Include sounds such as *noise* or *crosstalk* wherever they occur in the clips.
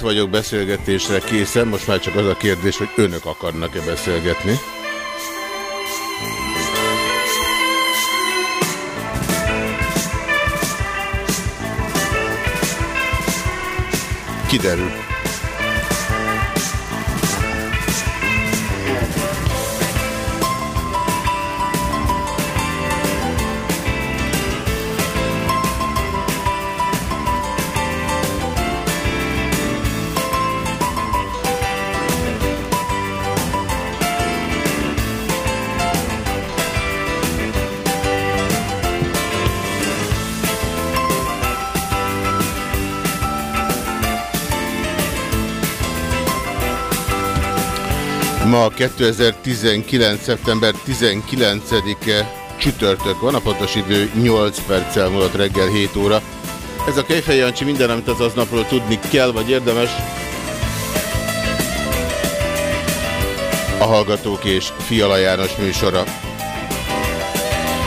Vagyok beszélgetésre készen, most már csak az a kérdés, hogy önök akarnak-e beszélgetni. Kiderül. Ma 2019. szeptember 19-e csütörtök van, a pontos idő 8 perccel múlott reggel 7 óra. Ez a Kejfej Jancsi minden, amit az aznapról tudni kell, vagy érdemes. A Hallgatók és Fiala János műsora.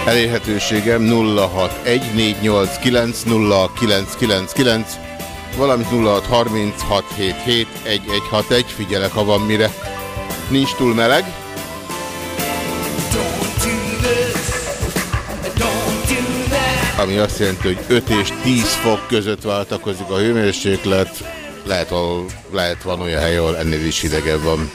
Elérhetőségem 0614890999, valamint 0636771161, figyelek, ha van mire. Nincs túl meleg, ami azt jelenti, hogy 5 és 10 fok között váltakozik a hőmérséklet. Lehet, lehet van olyan hely, ahol ennél is hidegebb van.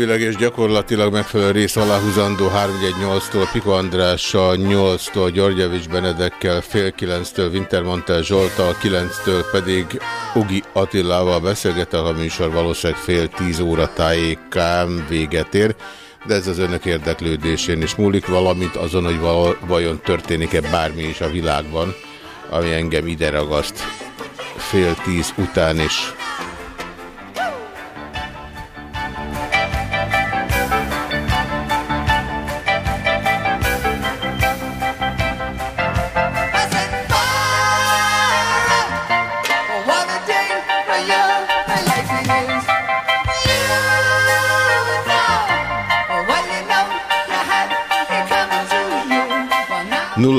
Elvileg és gyakorlatilag megfelelő rész aláhúzandó 318-tól Piko Andrással, 8-tól Györgyevics Benedekkel, fél 9-től Wintermantel Zsoltal, 9-től pedig Ugi Attilával beszélgetek, a műsor valószínűleg fél 10 óra tájékán véget ér, de ez az önök érdeklődésén is múlik, valamint azon, hogy val vajon történik-e bármi is a világban, ami engem ide ragaszt fél 10 után is.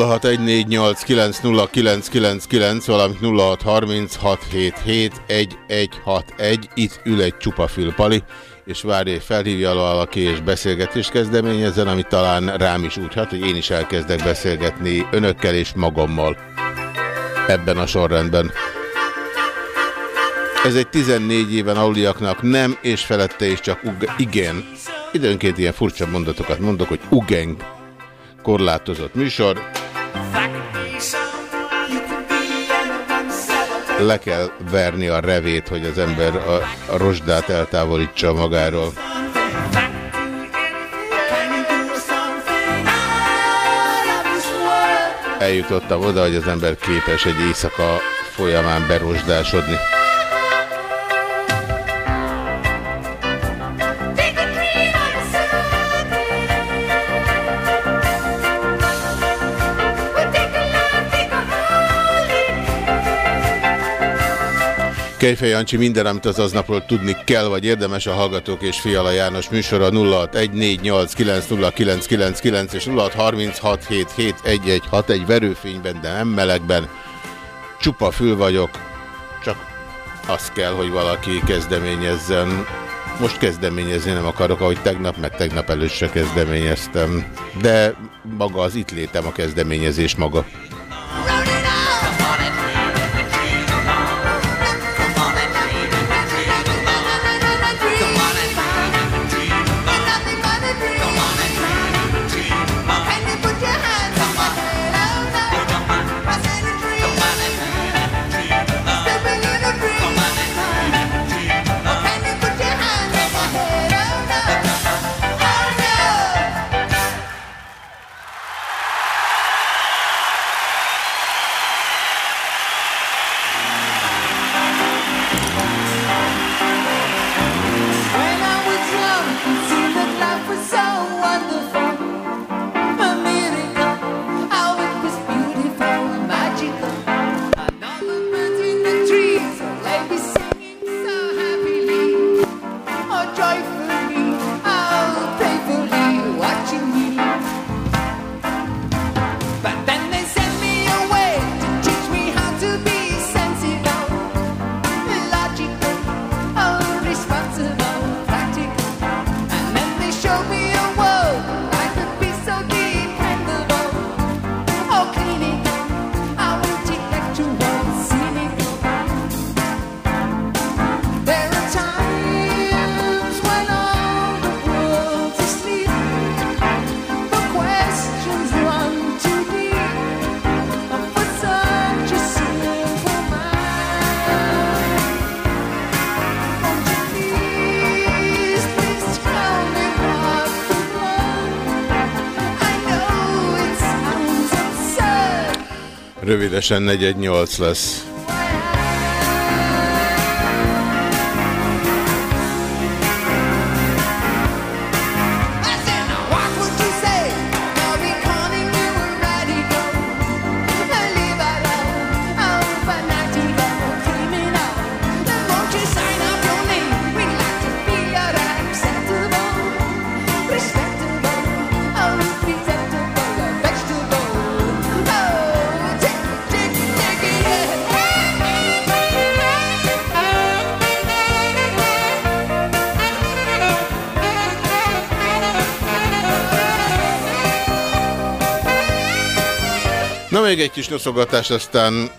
0614890999, valamint 0636771161. Itt ül egy csupa fülpali, és várja, hogy felhívja valaki és beszélgetést kezdeményezzen, ami talán rám is úgy hat, hogy én is elkezdek beszélgetni önökkel és magammal. Ebben a sorrendben. Ez egy 14 éven aluliaknak nem, és felette is csak igen. Időnként ilyen furcsa mondatokat mondok, hogy ugen korlátozott műsor. Le kell verni a revét, hogy az ember a, a rozsdát eltávolítsa magáról. Eljutottam oda, hogy az ember képes egy éjszaka folyamán berozsdásodni. Kejfej Jancsi minden, amit az aznapról tudni kell, vagy érdemes a Hallgatók és Fiala János műsora 0614890999 és 0636771161 verőfényben, de nem melegben. Csupa fül vagyok, csak az kell, hogy valaki kezdeményezzen. Most kezdeményezni nem akarok, ahogy tegnap, meg tegnap előtt se kezdeményeztem. De maga az itt létem a kezdeményezés maga. Rövidesen 418 lesz. Még egy kis noszogatás, aztán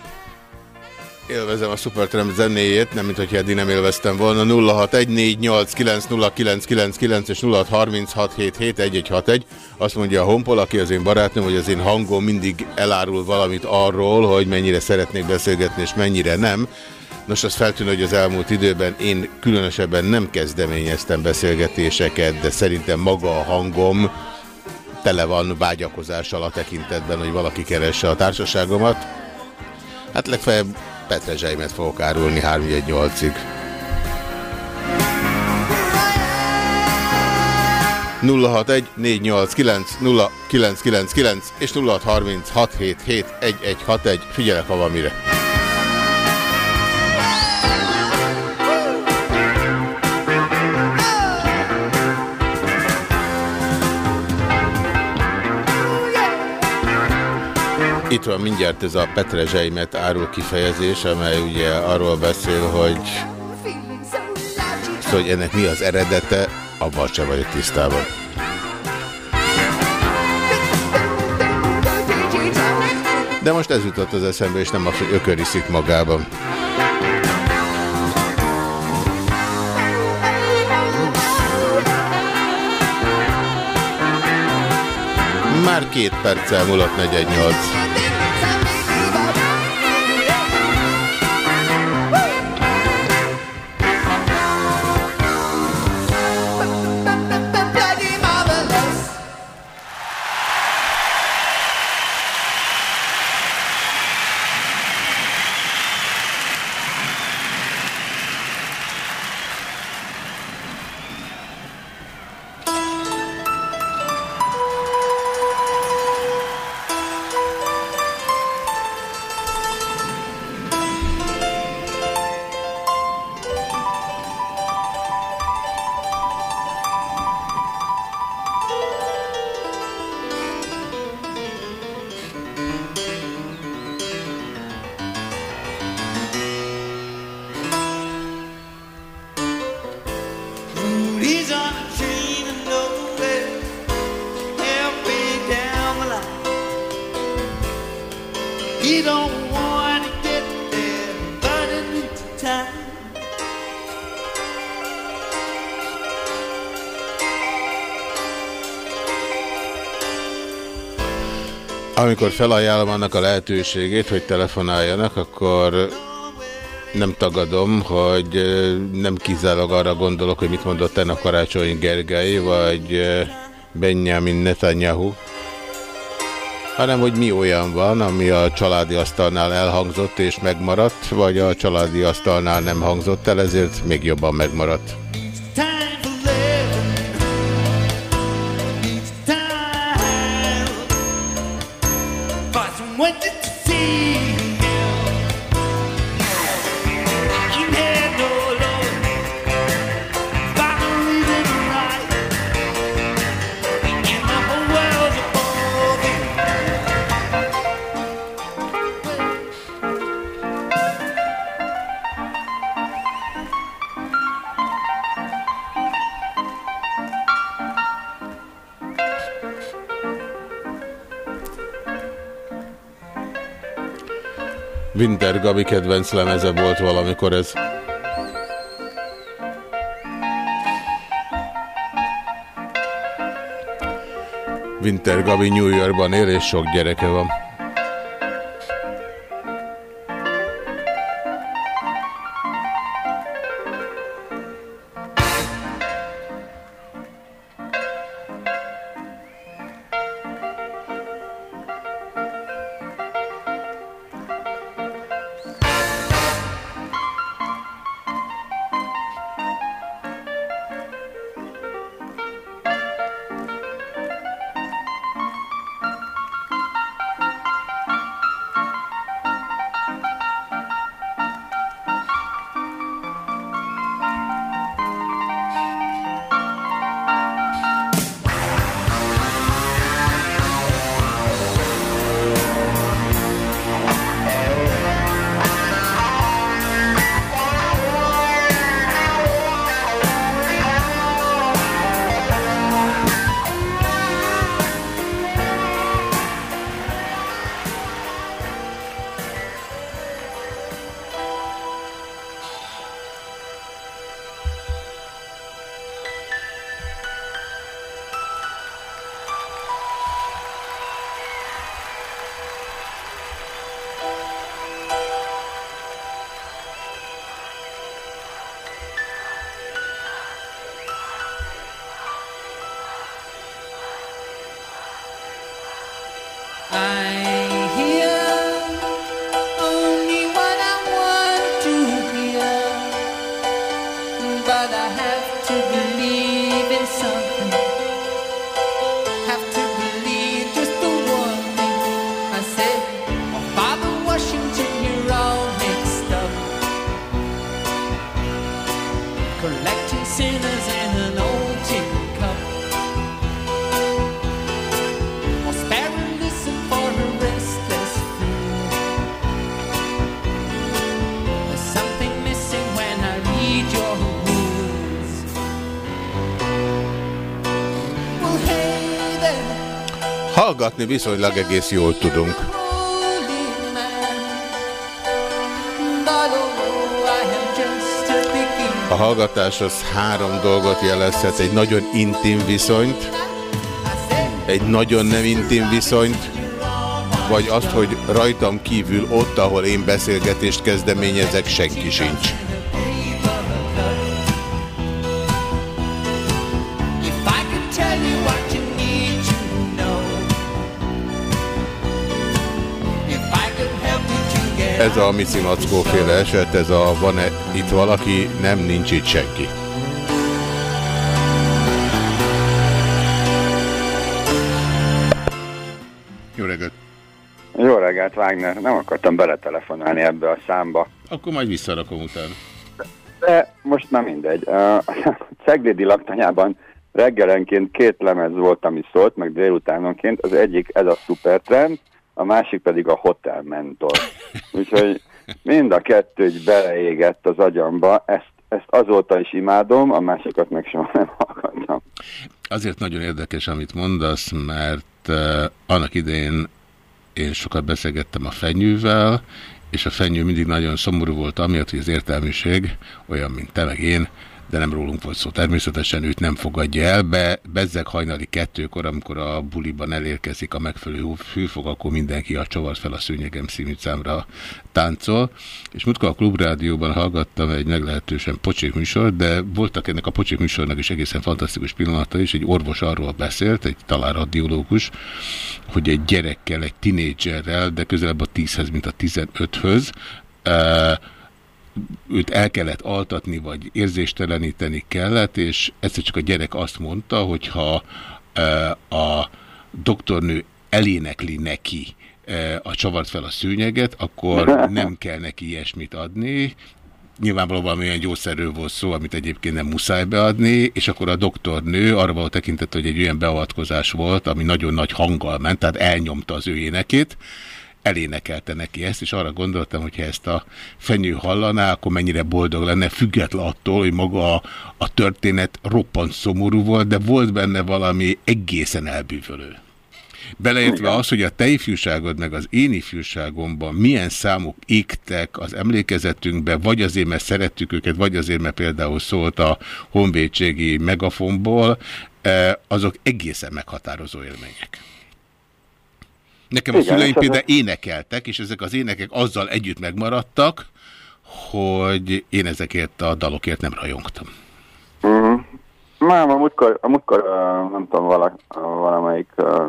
élvezem a Supertramp zenéjét, nem mint hogy eddig nem élveztem volna. 0614890999 és 0636771161. Azt mondja a Honpol, aki az én barátnőm, hogy az én hangom mindig elárul valamit arról, hogy mennyire szeretnék beszélgetni és mennyire nem. Nos, az feltűnő, hogy az elmúlt időben én különösebben nem kezdeményeztem beszélgetéseket, de szerintem maga a hangom tele van vágyakozással a tekintetben, hogy valaki keresse a társaságomat. Hát legfeljebb Petrezseimet fogok árulni 318-ig. 061 489 0999 és 0636771161. Figyelek, ha van mire. Itt van mindjárt ez a Petrezseimet árul kifejezés, amely ugye arról beszél, hogy, szóval, hogy ennek mi az eredete, abban sem vagyok tisztában. De most ez jutott az eszembe, és nem az, hogy ököriszik magában. Már két perccel múlott 418. Amikor felajánlom annak a lehetőségét, hogy telefonáljanak, akkor nem tagadom, hogy nem kizárólag arra gondolok, hogy mit mondott a Karácsony Gergely, vagy Benjamin Netanyahu, hanem hogy mi olyan van, ami a családi asztalnál elhangzott és megmaradt, vagy a családi asztalnál nem hangzott el, ezért még jobban megmaradt. Winter Gabi kedvenc lemeze volt valamikor ez. Winter Gabi New Yorkban él, és sok gyereke van. Hallgatni viszonylag egész jól tudunk. a hallgatás az három dolgot jelezhet, egy nagyon intim viszonyt, egy nagyon nem intim viszonyt, vagy azt, hogy rajtam kívül ott, ahol én beszélgetést kezdeményezek, senki sincs. Ez a Mici Mackó féle eset, ez a van-e itt valaki, nem nincs itt senki. Jó reggelt! Jó reggelt, Wagner. Nem akartam beletelefonálni ebbe a számba. Akkor majd visszarakom utána. De most már mindegy. A Ceglédi laktanyában reggelenként két lemez volt, ami szólt, meg délutánonként. Az egyik ez a Supertrend, a másik pedig a Hotel Mentor. Úgyhogy mind a kettő így beleégett az agyamba. Ezt, ezt azóta is imádom, a másikat meg soha nem hallgattam. Azért nagyon érdekes, amit mondasz, mert uh, annak idején én sokat beszélgettem a fenyővel, és a fenyő mindig nagyon szomorú volt, amiatt, hogy az értelmiség olyan, mint te meg én, de nem rólunk volt szó. Természetesen őt nem fogadja el, be, bezzeg hajnali kettőkor, amikor a buliban elérkezik a megfelelő fűfog, akkor mindenki a csavart fel a szőnyegem című számra táncol. És mutka a klubrádióban hallgattam egy meglehetősen pocsék műsor, de voltak ennek a pocsék műsornak is egészen fantasztikus pillanata is. Egy orvos arról beszélt, egy talán radiológus, hogy egy gyerekkel, egy tinédzserrel, de közelebb a 10-hez, mint a 15-höz, őt el kellett altatni, vagy érzésteleníteni kellett, és egyszer csak a gyerek azt mondta, hogy ha e, a doktornő elénekli neki e, a csavart fel a szőnyeget, akkor *laughs* nem kell neki ilyesmit adni, nyilvánvalóan valami olyan gyógyszerről volt szó, amit egyébként nem muszáj beadni, és akkor a doktornő arra volt tekintett, hogy egy olyan beavatkozás volt, ami nagyon nagy hanggal ment, tehát elnyomta az ő énekét, elénekelte neki ezt, és arra gondoltam, hogy ha ezt a fenyő hallaná, akkor mennyire boldog lenne, független attól, hogy maga a, a történet roppant szomorú volt, de volt benne valami egészen elbűvölő. Beleértve az, hogy a te ifjúságod meg az én ifjúságomban milyen számok égtek az emlékezetünkbe, vagy azért, mert szerettük őket, vagy azért, mert például szólt a honvédségi megafonból, eh, azok egészen meghatározó élmények. Nekem a Igen, szüleim és ezek- például énekeltek, és ezek az énekek azzal együtt megmaradtak, hogy én ezekért a dalokért nem rajongtam. Mm. Nem, a múltkor, a múltkor uh, nem tudom, vala, uh, valamelyik uh,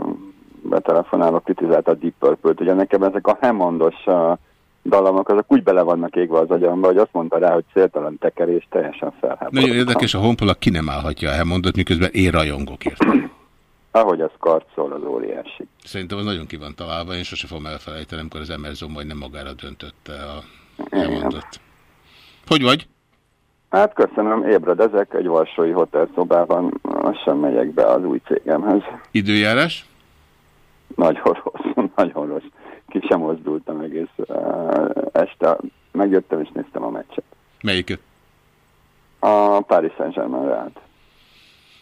betelefonáló kritizálta a Deep Purple-t, ugye nekem ezek a Hammondos uh, dallamok, azok úgy bele vannak égve az agyamba, hogy azt mondta rá, hogy céltalan tekerés, teljesen felháborodtam. Nagyon érdekes, a honpola ki nem állhatja a Hammondot, miközben én rajongok érte. Ahogy az karcol, az óriási. Szerintem az nagyon ki van találva, én sose fogom elfelejteni, amikor az Emerson majdnem magára döntötte a Hammondot. Hogy vagy? Hát köszönöm, ébredezek egy varsói hotelszobában, lassan megyek be az új cégemhez. Időjárás? Nagyon rossz, *laughs* nagyon rossz. Ki sem mozdultam egész uh, este. Megjöttem és néztem a meccset. Melyiket? A Paris Saint-Germain állt.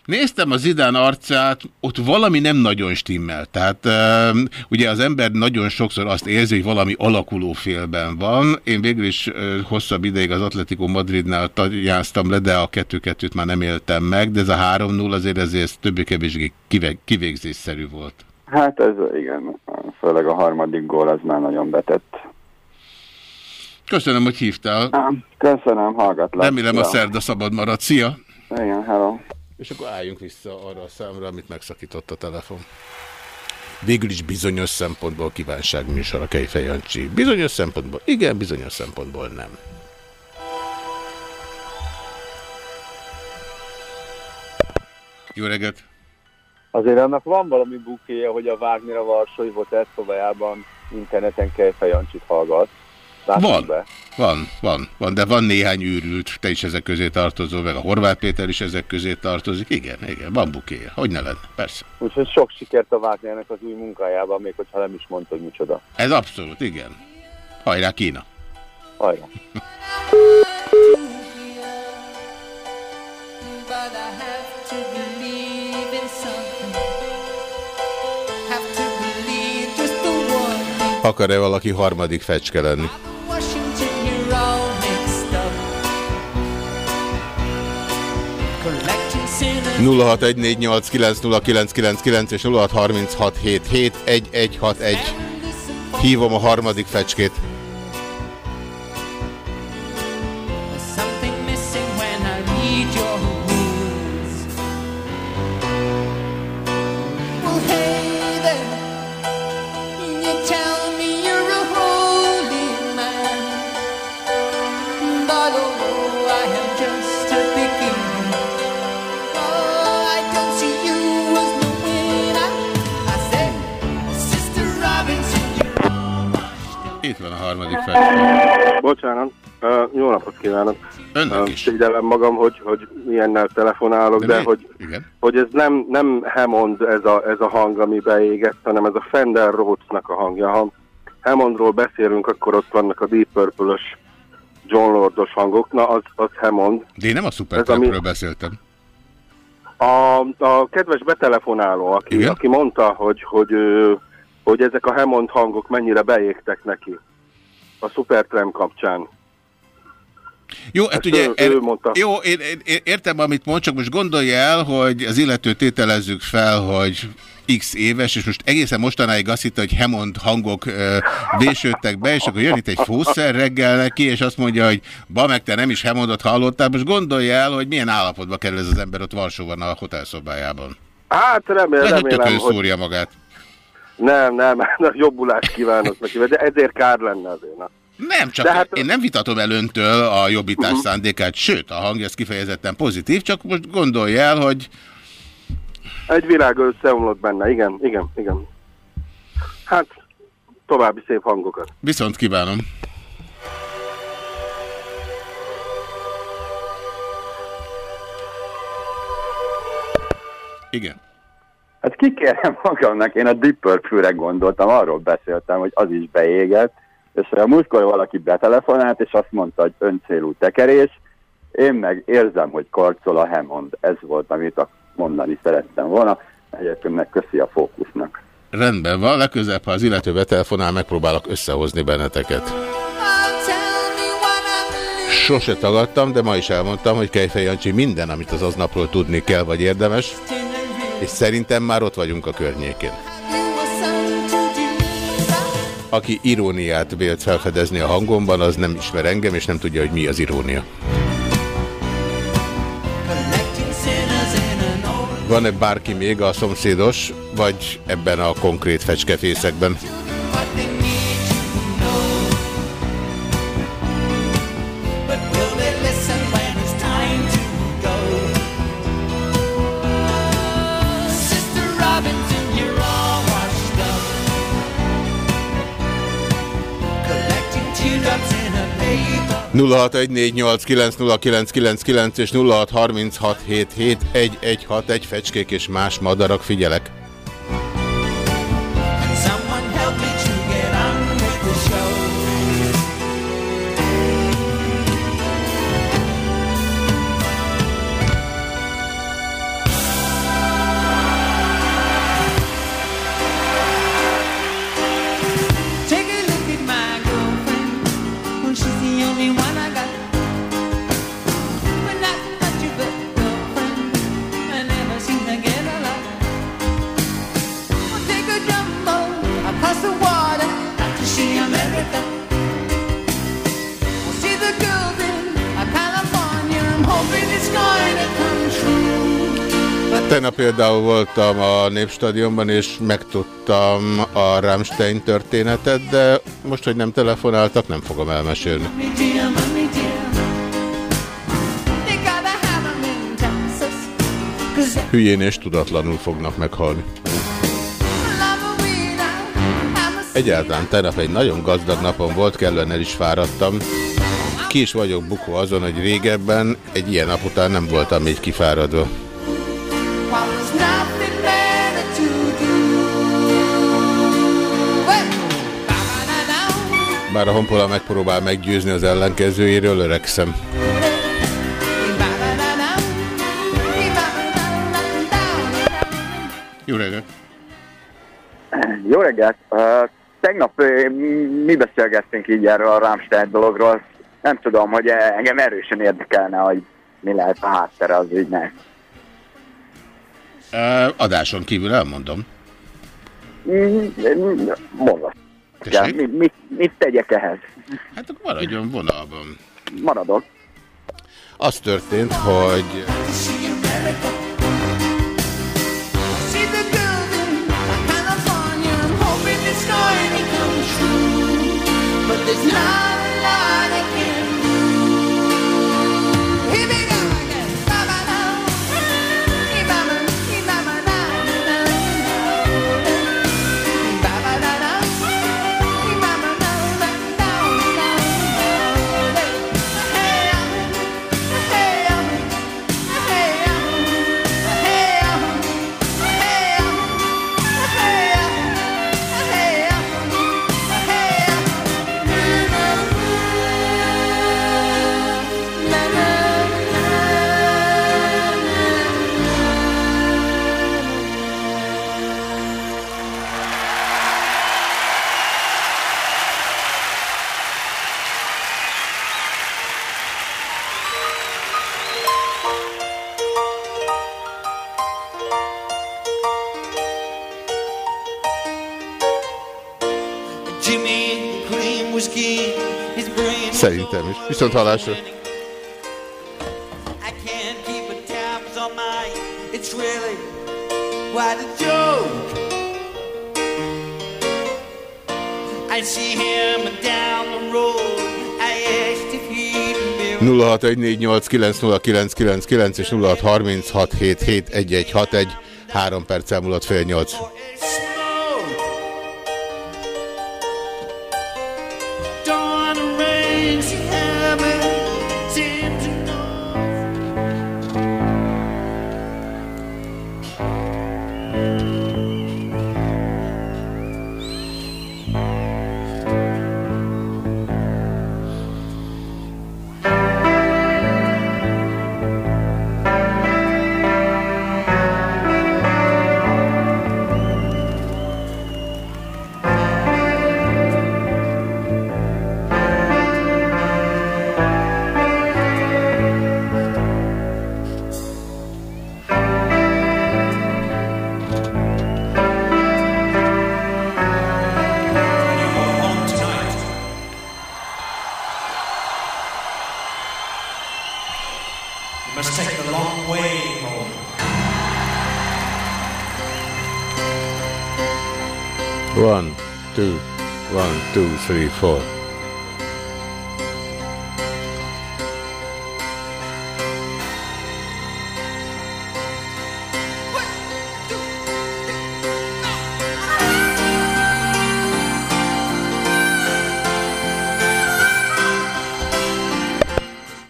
Néztem az Zidán arcát, ott valami nem nagyon stimmel. Tehát um, ugye az ember nagyon sokszor azt érzi, hogy valami alakuló félben van. Én végül is hosszabb ideig az Atletico Madridnál tagyáztam le, de a 2-2-t már nem éltem meg, de ez a 3-0 azért ezért többé-kevésbé kivégzésszerű volt. Hát ez igen, főleg a harmadik gól az már nagyon betett. Köszönöm, hogy hívtál. Köszönöm, hallgatlak. Remélem a szerda szabad marad. Szia! Igen, hello. És akkor álljunk vissza arra a számra, amit megszakított a telefon. Végül is bizonyos szempontból kívánságműsor a Kejfej Jancsi. Bizonyos szempontból igen, bizonyos szempontból nem. Jó reggelt! Azért annak van valami bukéja, hogy a Wagner a Varsói Hotel szobájában interneten Kejfej Jancsit hallgat. Van, Be. van, van, van, de van néhány őrült, te is ezek közé tartozol, meg a Horváth Péter is ezek közé tartozik. Igen, igen, van bukéja. Hogy ne lenne, persze. Úgyhogy sok sikert a Wagnernek az új munkájában, még hogyha nem is mondta, hogy micsoda. Ez abszolút, igen. Hajrá Kína! Hajrá! Akar-e valaki harmadik fecske lenni? 0614890999 és 0636771161. Hívom a harmadik fecskét. Van a harmadik fecske. Bocsánat, uh, jó napot kívánok! Önnek is. Figyelem magam, hogy, hogy ilyennel telefonálok, De de, mi? hogy, Igen. hogy ez nem, nem Hammond ez a, ez a hang, ami beégett, hanem ez a Fender Rhodes-nak a hangja. Ha Hammondról beszélünk, akkor ott vannak a Deep Purple-ös John Lordos hangok, na az, az Hammond. De én nem a Supertrampről ami- beszéltem. A, a kedves betelefonáló, aki, Igen? aki mondta, hogy, hogy, hogy ezek a Hammond hangok mennyire beégtek neki a Supertramp kapcsán. Jó, hát Ezt ugye, ő- er, ő mondta. jó, én, én értem, amit mond, csak most gondolja el, hogy az illető tételezzük fel, hogy x éves, és most egészen mostanáig azt hitte, hogy Hammond hangok ö, vésődtek be, és akkor jön itt egy fószer reggel neki, és azt mondja, hogy ba meg te nem is Hammondot hallottál, most gondolja el, hogy milyen állapotba kerül ez az ember ott Varsóban a hotelszobájában. Hát remélem, Lehet, remélem, hogy szúrja magát. Nem, nem, *laughs* jobbulást kívánok neki, de ezért kár lenne azért. Na. Nem, csak De hát... én nem vitatom el öntől a jobbítás Mhm. szándékát, sőt, a hangja ez kifejezetten pozitív, csak most gondolja el, hogy Egy világ összeomlott benne, igen, igen, igen. Hát további szép hangokat. viszont kívánom. Igen. Hát kikérem magamnak, én a Deep Purple-re gondoltam, arról beszéltem, hogy az is beégett, és a múltkor valaki betelefonált, és azt mondta, hogy öncélú tekerés, én meg érzem, hogy karcol a Hammond. Ez volt, amit mondani szerettem volna. Egyébként meg köszi a fókusznak. Rendben van, legközelebb, ha az illető betelefonál, megpróbálok összehozni benneteket. Sose tagadtam, de ma is elmondtam, hogy Kejfej Jancsi minden, amit az aznapról tudni kell, vagy érdemes, és szerintem már ott vagyunk a környékén. Aki iróniát vélt felfedezni a hangomban, az nem ismer engem, és nem tudja, hogy mi az irónia. Van-e bárki még a szomszédos, vagy ebben a konkrét fecskefészekben? 0614890999 és 0636771161 fecskék és más madarak, figyelek. Például voltam a Népstadionban, és megtudtam a Rammstein történetet, de most, hogy nem telefonáltak, nem fogom elmesélni. Hülyén és tudatlanul fognak meghalni. Egyáltalán tegnap egy nagyon gazdag napon volt, kellően el is fáradtam. Ki is vagyok bukó azon, hogy régebben egy ilyen nap után nem voltam így kifáradva. Bár a honpola megpróbál meggyőzni az ellenkezőjéről, öregszem. Jó reggelt! Jó reggelt! Uh, tegnap uh, mi beszélgettünk így erről a Rammstein dologról. Nem tudom, hogy eh, engem erősen érdekelne, hogy mi lehet a háttere az ügynek. Uh, adáson kívül elmondom. Mm, Mondod. Tessék? Mi, mit, mit tegyek ehhez? Hát akkor maradjon vonalban. Maradok. Az történt, hogy. But there's not Szerintem is. Viszont halásra. I see him down the road. I asked if he'd 0614890999 és 0636771161 három perc elmúlott fél nyolc. Three, four.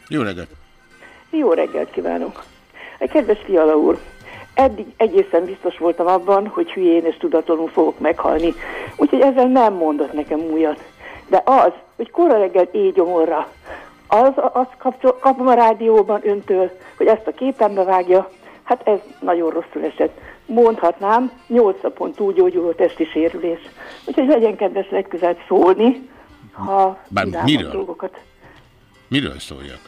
Jó reggelt! Jó reggelt kívánok! Kedves Fiala úr, eddig egészen biztos voltam abban, hogy hülyén és tudatlanul fogok meghalni, úgyhogy ezzel nem mondott nekem újat. De az, hogy kora reggel éjgyomorra, az, azt kapcsol, kapom a rádióban öntől, hogy ezt a képembe vágja, hát ez nagyon rosszul esett. Mondhatnám, 8 napon túlgyógyuló testi sérülés. Úgyhogy legyen kedves legközelebb szólni, ha Bár miről? dolgokat Miről szóljak?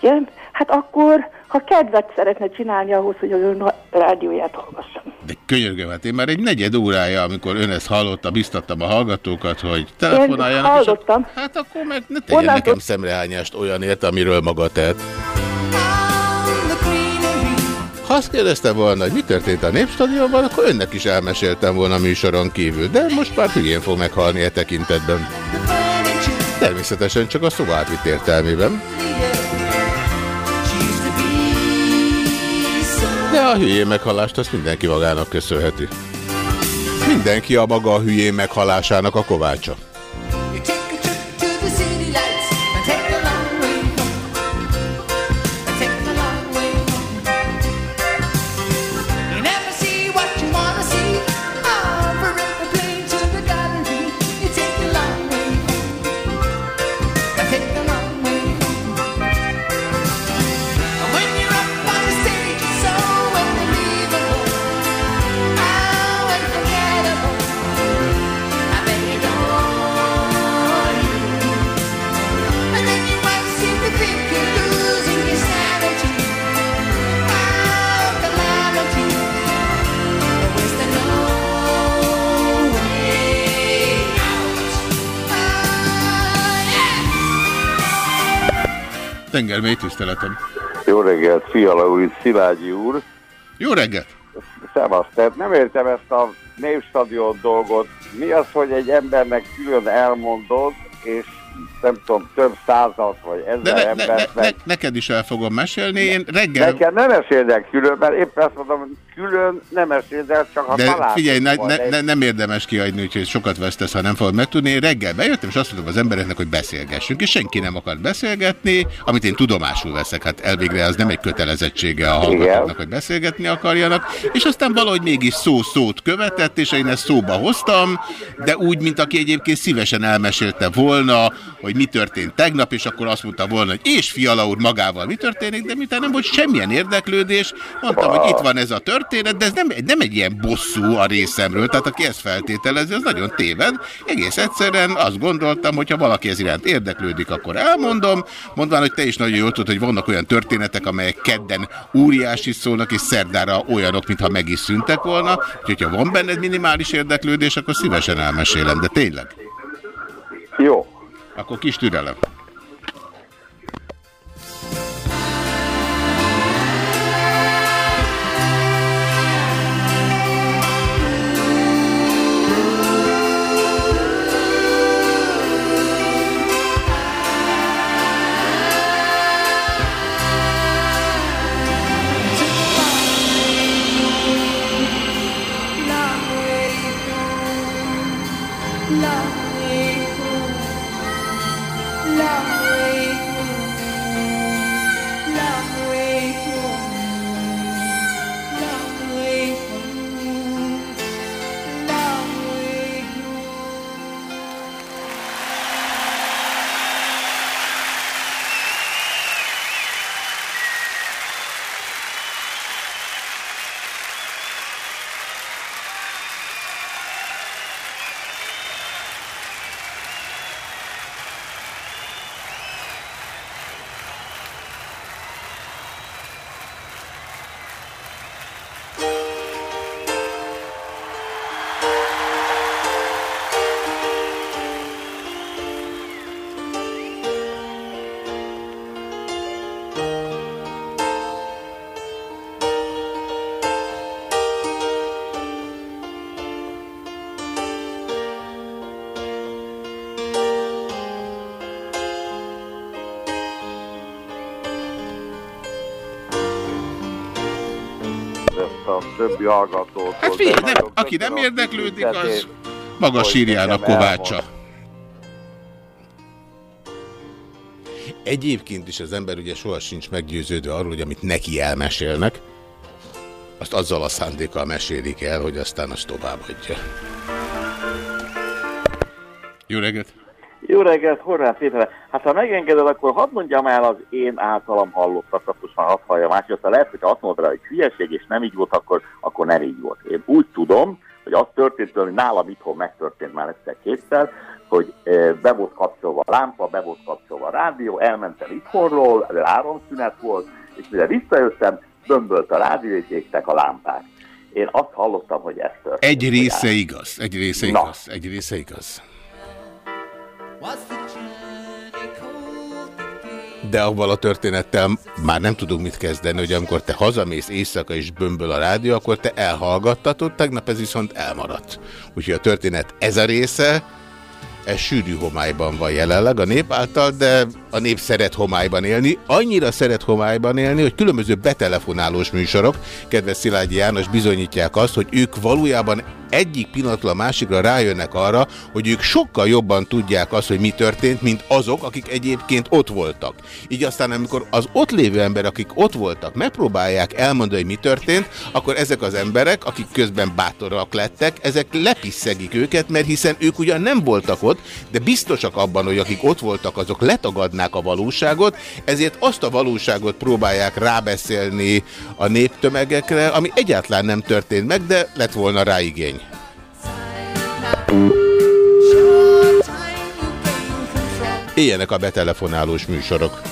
Igen? Hát akkor, ha kedvet szeretne csinálni ahhoz, hogy az ön rádióját hallgassam. De könyörgöm, hát én már egy negyed órája, amikor ön ezt hallotta, biztattam a hallgatókat, hogy telefonáljanak. és hallottam. ak- Hát akkor meg ne tegyen Onnantól- nekem szemrehányást olyanért, amiről maga tehet. Ha azt kérdezte volna, hogy mi történt a Népstadionban, akkor önnek is elmeséltem volna a műsoron kívül. De most már hülyén fog meghalni e tekintetben. Természetesen csak a szó átvitt értelmében. De a hülyén meghalást azt mindenki magának köszönheti. Mindenki a maga a hülyén meghalásának a kovácsa. Tengermély tiszteletem. Jó reggelt, Fiala úr, Szilágyi úr. Jó reggelt! Szevasz, tehát nem értem ezt a névstadion dolgot. Mi az, hogy egy embernek külön elmondod, és nem tudom, több százat vagy ezer De ne, embert ne, ne, neked is el fogom mesélni. Én reggel... Nekem nem meséld el külön, mert éppen azt mondom, külön nem meséld el, csak ha De figyelj, ne, ne, ne, nem érdemes kiadni, úgyhogy sokat vesztesz, ha nem fogod megtudni. Én reggel bejöttem, és azt mondtam az embereknek, hogy beszélgessünk, és senki nem akart beszélgetni, amit én tudomásul veszek. Hát elvégre az nem egy kötelezettsége a hallgatóknak, hogy beszélgetni akarjanak. És aztán valahogy mégis szó-szót követett, és én ezt szóba hoztam, de úgy, mint aki egyébként szívesen elmesélte volna, hogy mi történt tegnap, és akkor azt mondta volna, hogy és Fiala úr magával mi történik, de miután nem volt semmilyen érdeklődés, mondtam, hogy itt van ez a történet, de ez nem, nem egy ilyen bosszú a részemről, tehát aki ezt feltételezi, az nagyon téved. Egész egyszerűen azt gondoltam, hogy ha valaki ez iránt érdeklődik, akkor elmondom, mondván, hogy te is nagyon jól tudod, hogy vannak olyan történetek, amelyek kedden óriási szólnak, és szerdára olyanok, mintha meg is szüntek volna, úgyhogy ha van benned minimális érdeklődés, akkor szívesen elmesélem, de tényleg. Jó. Akkor kis türelem. Többi hallgatótól. Hát figyelj, nem, aki nem a érdeklődik, az maga sírjának nekem kovácsa. Egyébként is az ember ugye soha sincs meggyőződve arról, hogy amit neki elmesélnek, azt azzal a szándékkal mesélik el, hogy aztán azt továbbadja. Jó reggelt! Jó reggelt, Horváth Péter. Hát ha megengeded, akkor hadd mondjam el az én általam hallottakat, most már hadd halljam át, aztán lehet, hogy azt mondod rá, hogy hülyeség, és nem így volt, akkor, akkor nem így volt. Én úgy tudom, hogy az történt, ami nálam itthon megtörtént már egyszer-kétszer, hogy eh, be volt kapcsolva a lámpa, be volt kapcsolva a rádió, elmentem itthonról, áramszünet volt, és mire visszajöttem, bömbölt a rádió, és égtek a lámpák. Én azt hallottam, hogy ez történt. Egy része igaz, egy része Na. igaz, egy része igaz. De avval a történettel már nem tudunk mit kezdeni, hogy amikor te hazamész éjszaka és bömböl a rádió, akkor te elhallgattatod, tegnap ez viszont elmaradt. Úgyhogy a történet ez a része, ez sűrű homályban van jelenleg a nép által, de a nép szeret homályban élni. Annyira szeret homályban élni, hogy különböző betelefonálós műsorok, kedves Szilágyi János bizonyítják azt, hogy ők valójában egyik pillanatról a másikra rájönnek arra, hogy ők sokkal jobban tudják azt, hogy mi történt, mint azok, akik egyébként ott voltak. Így aztán, amikor az ott lévő ember, akik ott voltak, megpróbálják elmondani, hogy mi történt, akkor ezek az emberek, akik közben bátorak lettek, ezek lepisszegik őket, mert hiszen ők ugyan nem voltak ott, de biztosak abban, hogy akik ott voltak, azok letagadnák a valóságot, ezért azt a valóságot próbálják rábeszélni a néptömegekre, ami egyáltalán nem történt meg, de lett volna rá igény. Éljenek a betelefonálós műsorok.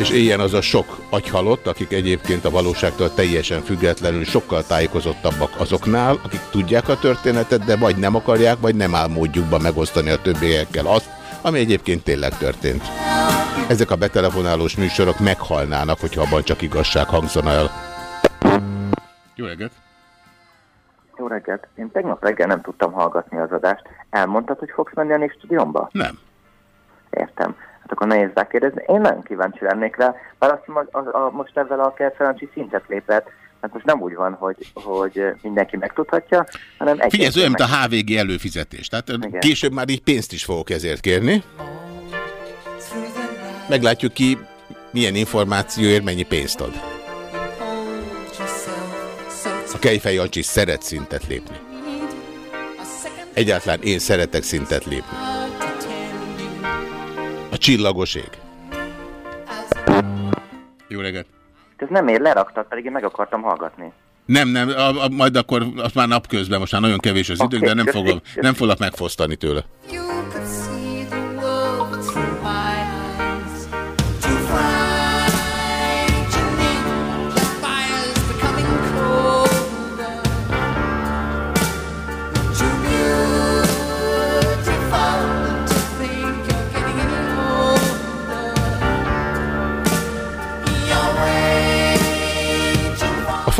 És éljen az a sok agyhalott, akik egyébként a valóságtól teljesen függetlenül sokkal tájékozottabbak azoknál, akik tudják a történetet, de vagy nem akarják, vagy nem áll módjukba megosztani a többiekkel azt, ami egyébként tényleg történt. Ezek a betelefonálós műsorok meghalnának, hogyha abban csak igazság hangzana el. Jó reggelt! Jó reggelt. Én tegnap reggel nem tudtam hallgatni az adást. Elmondtad, hogy fogsz menni a Népstúdiómba? Nem. Értem. Akkor nehéz rákérdezni. Én nagyon kíváncsi lennék rá, bár azt hiszem, a, a, a, most ezzel a Kerfelancsi szintet lépett. Hát most nem úgy van, hogy, hogy mindenki megtudhatja, hanem egy Figyelj, ez olyan, mint a HVG előfizetés. Tehát Igen. később már így pénzt is fogok ezért kérni. Meglátjuk ki, milyen információért mennyi pénzt ad. A Kejfej Jancsi szeret szintet lépni. Egyáltalán én szeretek szintet lépni. Csillagos ég. Jó reggelt! Ez nem ér, leraktad, pedig én meg akartam hallgatni. Nem, nem, a, a, majd akkor azt már napközben, most már nagyon kevés az idők, de nem, fogom, nem foglak megfosztani tőle.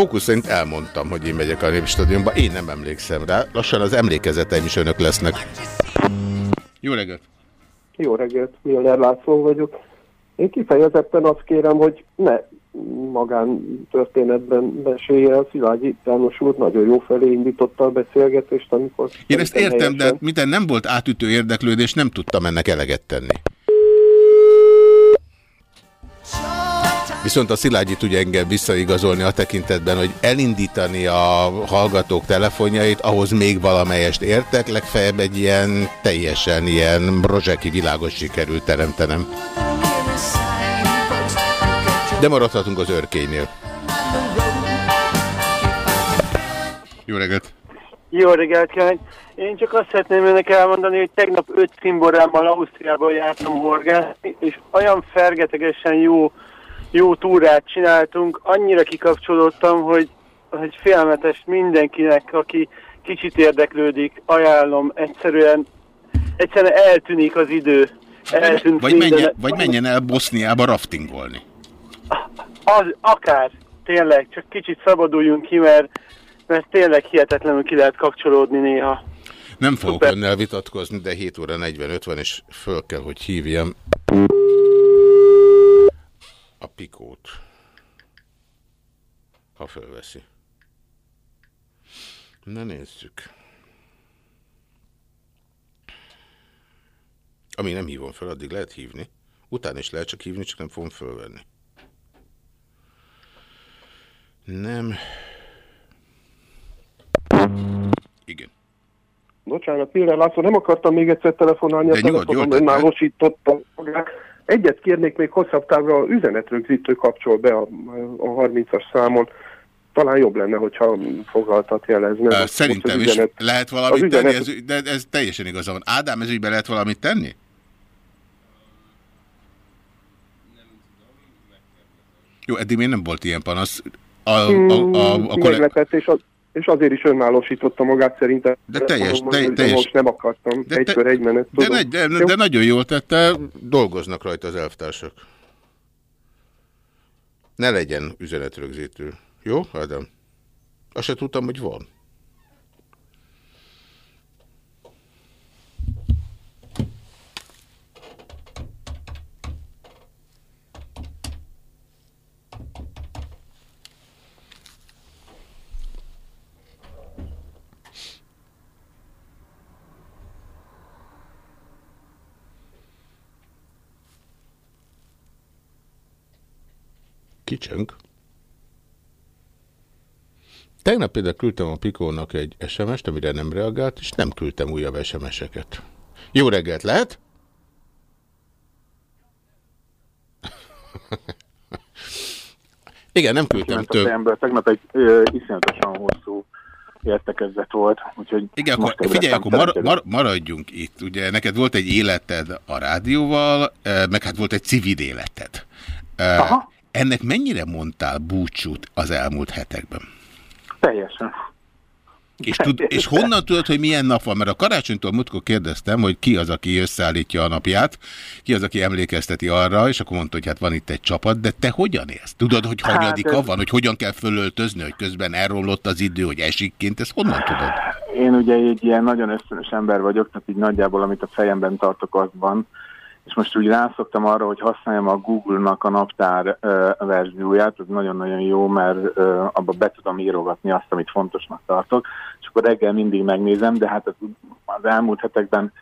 Fókusz szerint elmondtam, hogy én megyek a Népstadionba, én nem emlékszem rá. Lassan az emlékezeteim is önök lesznek. Jó reggelt! Jó reggelt, Miller László vagyok. Én kifejezetten azt kérem, hogy ne magán történetben mesélje el. Szilágyi János úr nagyon jó felé indította a beszélgetést, amikor... Én ezt értem, de helyesen- miten nem volt átütő érdeklődés, nem tudtam ennek eleget tenni. Viszont a Szilágyi tudja engem visszaigazolni a tekintetben, hogy elindítani a hallgatók telefonjait, ahhoz még valamelyest értek, legfeljebb egy ilyen teljesen ilyen rozseki világos sikerült teremtenem. De maradhatunk az örkénynél. Jó reggelt! Jó reggelt kívánok! Én csak azt szeretném önnek elmondani, hogy tegnap öt cimborámmal Ausztriában jártam horgászni, és olyan fergetegesen jó, jó túrát csináltunk, annyira kikapcsolódtam, hogy, hogy félmetes mindenkinek, aki kicsit érdeklődik, ajánlom, egyszerűen, egyszerűen eltűnik az idő. Eltűnt Vagy minden- menjen, vagy menjen el Boszniába raftingolni. Az, akár, tényleg, csak kicsit szabaduljunk ki, mert, mert tényleg hihetetlenül ki lehet kapcsolódni néha. Nem fogok Szuper. önnel vitatkozni, de 7 óra 45 van, és föl kell, hogy hívjam a pikót. Ha fölveszi. Na nézzük. Ami nem hívom föl, addig lehet hívni. Utána is lehet csak hívni, csak nem fogom fölvenni. Nem. Igen. Bocsánat, Miller László, nem akartam még egyszer telefonálni, De a nyugodt, telefonom nyugodtan, már hát. losította magát. Egyet kérnék még hosszabb távra, üzenetrögzítő kapcsol be a, a 30-as számon. Talán jobb lenne, hogyha foglaltat jelezne. Szerintem is üzenet- lehet valamit az tenni, üzenet- ez, de ez teljesen igaza van. Ádám, ez ügyben lehet valamit tenni? Jó, eddig még nem volt ilyen panasz. A, a, a, a, a, kollég... Meglepett, és az, és azért is önállósította magát szerintem. De teljes, Mondom, te, teljes. Most nem akartam, De egy kör, egy menet. De, tudom. de, Jó? de nagyon jól tette, dolgoznak rajta az elvtársak. Ne legyen üzenetrögzítő. Jó, Ádám? Azt se tudtam, hogy van. Kicsönk. Tegnap például küldtem a Pikónak egy SMS-t, amire nem reagált, és nem küldtem újabb SMS-eket. Jó reggelt, lehet? Igen, nem küldtem több. fejemből. Tegnap egy ö, iszonyatosan hosszú értekezlet volt, úgyhogy Igen, akkor figyelj, akkor mar mar maradjunk itt. Ugye neked volt egy életed a rádióval, meg hát volt egy civil életed. Aha. Ennek mennyire mondtál búcsút az elmúlt hetekben? Teljesen. És, tud, és honnan tudod, hogy milyen nap van? Mert a karácsonytól múltkor kérdeztem, hogy ki az, aki összeállítja a napját, ki az, aki emlékezteti arra, és akkor mondta, hogy hát van itt egy csapat, de te hogyan élsz? Tudod, hogy Hát, hanyadika ez- van, hogy hogyan kell fölöltözni, hogy közben elromlott az idő, hogy esikként, ezt honnan tudod? Én ugye egy ilyen nagyon ösztönös ember vagyok, tehát így nagyjából amit a fejemben tartok, az van. És most úgy rászoktam arra, hogy használjam a Google-nak a naptár ö, verzióját, ez nagyon-nagyon jó, mert ö, abba be tudom írogatni azt, amit fontosnak tartok, és akkor reggel mindig megnézem, de hát az, az elmúlt hetekben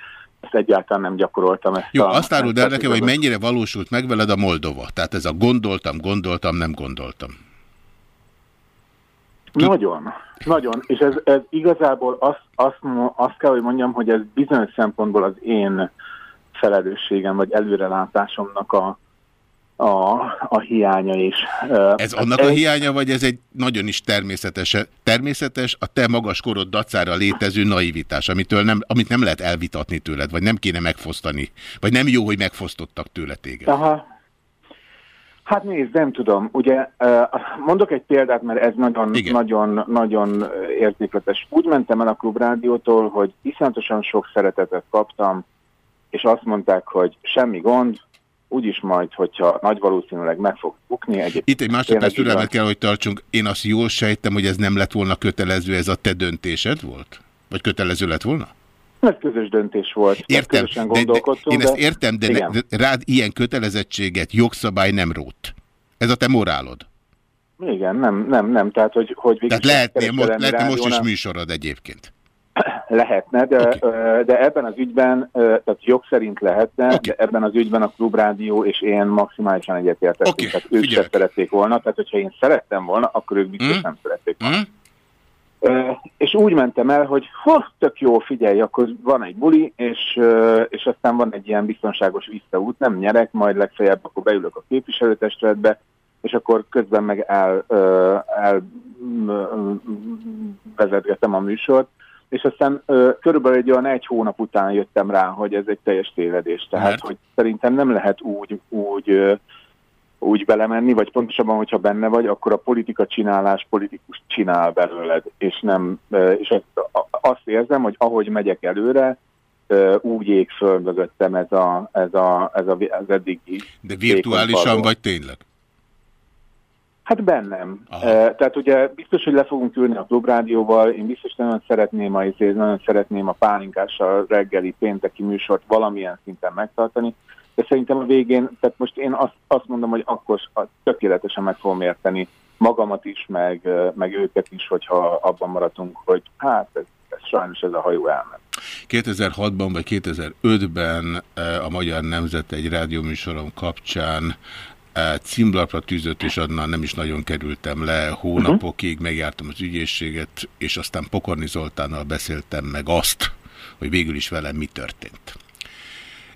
ezt egyáltalán nem gyakoroltam. Ezt Jó, a, azt áruld el nekem, hogy mennyire valósult meg veled a Moldova. Tehát ez a gondoltam, gondoltam, nem gondoltam. Nagyon, nagyon. És ez, ez igazából azt, azt, azt kell, hogy mondjam, hogy ez bizonyos szempontból az én felelősségem, vagy előrelátásomnak a, a, a hiánya is. Ez hát annak a egy- hiánya, vagy ez egy nagyon is természetes, természetes a te magas korod dacára létező naivitás, amitől nem, amit nem lehet elvitatni tőled, vagy nem kéne megfosztani, vagy nem jó, hogy megfosztottak tőle téged. Aha. Hát nézd, nem tudom. Ugye mondok egy példát, mert ez nagyon, nagyon, nagyon ö, érzékletes. Úgy mentem el a klubrádiótól, hogy iszonyatosan sok szeretetet kaptam, és azt mondták, hogy semmi gond, úgyis majd, hogyha nagy valószínűleg meg fog bukni. Egyébként Itt egy másodperc türelmet kell, hogy tartsunk. Én azt jól sejtem, hogy ez nem lett volna kötelező, ez a te döntésed volt? Vagy kötelező lett volna? Ez közös döntés volt. Értem, Közösen de, de, én ezt értem, de, ne, de rád ilyen kötelezettséget jogszabály nem rót. Ez a te morálod. Igen, nem, nem, nem. Tehát, hogy, hogy Tehát lehetnél most, lehetne most is műsorod egyébként. Lehetne, de, okay. de ebben az ügyben, tehát jog szerint lehetne, okay. de ebben az ügyben a klubrádió és én maximálisan egyetértettünk. Okay. Tehát ők sem szerették volna, tehát hogyha én szerettem volna, akkor ők biztos Hm? nem szerették volna. Ö, és úgy mentem el, hogy ha, tök jó, figyelj, akkor van egy buli, és, és aztán van egy ilyen biztonságos visszaút, nem nyerek, majd legfeljebb akkor beülök a képviselőtestületbe, és akkor közben meg el, el vezetgetem a műsort, és aztán ö, körülbelül egy olyan egy hónap után jöttem rá, hogy ez egy teljes tévedés. Tehát, Mert? hogy szerintem nem lehet úgy, úgy, ö, úgy belemenni, vagy pontosabban, hogyha benne vagy, akkor a politika csinálás politikus csinál belőled, és nem, és azt, érzem, hogy ahogy megyek előre, úgy ég föl mögöttem ez, a, ez, a, ez a, az eddigi De virtuálisan vagy tényleg? Hát bennem. E, tehát ugye biztos, hogy le fogunk ülni a klubrádióval, én biztos nagyon szeretném a, nagyon szeretném a pálinkással reggeli pénteki műsort valamilyen szinten megtartani, de szerintem a végén, tehát most én azt, azt mondom, hogy akkor tökéletesen meg fogom érteni magamat is, meg, meg őket is, hogyha abban maradunk, hogy hát ez, ez sajnos ez a hajó elment. 2006-ban vagy 2005-ben eh, a Magyar Nemzet egy rádióműsorom kapcsán címlapra tűzött, és onnan nem is nagyon kerültem le. Hónapokig megjártam az ügyészséget, és aztán Pokorni Zoltánnal beszéltem meg azt, hogy végül is velem mi történt.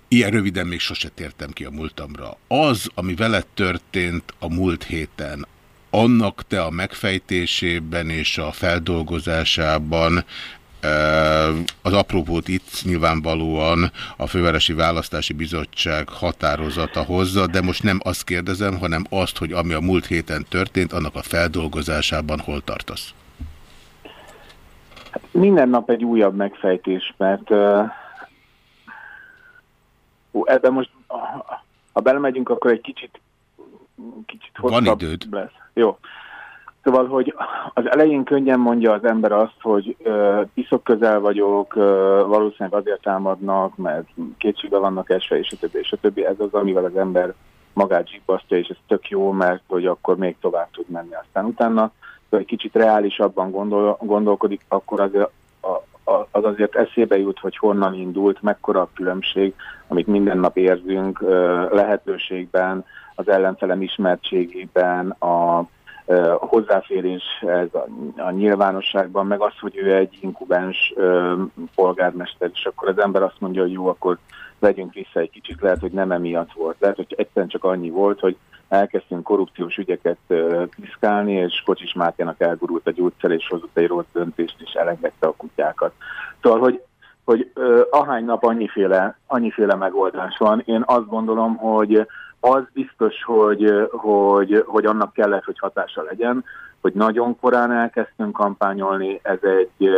Ilyen röviden még sose tértem ki a múltamra. Az, ami veled történt a múlt héten, annak te a megfejtésében és a feldolgozásában az aprópót itt nyilvánvalóan a Fővárosi Választási Bizottság határozata hozza, de most nem azt kérdezem, hanem azt, hogy ami a múlt héten történt, annak a feldolgozásában hol tartasz? Minden nap egy újabb megfejtés, mert uh, ebben most, ha belemegyünk, akkor egy kicsit, kicsit Van időd. lesz. Jó. Szóval, hogy az elején könnyen mondja az ember azt, hogy uh, piszok közel vagyok, uh, valószínűleg azért támadnak, mert kétségbe vannak esve, és a többi, és a többi. Ez az, amivel az ember magát zsibbasztja, és ez tök jó, mert hogy akkor még tovább tud menni. Aztán utána, hogy egy kicsit reálisabban gondol, gondolkodik, akkor azért a, a, az azért eszébe jut, hogy honnan indult, mekkora a különbség, amit minden nap érzünk uh, lehetőségben, az ellenfelem ismertségében, a hozzáférés ez a, nyilvánosságban, meg az, hogy ő egy inkubens ö, polgármester, és akkor az ember azt mondja, hogy jó, akkor vegyünk vissza egy kicsit, lehet, hogy nem emiatt volt. Lehet, hogy egyszerűen csak annyi volt, hogy elkezdtünk korrupciós ügyeket piszkálni, és Kocsis Máténak elgurult a gyógyszer, és hozott egy rossz döntést, és elengedte a kutyákat. Szóval, hogy hogy ö, ahány nap annyiféle, annyiféle megoldás van. Én azt gondolom, hogy az biztos, hogy, hogy, hogy annak kellett, hogy hatása legyen, hogy nagyon korán elkezdtünk kampányolni, ez egy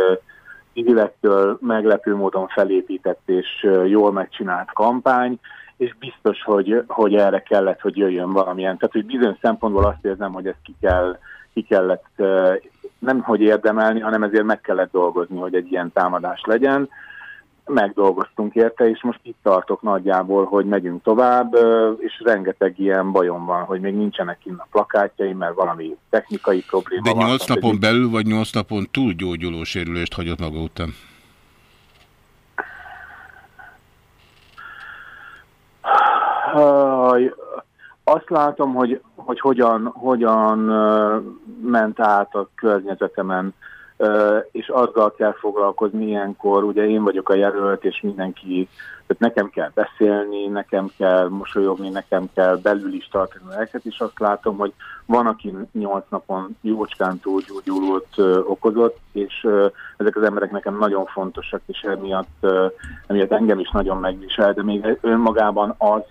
civilektől meglepő módon felépített és jól megcsinált kampány, és biztos, hogy, hogy erre kellett, hogy jöjjön valamilyen. Tehát, hogy bizonyos szempontból azt érzem, hogy ezt ki, kell, ki kellett nem hogy érdemelni, hanem ezért meg kellett dolgozni, hogy egy ilyen támadás legyen megdolgoztunk érte, és most itt tartok nagyjából, hogy megyünk tovább, és rengeteg ilyen bajom van, hogy még nincsenek innen a plakátjaim, mert valami technikai probléma De van. nyolc napon belül, vagy nyolc napon túl gyógyuló sérülést hagyott maga után? Azt látom, hogy, hogy hogyan, hogyan ment át a környezetemen és azzal kell foglalkozni ilyenkor, ugye én vagyok a jelölt, és mindenki, tehát nekem kell beszélni, nekem kell mosolyogni, nekem kell belül is tartani a lelket, és azt látom, hogy van, aki nyolc napon jócskán túlgyógyulót okozott, és ezek az emberek nekem nagyon fontosak, és emiatt, emiatt engem is nagyon megvisel, de még önmagában az,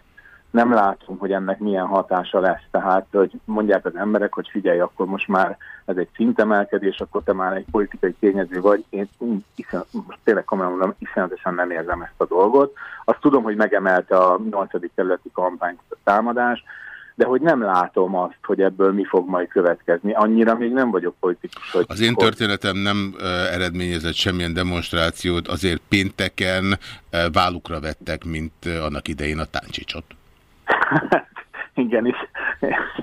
nem látom, hogy ennek milyen hatása lesz. Tehát, hogy mondják az emberek, hogy figyelj, akkor most már ez egy szintemelkedés, akkor te már egy politikai tényező vagy. Én iszen, most tényleg komolyan mondom, iszonyatosan nem érzem ezt a dolgot. Azt tudom, hogy megemelte a 8. kerületi kampányt a támadás, de hogy nem látom azt, hogy ebből mi fog majd következni. Annyira még nem vagyok politikus. Hogy az én történetem nem eredményezett semmilyen demonstrációt, azért pénteken vállukra vettek, mint annak idején a táncsicsot. *laughs* Igen, és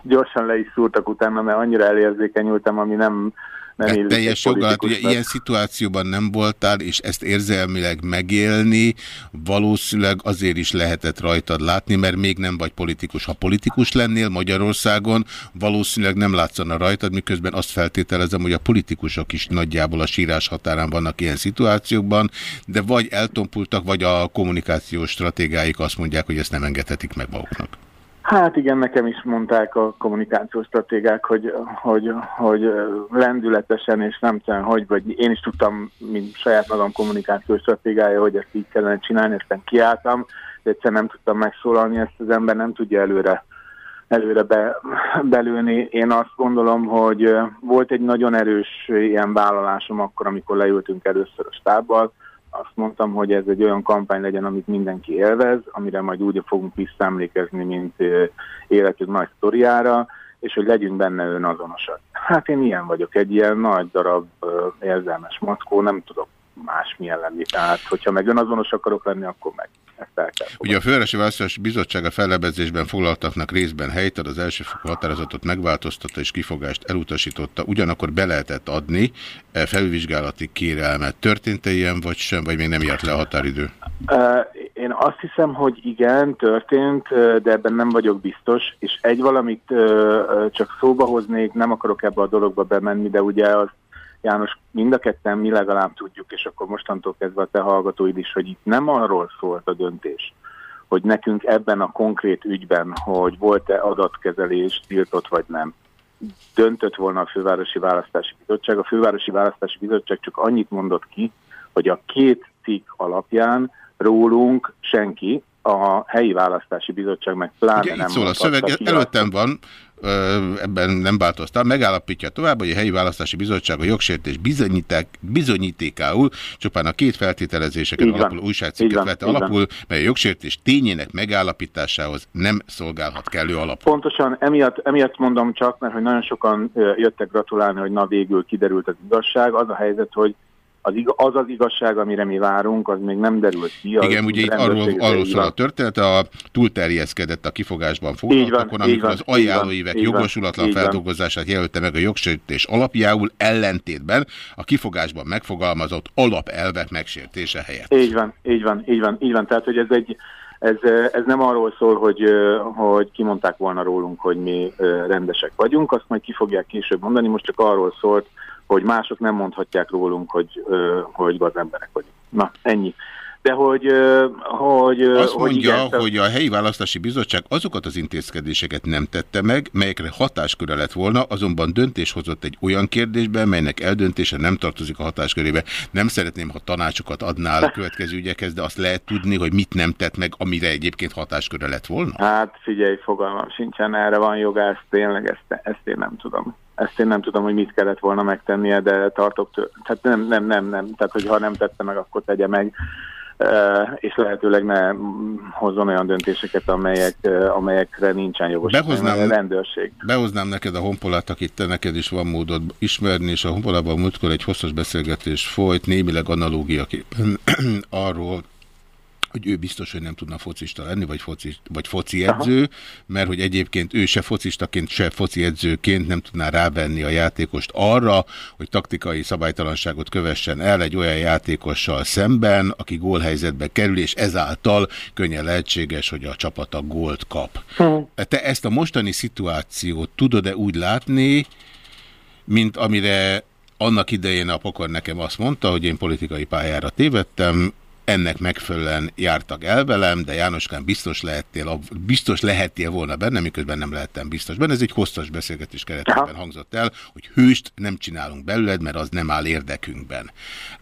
gyorsan le is szúrtak utána, mert annyira elérzékenyültem, ami nem, nem hát teljes joggal, hát ugye ilyen szituációban nem voltál, és ezt érzelmileg megélni valószínűleg azért is lehetett rajtad látni, mert még nem vagy politikus. Ha politikus lennél Magyarországon, valószínűleg nem látszana rajtad, miközben azt feltételezem, hogy a politikusok is nagyjából a sírás határán vannak ilyen szituációkban, de vagy eltompultak, vagy a kommunikációs stratégiáik azt mondják, hogy ezt nem engedhetik meg maguknak. Hát igen, nekem is mondták a kommunikációs stratégák, hogy, hogy, hogy lendületesen és nem tudom, hogy, vagy én is tudtam, mint saját magam kommunikációs stratégája, hogy ezt így kellene csinálni, aztán kiálltam, de egyszer nem tudtam megszólalni, ezt az ember nem tudja előre, előre be, belőni. Én azt gondolom, hogy volt egy nagyon erős ilyen vállalásom akkor, amikor leültünk először a stábbal, azt mondtam, hogy ez egy olyan kampány legyen, amit mindenki élvez, amire majd úgy fogunk visszaemlékezni, mint életünk nagy sztoriára, és hogy legyünk benne önazonosak. Hát én ilyen vagyok, egy ilyen nagy darab érzelmes mackó, nem tudok másmilyen lenni. Tehát, hogyha meg önazonos akarok lenni, akkor meg Ugye a Fővárosi Választási Bizottság a fellebezésben foglaltaknak részben helytad, az elsőfokú határozatot megváltoztatta és kifogást elutasította, ugyanakkor be lehetett adni e, felvizsgálati kérelmet. Történt-e ilyen, vagy sem, vagy még nem járt le a határidő? Én azt hiszem, hogy igen, történt, de ebben nem vagyok biztos, és egy valamit csak szóba hoznék, nem akarok ebbe a dologba bemenni, de ugye az János, mind a ketten mi legalább tudjuk, és akkor mostantól kezdve a te hallgatóid is, hogy itt nem arról szólt a döntés, hogy nekünk ebben a konkrét ügyben, hogy volt-e adatkezelés, tiltott vagy nem, döntött volna a Fővárosi Választási Bizottság. A Fővárosi Választási Bizottság csak annyit mondott ki, hogy a két cikk alapján rólunk senki, a helyi választási bizottság meg pláne Ugye nem itt szól a szöveg, ki előttem van, ebben nem változtam, megállapítja tovább, hogy a helyi választási bizottság a jogsértés bizonyíték, bizonyítékául csupán a két feltételezéseken Így Így újságcikket vette alapul, mely a jogsértés tényének megállapításához nem szolgálhat kellő alapot. Pontosan emiatt, emiatt mondom csak, mert hogy nagyon sokan jöttek gratulálni, hogy na végül kiderült az igazság. Az a helyzet, hogy az, az az igazság, amire mi várunk, az még nem derült ki. Az Igen, ugye itt arról, arról szól a történet, a túlterjeszkedett a kifogásban foglaltakon, amikor van, az van, jogosulatlan így feldolgozását jelölte meg a jogsértés alapjául ellentétben a kifogásban megfogalmazott alapelvek megsértése helyett. Így van, így van, így van, így van. Tehát, hogy ez egy ez, ez nem arról szól, hogy, hogy kimondták volna rólunk, hogy mi rendesek vagyunk, azt majd ki fogják később mondani, most csak arról szólt, hogy mások nem mondhatják rólunk, hogy, hogy gazemberek vagyunk. Na, ennyi. De hogy... hogy Azt hogy mondja, igen, hogy a helyi választási bizottság azokat az intézkedéseket nem tette meg, melyekre hatásköre lett volna, azonban döntés hozott egy olyan kérdésben, melynek eldöntése nem tartozik a hatáskörébe. Nem szeretném, ha tanácsokat adnál a következő ügyekhez, de azt lehet tudni, hogy mit nem tett meg, amire egyébként hatásköre lett volna? Hát figyelj, fogalmam sincsen, erre van jogász, tényleg ezt, ezt én nem tudom. Ezt én nem tudom, hogy mit kellett volna megtennie, de tartok tőle. Tehát nem, nem, nem, nem. Tehát, hogy ha nem tette meg, akkor tegye meg. És lehetőleg ne hozzon olyan döntéseket, amelyek, amelyekre nincsen jogos Behoznám- a rendőrség. Behoznám neked a honpolát, akit te neked is van módod ismerni, és a honpolában múltkor egy hosszas beszélgetés folyt, némileg analógiaképpen *clears throat* arról, hogy ő biztos, hogy nem tudna focista lenni, vagy foci, vagy foci edző, mert hogy egyébként ő se focistaként, se foci edzőként nem tudná rávenni a játékost arra, hogy taktikai szabálytalanságot kövessen el egy olyan játékossal szemben, aki gólhelyzetbe kerül, és ezáltal könnyen lehetséges, hogy a csapata gólt kap. Te ezt a mostani szituációt tudod-e úgy látni, mint amire annak idején a pokor nekem azt mondta, hogy én politikai pályára tévedtem, ennek megfelelően jártak el velem, de Jánoskán biztos lehettél, biztos lehettél volna benne, miközben nem lehettem biztos benne. Ez egy hosszas beszélgetés keretében hangzott el, hogy hőst nem csinálunk belőled, mert az nem áll érdekünkben.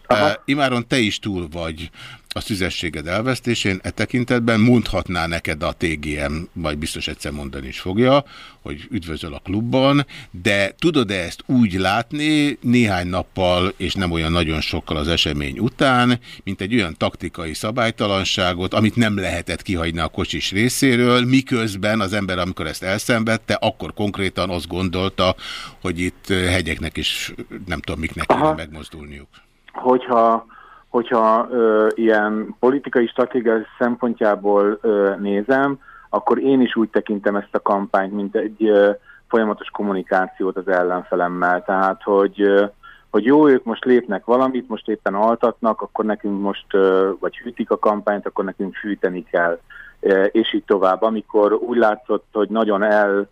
Uh, imáron te is túl vagy a szüzességed elvesztésén, e tekintetben mondhatná neked a TGM, majd biztos egyszer mondani is fogja, hogy üdvözöl a klubban, de tudod-e ezt úgy látni néhány nappal, és nem olyan nagyon sokkal az esemény után, mint egy olyan taktikai szabálytalanságot, amit nem lehetett kihagyni a kocsis részéről, miközben az ember, amikor ezt elszenvedte, akkor konkrétan azt gondolta, hogy itt hegyeknek is nem tudom miknek kéne megmozdulniuk. hogyha, hogyha ö, ilyen politikai stratégia szempontjából ö, nézem, akkor én is úgy tekintem ezt a kampányt, mint egy ö, folyamatos kommunikációt az ellenfelemmel. Tehát, hogy, ö, hogy jó, ők most lépnek valamit, most éppen altatnak, akkor nekünk most, ö, vagy hűtik a kampányt, akkor nekünk fűteni kell. Ö, És így tovább. Amikor úgy látszott, hogy nagyon el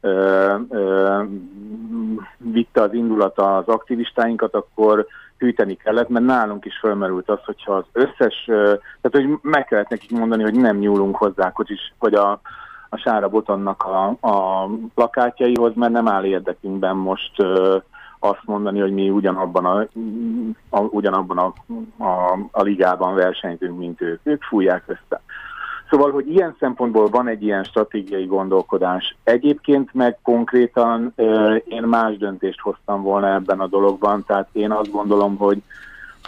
ö, ö, vitte az indulata az aktivistáinkat, akkor hűteni kellett, mert nálunk is fölmerült az, hogyha az összes, tehát hogy meg kellett nekik mondani, hogy nem nyúlunk hozzá kocsis, vagy a, a Sára Botonnak a, a plakátjaihoz, mert nem áll érdekünkben most azt mondani, hogy mi ugyanabban a, a, ugyanabban a, a, a ligában versenyzünk, mint ők. Ők fújják össze. Szóval, hogy ilyen szempontból van egy ilyen stratégiai gondolkodás. Egyébként meg konkrétan én más döntést hoztam volna ebben a dologban, tehát én azt gondolom, hogy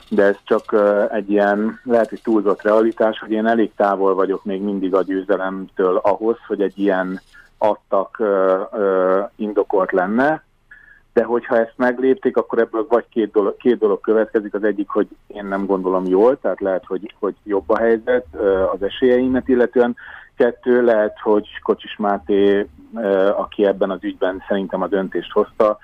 de ez csak egy ilyen, lehet, hogy túlzott realitás, hogy én elég távol vagyok még mindig a győzelemtől ahhoz, hogy egy ilyen adtak indokolt lenne, de hogyha ezt meglépték, akkor ebből vagy két dolog, két dolog következik. Az egyik, hogy én nem gondolom jól, tehát lehet, hogy, hogy jobb a helyzet az esélyeimet illetően. Kettő, lehet, hogy Kocsis Máté, aki ebben az ügyben szerintem a döntést hozta,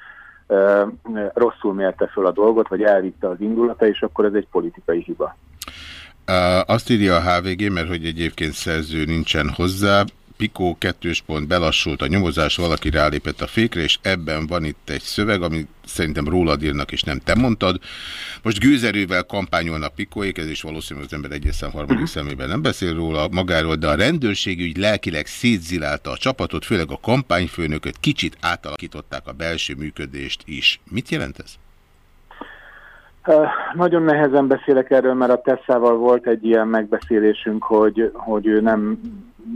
rosszul mérte föl a dolgot, vagy elvitte az indulata, és akkor ez egy politikai hiba. Azt írja a HVG, mert hogy egyébként szerző nincsen hozzá. Pikó kettős pont belassult a nyomozás, valaki rálépett a fékre, és ebben van itt egy szöveg, ami szerintem rólad írnak, és nem te mondtad. Most gőzerővel kampányolnak Pikóék, ez is valószínűleg az ember egyes szám harmadik szemében nem beszél róla magáról, de a rendőrség úgy lelkileg szétzilálta a csapatot, főleg a kampányfőnököt, kicsit átalakították a belső működést is. Mit jelent ez? Nagyon nehezen beszélek erről, mert a Tesszával volt egy ilyen megbeszélésünk, hogy, hogy ő nem,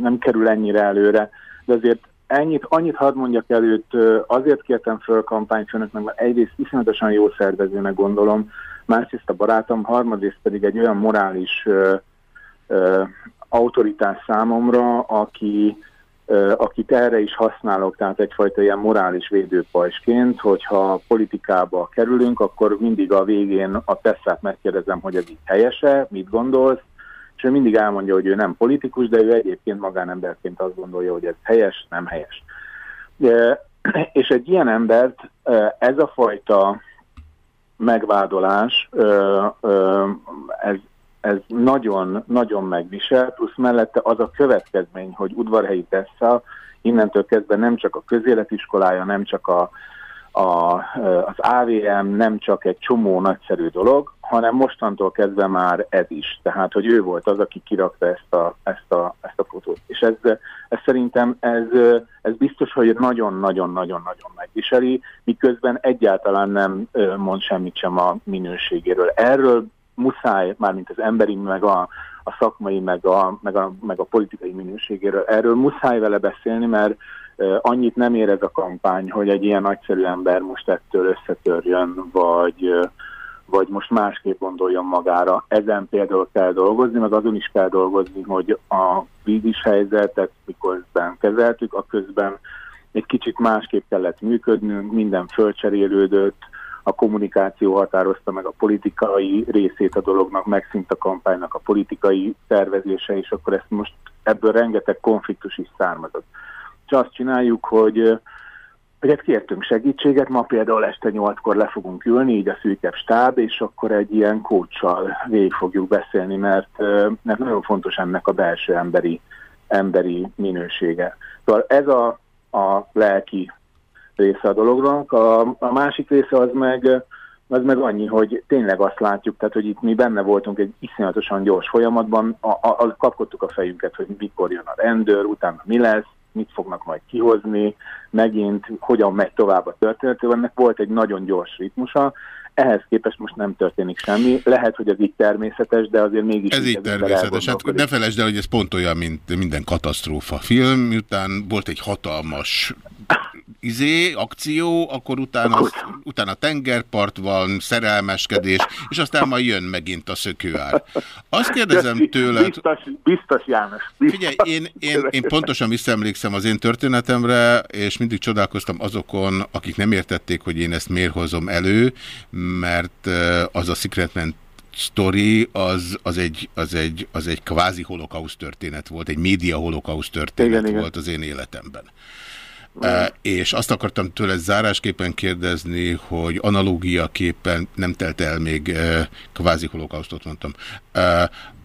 nem kerül ennyire előre, de azért ennyit, annyit hadd mondjak előtt, azért kértem föl kampányfőnöknek, mert egyrészt iszonyatosan jó szervezőnek gondolom, másrészt a barátom, harmadrészt pedig egy olyan morális ö, ö, autoritás számomra, aki, ö, akit erre is használok, tehát egyfajta ilyen morális védőpajsként, hogyha politikába kerülünk, akkor mindig a végén a Tesszát megkérdezem, hogy ez így helyese, mit gondolsz, és ő mindig elmondja, hogy ő nem politikus, de ő egyébként magánemberként azt gondolja, hogy ez helyes, nem helyes. *clears throat* És egy ilyen embert ez a fajta megvádolás, ez, ez nagyon, nagyon megvisel, plusz mellette az a következmény, hogy udvarhelyi Tessa innentől kezdve nem csak a közéletiskolája, nem csak a, a, az AVM, nem csak egy csomó nagyszerű dolog, hanem mostantól kezdve már ez is. Tehát, hogy ő volt az, aki kirakta ezt a, ezt a, ezt a fotót. És ez, ez szerintem ez, ez biztos, hogy nagyon-nagyon-nagyon-nagyon megviseli, miközben egyáltalán nem mond semmit sem a minőségéről. Erről muszáj, mármint az emberi, meg a, a szakmai, meg a, meg, a, meg a politikai minőségéről. Erről muszáj vele beszélni, mert annyit nem ér ez a kampány, hogy egy ilyen nagyszerű ember most ettől összetörjön, vagy, vagy most másképp gondoljon magára. Ezen például kell dolgozni, meg azon is kell dolgozni, hogy a vízis helyzetet, mikor kezeltük, a közben egy kicsit másképp kellett működnünk, minden fölcserélődött, a kommunikáció határozta meg a politikai részét a dolognak, megszűnt a kampánynak a politikai tervezése, és akkor ezt most ebből rengeteg konfliktus is származott. Azt csináljuk, hogy hogy hát kértünk segítséget, ma például este nyolckor le fogunk ülni, így a szűkebb stáb, és akkor egy ilyen kócsal végig fogjuk beszélni, mert, mert nagyon fontos ennek a belső emberi, emberi minősége. Szóval ez a, a lelki része a dolognak, a, a másik része az meg, az meg annyi, hogy tényleg azt látjuk, tehát hogy itt mi benne voltunk egy iszonyatosan gyors folyamatban, a, a, a, kapkodtuk a fejünket, hogy mikor jön a rendőr, utána mi lesz, mit fognak majd kihozni, megint hogyan megy tovább a történet. Ennek volt egy nagyon gyors ritmusa, ehhez képest most nem történik semmi. Lehet, hogy ez így természetes, de azért mégis... Ez így természetes. Hát ne felejtsd el, hogy ez pont olyan, mint minden katasztrófa film, miután volt egy hatalmas izé, akció, akkor utána, utána tengerpart van, szerelmeskedés, és aztán majd jön megint a szökőár. Azt kérdezem tőled... Biztos, biztos János. Biztos. Figyelj, én, én, én pontosan visszaemlékszem az én történetemre, és mindig csodálkoztam azokon, akik nem értették, hogy én ezt miért hozom elő, mert az a Secretman story az, az, egy, az, egy, az egy kvázi holokauszt történet volt, egy média holokauszt történet Igen, igen. volt az én életemben. És azt akartam tőle zárásképpen kérdezni, hogy analógiaképpen nem telt el még, kvázi holokausztot mondtam,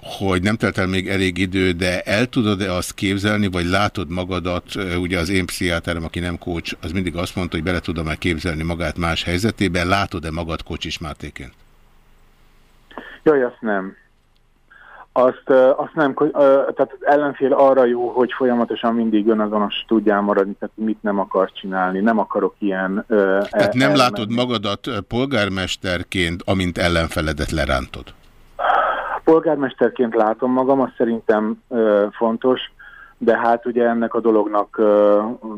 hogy nem telt el még elég idő, de el tudod-e azt képzelni, vagy látod magadat, ugye az én pszichiáterem, aki nem coach, az mindig azt mondta, hogy bele tudom-e képzelni magát más helyzetében, látod-e magad Kocsis Mátéként? Jaj, azt nem. Azt, azt nem, tehát az ellenfél arra jó, hogy folyamatosan mindig önazonos tudjál maradni, tehát mit nem akar csinálni. Nem akarok ilyen... Tehát nem elmenni. látod magadat polgármesterként, amint ellenfeledet lerántod? Polgármesterként látom magam, az szerintem fontos, de hát ugye ennek a dolognak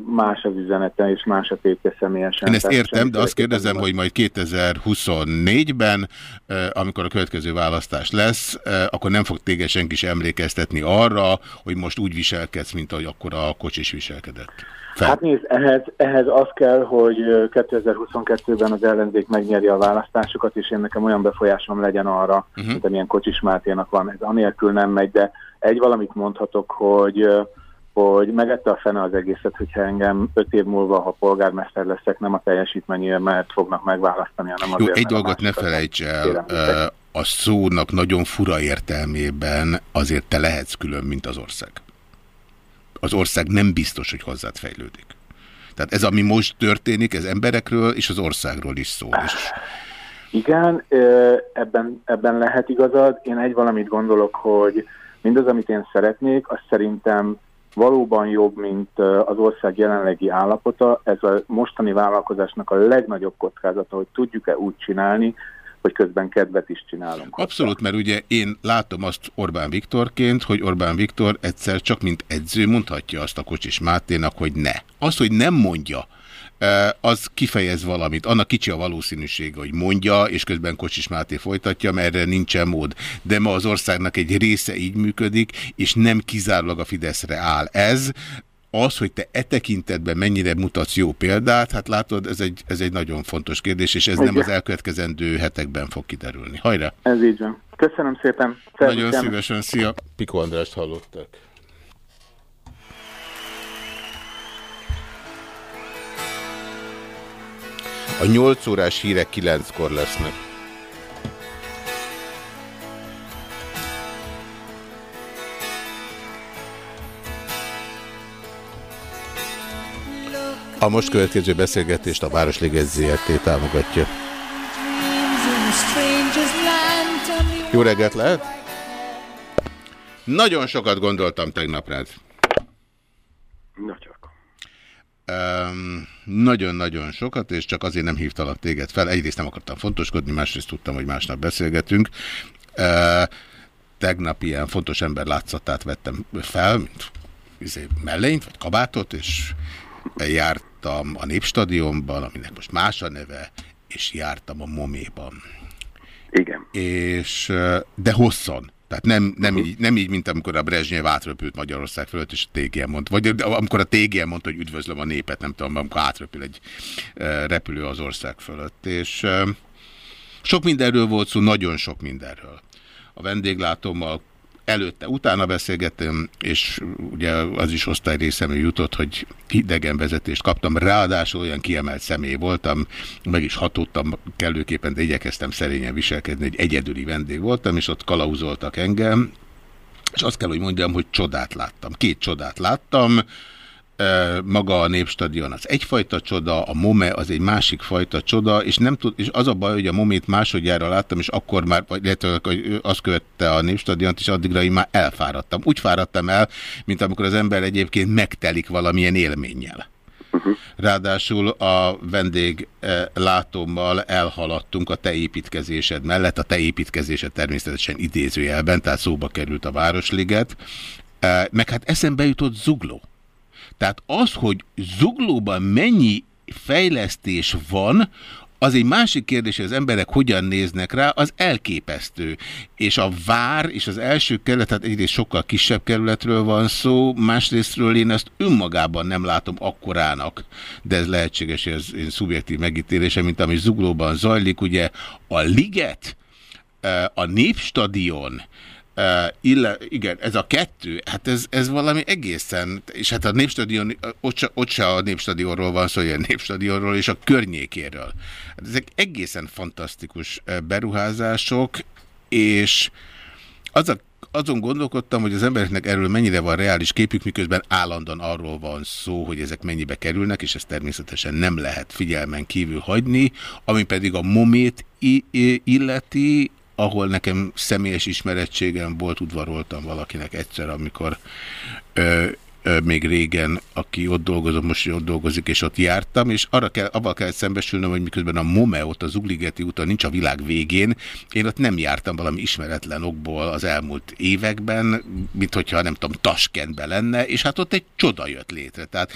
más az üzenete és más a tétje személyesen. Én ezt értem, de azt kérdezem, hogy majd 2024-ben, eh, amikor a következő választás lesz, akkor nem fog téged senki sem emlékeztetni arra, hogy most úgy viselkedsz, mint ahogy akkor a kocsis viselkedett. Hát nézd, ehhez, ehhez az kell, hogy ö, 2022-ben az ellenzék megnyeri a választásokat, és én nekem olyan befolyásom legyen arra, Mhm. uh-huh. mint amilyen Kocsis Máténak van. Ez anélkül nem megy, de egy valamit mondhatok, hogy hogy megette a fene az egészet, hogyha engem öt év múlva, ha polgármester leszek, nem a teljesítményért, mert fognak megválasztani, hanem Jó, azért, egy mert a dolgot ne felejts el, kérem, a szónak nagyon fura értelmében azért te lehetsz külön, mint az ország. Az ország nem biztos, hogy hozzád fejlődik. Tehát ez, ami most történik, ez emberekről és az országról is szól. És Igen, ebben, ebben lehet igazad. Én egy valamit gondolok, hogy mindaz, amit én szeretnék, az szerintem valóban jobb, mint az ország jelenlegi állapota. Ez a mostani vállalkozásnak a legnagyobb kockázata, hogy tudjuk-e úgy csinálni, hogy közben kedvet is csinálunk. Abszolút, mert ugye én látom azt Orbán Viktorként, hogy Orbán Viktor egyszer csak mint edző mondhatja azt a Kocsis Máténak, hogy ne. Az, hogy nem mondja, az kifejez valamit. Annak kicsi a valószínűsége, hogy mondja, és közben Kocsis Máté folytatja, mert erre nincsen mód. De ma az országnak egy része így működik, és nem kizárólag a Fideszre áll ez. Az, hogy te e tekintetben mennyire mutatsz jó példát, hát látod, ez egy, ez egy nagyon fontos kérdés, és ez Igen. nem az elkövetkezendő hetekben fog kiderülni. Hajrá! Ez így van. Köszönöm szépen. Szervusz, nagyon szívesen, szia! Piko Andrást hallottak. A 8 órás hírek 9-kor lesznek. A most következő beszélgetést a Városliget ZRT támogatja. Jó reggelt lehet? Nagyon sokat gondoltam tegnap rád. Nagyon. Nagyon-nagyon sokat, és csak azért nem hívtalak téged fel. Egyrészt nem akartam fontoskodni, másrészt tudtam, hogy másnap beszélgetünk. Uh, tegnap ilyen fontos ember látszatát vettem fel, mint izé, mellényt, vagy kabátot, és jártam a Népstadionban, aminek most más a neve, és jártam a Moméban. Igen. És, de hosszan. Tehát nem, nem, uh -huh. így, nem így, mint amikor a Brezsnyev átröpült Magyarország fölött, és a TGM mondta, vagy amikor a TGM mondta, hogy üdvözlöm a népet, nem tudom, amikor átröpül egy repülő az ország fölött. És sok mindenről volt szó, nagyon sok mindenről. A vendéglátómmal előtte, utána beszélgettem, és ugye az is osztály részemre jutott, hogy idegenvezetést kaptam, ráadásul olyan kiemelt személy voltam, meg is hatódtam kellőképpen, de igyekeztem szerényen viselkedni, egy egyedüli vendég voltam, és ott kalauzoltak engem, és azt kell, hogy mondjam, hogy csodát láttam. Két csodát láttam, maga a Népstadion az egyfajta csoda, a MOME az egy másik fajta csoda, és, nem tud, és az a baj, hogy a MOME-t másodjára láttam, és akkor már, vagy hogy azt követte a Népstadiont, és addigra én már elfáradtam. Úgy fáradtam el, mint amikor az ember egyébként megtelik valamilyen élménnyel. Ráadásul a vendég látommal elhaladtunk a te építkezésed mellett, a te építkezésed természetesen idézőjelben, tehát szóba került a Városliget, meg hát eszembe jutott Zugló. Tehát az, hogy zuglóban mennyi fejlesztés van, az egy másik kérdés, hogy az emberek hogyan néznek rá, az elképesztő. És a vár és az első kerület, tehát egyrészt sokkal kisebb kerületről van szó, másrésztről én ezt önmagában nem látom akkorának, de ez lehetséges, ez én szubjektív megítélése, mint ami Zuglóban zajlik. Ugye a Liget, eh, a Népstadion, ille, igen, ez a kettő, hát ez, ez valami egészen, és hát a Népstadion, ott se, ott se a Népstadionról van szó, ilyen Népstadionról és a környékéről. Hát ezek egészen fantasztikus beruházások, és az a, azon gondolkodtam, hogy az embereknek erről mennyire van reális képük, miközben állandóan arról van szó, hogy ezek mennyibe kerülnek, és ezt természetesen nem lehet figyelmen kívül hagyni, ami pedig a momét illeti, ahol nekem személyes ismerettségem volt, udvaroltam valakinek egyszer, amikor ö, ö, még régen, aki ott dolgozott, most ott dolgozik, és ott jártam, és arra kell, abban kell szembesülnöm, hogy miközben a MOME ott az Ugligeti úton nincs a világ végén, én ott nem jártam valami ismeretlen okból az elmúlt években, mint hogyha nem tudom, Taskentben lenne, és hát ott egy csoda jött létre. Tehát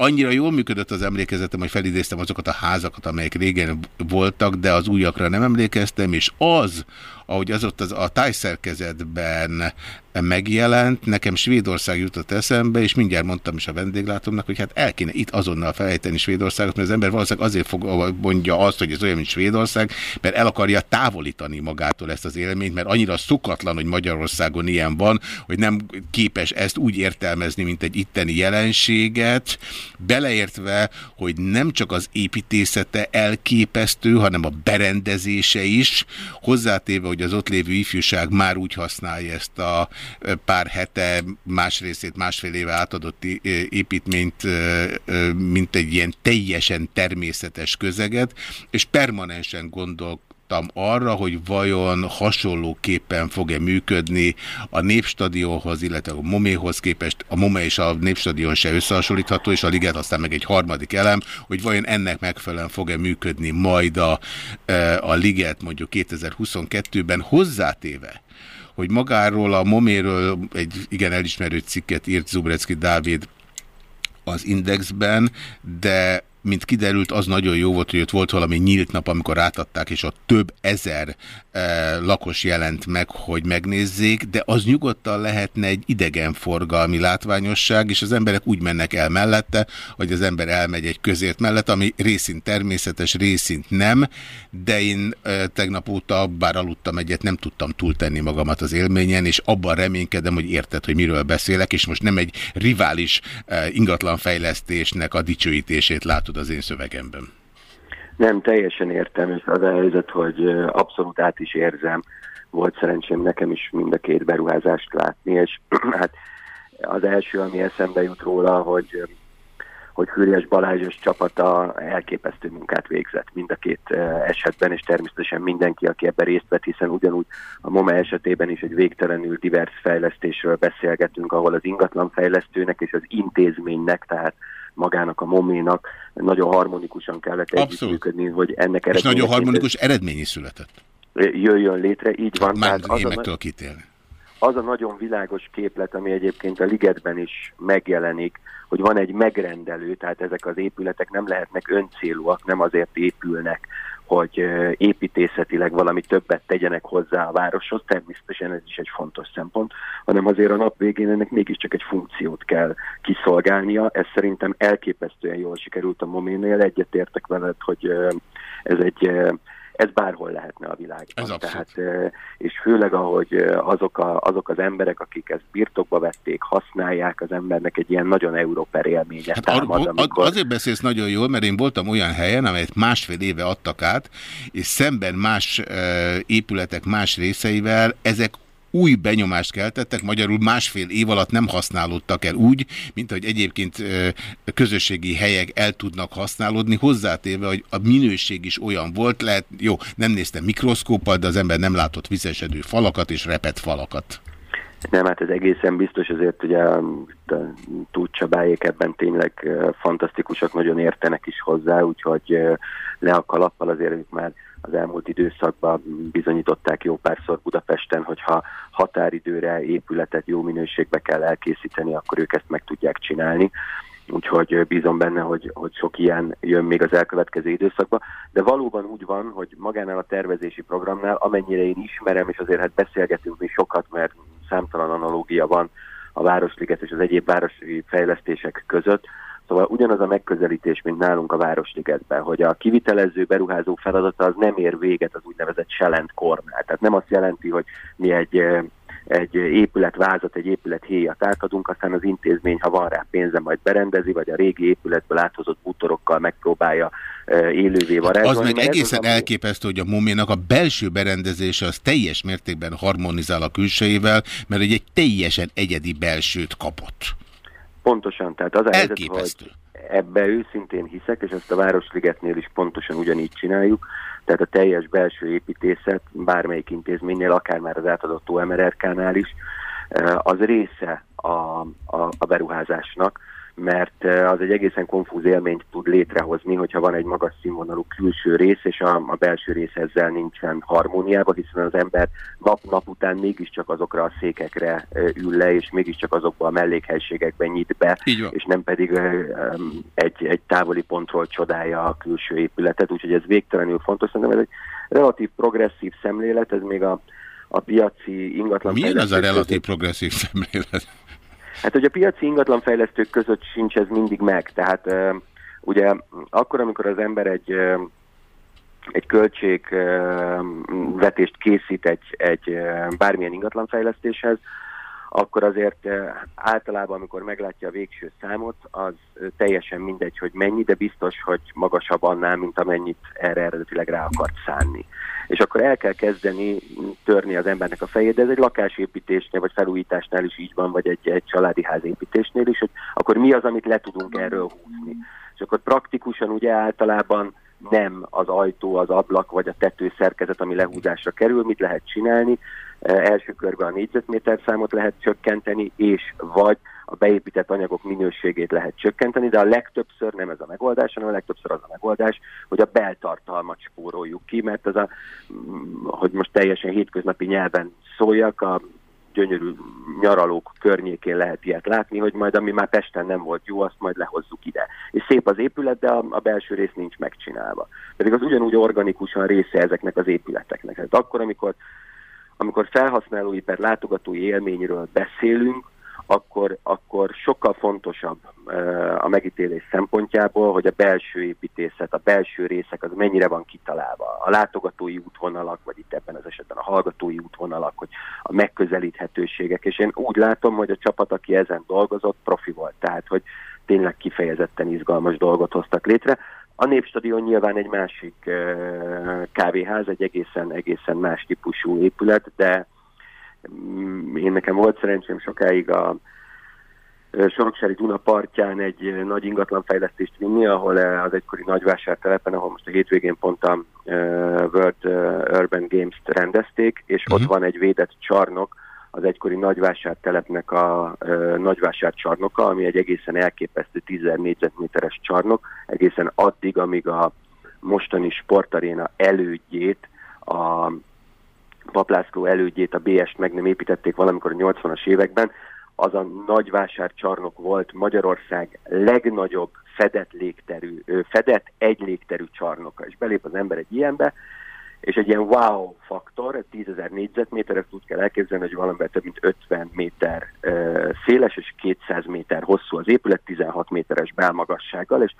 annyira jól működött az emlékezetem, hogy felidéztem azokat a házakat, amelyek régen voltak, de az újakra nem emlékeztem, és az, ahogy az ott az, a tájszerkezetben megjelent, nekem Svédország jutott eszembe, és mindjárt mondtam is a vendéglátomnak, hogy hát el kéne itt azonnal felejteni Svédországot, mert az ember valószínűleg azért fog, mondja azt, hogy ez olyan, mint Svédország, mert el akarja távolítani magától ezt az élményt, mert annyira szokatlan, hogy Magyarországon ilyen van, hogy nem képes ezt úgy értelmezni, mint egy itteni jelenséget, beleértve, hogy nem csak az építészete elképesztő, hanem a berendezése is, hozzátéve, hogy az ott lévő ifjúság már úgy használja ezt a pár hete, más részét másfél éve átadott építményt, mint egy ilyen teljesen természetes közeget, és permanensen gondol számítottam arra, hogy vajon hasonlóképpen fog-e működni a Népstadionhoz, illetve a Moméhoz képest, a Momé és a Népstadion se összehasonlítható, és a Liget aztán meg egy harmadik elem, hogy vajon ennek megfelelően fog-e működni majd a, a Liget mondjuk 2022-ben hozzátéve, hogy magáról a Moméről egy igen elismerő cikket írt Zubrecki Dávid az Indexben, de mint kiderült, az nagyon jó volt, hogy ott volt valami nyílt nap, amikor átadták, és ott több ezer e, lakos jelent meg, hogy megnézzék, de az nyugodtan lehetne egy idegenforgalmi látványosság, és az emberek úgy mennek el mellette, hogy az ember elmegy egy közért mellett, ami részint természetes, részint nem, de én e, tegnap óta, bár aludtam egyet, nem tudtam túltenni magamat az élményen, és abban reménykedem, hogy érted, hogy miről beszélek, és most nem egy rivális e, ingatlanfejlesztésnek a dicsőítését látod az én szövegemben. Nem, teljesen értem, az a helyzet, hogy abszolút át is érzem. Volt szerencsém nekem is mind a két beruházást látni, és *clears throat* hát az első, ami eszembe jut róla, hogy hogy Hürjes Balázsos csapata elképesztő munkát végzett mind a két esetben, és természetesen mindenki, aki ebben részt vett, hiszen ugyanúgy a MOMA esetében is egy végtelenül divers fejlesztésről beszélgetünk, ahol az ingatlanfejlesztőnek és az intézménynek, tehát magának a moménak nagyon harmonikusan kellett együttműködni, hogy ennek És nagyon harmonikus eredmény is született. jöjjön létre, így van. Már az én a ítélni. az a nagyon világos képlet, ami egyébként a ligetben is megjelenik, hogy van egy megrendelő, tehát ezek az épületek nem lehetnek öncélúak, nem azért épülnek, hogy építészetileg valami többet tegyenek hozzá a városhoz, természetesen ez is egy fontos szempont, hanem azért a nap végén ennek mégiscsak egy funkciót kell kiszolgálnia. Ez szerintem elképesztően jól sikerült a Moménél, egyetértek veled, hogy ez egy ez bárhol lehetne a világban. Ez abszolút. Tehát, és főleg, ahogy azok, a, azok az emberek, akik ezt birtokba vették, használják, az embernek egy ilyen nagyon európer élménye Hát támad, amikor... Azért beszélsz nagyon jól, mert én voltam olyan helyen, amelyet másfél éve adtak át, és szemben más épületek más részeivel ezek új benyomást keltettek, magyarul másfél év alatt nem használódtak el úgy, mint hogy egyébként közösségi helyek el tudnak használódni, hozzátéve, hogy a minőség is olyan volt, lehet, jó, nem néztem mikroszkóppal, de az ember nem látott vizesedő falakat és repet falakat. Nem, hát ez egészen biztos, azért ugye Csabályék ebben tényleg fantasztikusak, nagyon értenek is hozzá, úgyhogy le a kalappal azért ők már az elmúlt időszakban bizonyították jó párszor Budapesten, hogyha határidőre épületet jó minőségbe kell elkészíteni, akkor ők ezt meg tudják csinálni. Úgyhogy bízom benne, hogy, hogy sok ilyen jön még az elkövetkező időszakban. De valóban úgy van, hogy magánál a tervezési programnál, amennyire én ismerem, és azért hát beszélgetünk mi sokat, mert számtalan analógia van a Városliget és az egyéb városi fejlesztések között. Szóval ugyanaz a megközelítés, mint nálunk a Városligetben, hogy a kivitelező beruházó feladata az nem ér véget az úgynevezett selent kornál. Tehát nem azt jelenti, hogy mi egy egy épületvázat, egy épület héjat átadunk, aztán az intézmény, ha van rá pénze, majd berendezi, vagy a régi épületből áthozott bútorokkal megpróbálja élővé varázsolni. Az meg egészen az, elképesztő, hogy a moménak a belső berendezése az teljes mértékben harmonizál a külsejével, mert egy teljesen egyedi belsőt kapott. Pontosan, tehát az a helyzet, hogy ebbe őszintén hiszek, és ezt a Városligetnél is pontosan ugyanígy csináljuk, tehát a teljes belső építészet bármelyik intézménynél, akár már az átadott OMRRK-nál is, eh, az része a, a, a beruházásnak, mert eh, az egy egészen konfúz élményt tud létrehozni, hogyha van egy magas színvonalú külső rész, és a, a belső rész ezzel nincsen harmóniában, hiszen az ember nap-nap után mégiscsak azokra a székekre eh, ül le, és mégiscsak azokba a mellékhelységekben nyit be, és nem pedig eh, egy, egy távoli pontról csodálja a külső épületet, úgyhogy ez végtelenül fontos. Szerintem ez egy relatív progresszív szemlélet, ez még a, a piaci ingatlan Milyen az a relatív progresszív szemlélet? Hát, hogy a piaci ingatlanfejlesztők között sincs ez mindig meg. Tehát ugye akkor, amikor az ember egy, egy költségvetést készít egy, egy bármilyen ingatlanfejlesztéshez, akkor azért általában, amikor meglátja a végső számot, az teljesen mindegy, hogy mennyi, de biztos, hogy magasabb annál, mint amennyit erre eredetileg rá akart szánni. És akkor el kell kezdeni törni az embernek a fejét, de ez egy lakásépítésnél, vagy felújításnál is így van, vagy egy, egy családi házépítésnél is, hogy akkor mi az, amit le tudunk erről húzni. És akkor praktikusan ugye általában nem az ajtó, az ablak vagy a tető szerkezet, ami lehúzásra kerül, mit lehet csinálni. Első körben a négyzetméter számot lehet csökkenteni, és vagy a beépített anyagok minőségét lehet csökkenteni, de a legtöbbször nem ez a megoldás, hanem a legtöbbször az a megoldás, hogy a beltartalmat spóroljuk ki, mert az a, mm, hogy most teljesen hétköznapi nyelven szóljak, a gyönyörű nyaralók környékén lehet ilyet látni, hogy majd ami már Pesten nem volt jó, azt majd lehozzuk ide. És szép az épület, de a, a belső rész nincs megcsinálva. Pedig az ugyanúgy organikusan része ezeknek az épületeknek. Tehát akkor, amikor, amikor felhasználói per látogatói élményről beszélünk, akkor, akkor sokkal fontosabb a megítélés szempontjából, hogy a belső építészet, a belső részek az mennyire van kitalálva. A látogatói útvonalak, vagy itt ebben az esetben a hallgatói útvonalak, hogy a megközelíthetőségek, és én úgy látom, hogy a csapat, aki ezen dolgozott, profi volt. Tehát, hogy tényleg kifejezetten izgalmas dolgot hoztak létre. A Népstadion nyilván egy másik kávéház, egy egészen, egészen más típusú épület, de én nekem volt szerencsém sokáig a Soroksári Duna partján egy nagy ingatlanfejlesztést vinni, ahol az egykori nagyvásártelepen, ahol most a hétvégén pont a World Urban Games-t rendezték, és uh-huh. ott van egy védett csarnok, az egykori nagyvásártelepnek a nagyvásár csarnoka, ami egy egészen elképesztő 10 négyzetméteres csarnok, egészen addig, amíg a mostani sportaréna elődjét a Paplászló elődjét, a BS-t meg nem építették valamikor a 80-as években, az a nagy volt Magyarország legnagyobb fedett légterű, fedett egy légterű csarnoka, és belép az ember egy ilyenbe, és egy ilyen wow faktor, 10 ezer négyzetméter, ezt úgy kell elképzelni, hogy valamivel több mint 50 méter széles és 200 méter hosszú az épület, 16 méteres belmagassággal, és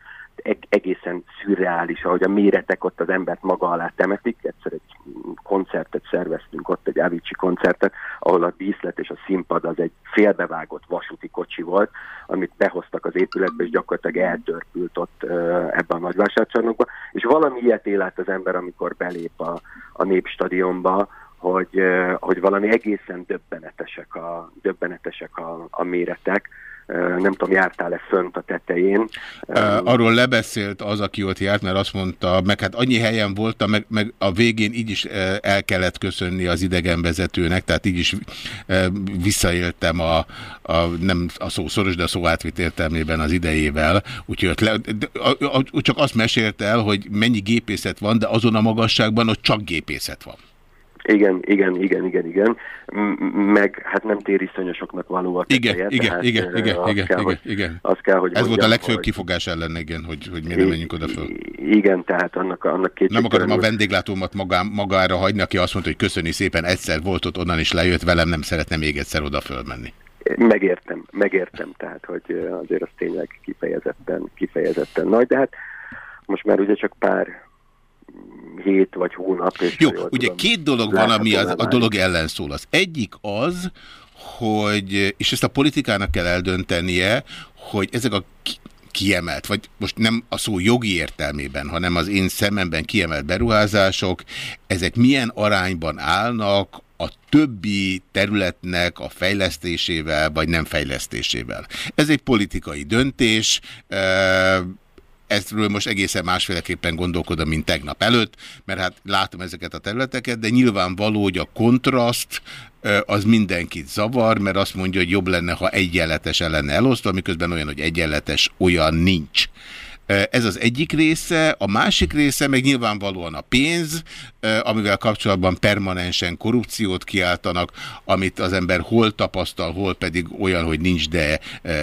egészen szürreális, ahogy a méretek ott az embert maga alá temetik. Egyszer egy koncertet szerveztünk ott, egy Avicii koncertet, ahol a díszlet és a színpad az egy félbevágott vasúti kocsi volt, amit behoztak az épületbe, és gyakorlatilag eltörpült ott ebbe a nagyvásárcsarnokba. És valami ilyet élet az ember, amikor belép a, a népstadionba, hogy, hogy valami egészen döbbenetesek a, döbbenetesek a, a méretek, nem tudom, jártál-e fönt a tetején. Arról lebeszélt az, aki ott járt, mert azt mondta, meg hát annyi helyen voltam, meg, meg a végén így is el kellett köszönni az idegenvezetőnek, tehát így is visszaéltem a, a nem a szó szoros, de a szó átvitt értelmében az idejével, úgyhogy le, csak azt mesélte el, hogy mennyi gépészet van, de azon a magasságban ott csak gépészet van. Igen, igen, igen, igen, igen. Meg hát nem tériszonyosoknak való a teteje, igen, igen, igen, igen, igen, kell, igen, hogy, igen. Az kell, hogy Ez mondjam, volt a legfőbb hogy... kifogás ellen, igen, hogy, hogy miért nem menjünk oda föl. Igen, tehát annak, annak két Nem akarom a vendéglátómat magá, magára hagyni, aki azt mondta, hogy köszöni szépen, egyszer volt ott, onnan is lejött velem, nem szeretne még egyszer oda fölmenni. Megértem, megértem, tehát, hogy azért az tényleg kifejezetten, kifejezetten nagy, de hát most már ugye csak pár hét vagy hónap. És Jó, ugye tudom, két dolog van, ami az, a dolog ellen szól. Az egyik az, hogy, és ezt a politikának kell eldöntenie, hogy ezek a kiemelt, vagy most nem a szó jogi értelmében, hanem az én szememben kiemelt beruházások, ezek milyen arányban állnak a többi területnek a fejlesztésével, vagy nem fejlesztésével. Ez egy politikai döntés, ezről most egészen másféleképpen gondolkodom, mint tegnap előtt, mert hát látom ezeket a területeket, de nyilvánvaló, hogy a kontraszt az mindenkit zavar, mert azt mondja, hogy jobb lenne, ha egyenletes lenne elosztva, miközben olyan, hogy egyenletes, olyan nincs. Ez az egyik része, a másik része meg nyilvánvalóan a pénz, amivel kapcsolatban permanensen korrupciót kiáltanak, amit az ember hol tapasztal, hol pedig olyan, hogy nincs, de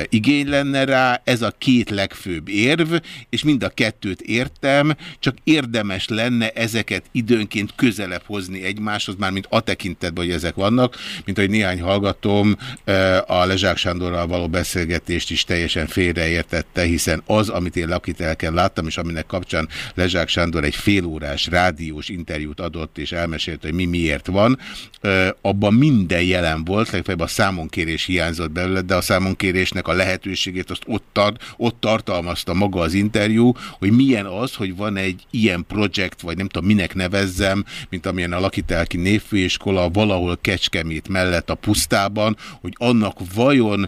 igény lenne rá. Ez a két legfőbb érv, és mind a kettőt értem, csak érdemes lenne ezeket időnként közelebb hozni egymáshoz, már mint a tekintetben, hogy ezek vannak, mint hogy néhány hallgatom a Lezsák Sándorral való beszélgetést is teljesen félreértette, hiszen az, amit én lakitelken láttam, és aminek kapcsán Lezsák Sándor egy félórás rádiós interjú interjút adott, és elmesélte, hogy mi miért van. Abban minden jelen volt, legfeljebb a számonkérés hiányzott belőle, de a számonkérésnek a lehetőségét azt ott, tart, ott tartalmazta maga az interjú, hogy milyen az, hogy van egy ilyen projekt, vagy nem tudom, minek nevezzem, mint amilyen a Lakitelki Névfőiskola valahol Kecskemét mellett a pusztában, hogy annak vajon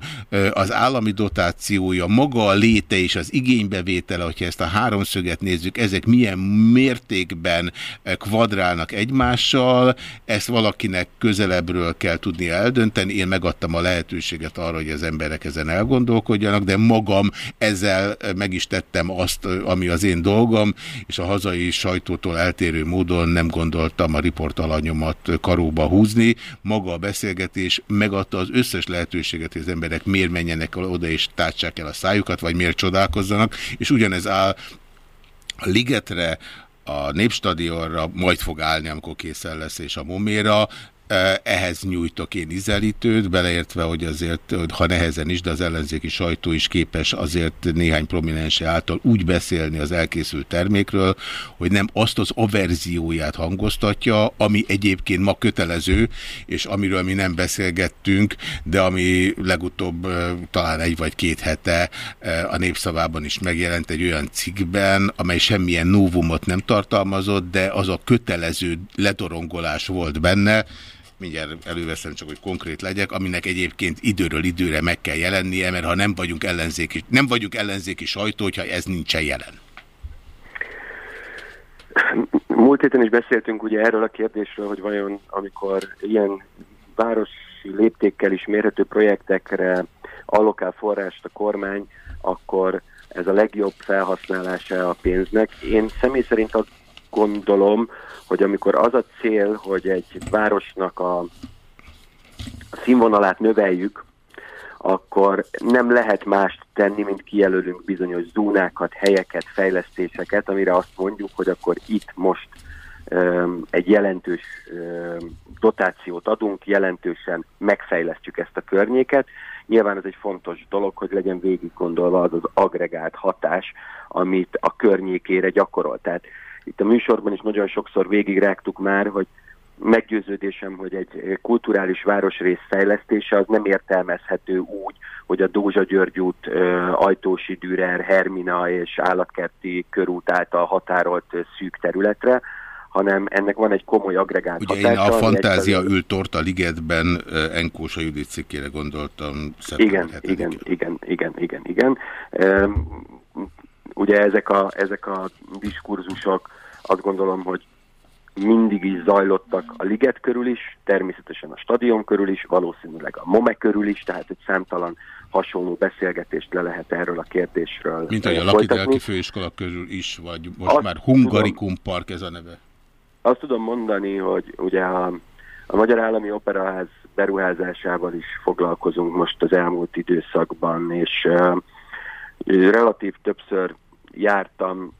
az állami dotációja, maga a léte és az igénybevétel vele, hogyha ezt a háromszöget nézzük, ezek milyen mértékben eh, kvadrálnak egymással, ezt valakinek közelebbről kell tudni eldönteni. Én megadtam a lehetőséget arra, hogy az emberek ezen elgondolkodjanak, de magam ezzel eh, meg is tettem azt, eh, ami az én dolgom, és a hazai sajtótól eltérő módon nem gondoltam a riportalanyomat karóba húzni. Maga a beszélgetés megadta az összes lehetőséget, hogy az emberek miért menjenek oda és tártsák el a szájukat, vagy miért csodálkozzanak, és ugyanez áll a Ligetre, a Népstadionra majd fog állni, amikor készen lesz, és a Moméra, ehhez nyújtok én izelítőt, beleértve, hogy azért, ha nehezen is, de az ellenzéki sajtó is képes azért néhány prominense által úgy beszélni az elkészült termékről, hogy nem azt az averzióját hangoztatja, ami egyébként ma kötelező, és amiről mi nem beszélgettünk, de ami legutóbb talán egy vagy két hete a népszavában is megjelent egy olyan cikkben, amely semmilyen novumot nem tartalmazott, de az a kötelező letorongolás volt benne, mindjárt előveszem csak, hogy konkrét legyek, aminek egyébként időről időre meg kell jelennie, mert ha nem vagyunk ellenzéki, nem vagyunk ellenzéki sajtó, hogyha ez nincsen jelen. Múlt héten is beszéltünk ugye erről a kérdésről, hogy vajon amikor ilyen városi léptékkel is mérhető projektekre allokál forrást a kormány, akkor ez a legjobb felhasználása a pénznek. Én személy szerint azt gondolom, hogy amikor az a cél, hogy egy városnak a, színvonalát növeljük, akkor nem lehet mást tenni, mint kijelölünk bizonyos zónákat, helyeket, fejlesztéseket, amire azt mondjuk, hogy akkor itt most um, egy jelentős um, dotációt adunk, jelentősen megfejlesztjük ezt a környéket. Nyilván ez egy fontos dolog, hogy legyen végig gondolva az az agregált hatás, amit a környékére gyakorol. Tehát itt a műsorban is nagyon sokszor végigrágtuk már, hogy meggyőződésem, hogy egy kulturális városrész fejlesztése az nem értelmezhető úgy, hogy a Dózsa György út, Ajtósi Dürer, Hermina és Állatkerti körút által határolt szűk területre, hanem ennek van egy komoly agregált Ugye hatása. én a Fantázia egy... ült a ligetben Enkósa Judit cikkére gondoltam. Igen, igen, igen, igen, igen, igen. Ugye ezek a, ezek a diskurzusok azt gondolom, hogy mindig is zajlottak a liget körül is, természetesen a stadion körül is, valószínűleg a MOME körül is, tehát egy számtalan hasonló beszélgetést le lehet erről a kérdésről Mint ahogy a Lakidelki főiskola körül is, vagy most azt már Hungarikum tudom, Park ez a neve. Azt tudom mondani, hogy ugye a, a Magyar Állami Operaház beruházásával is foglalkozunk most az elmúlt időszakban, és uh, relatív többször jártam.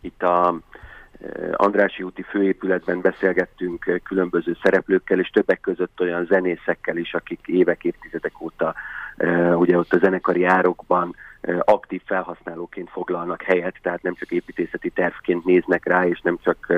Itt a Andrási úti főépületben beszélgettünk különböző szereplőkkel, és többek között olyan zenészekkel is, akik évek, évtizedek óta ugye ott a zenekari árokban aktív felhasználóként foglalnak helyet, tehát nem csak építészeti tervként néznek rá, és nem csak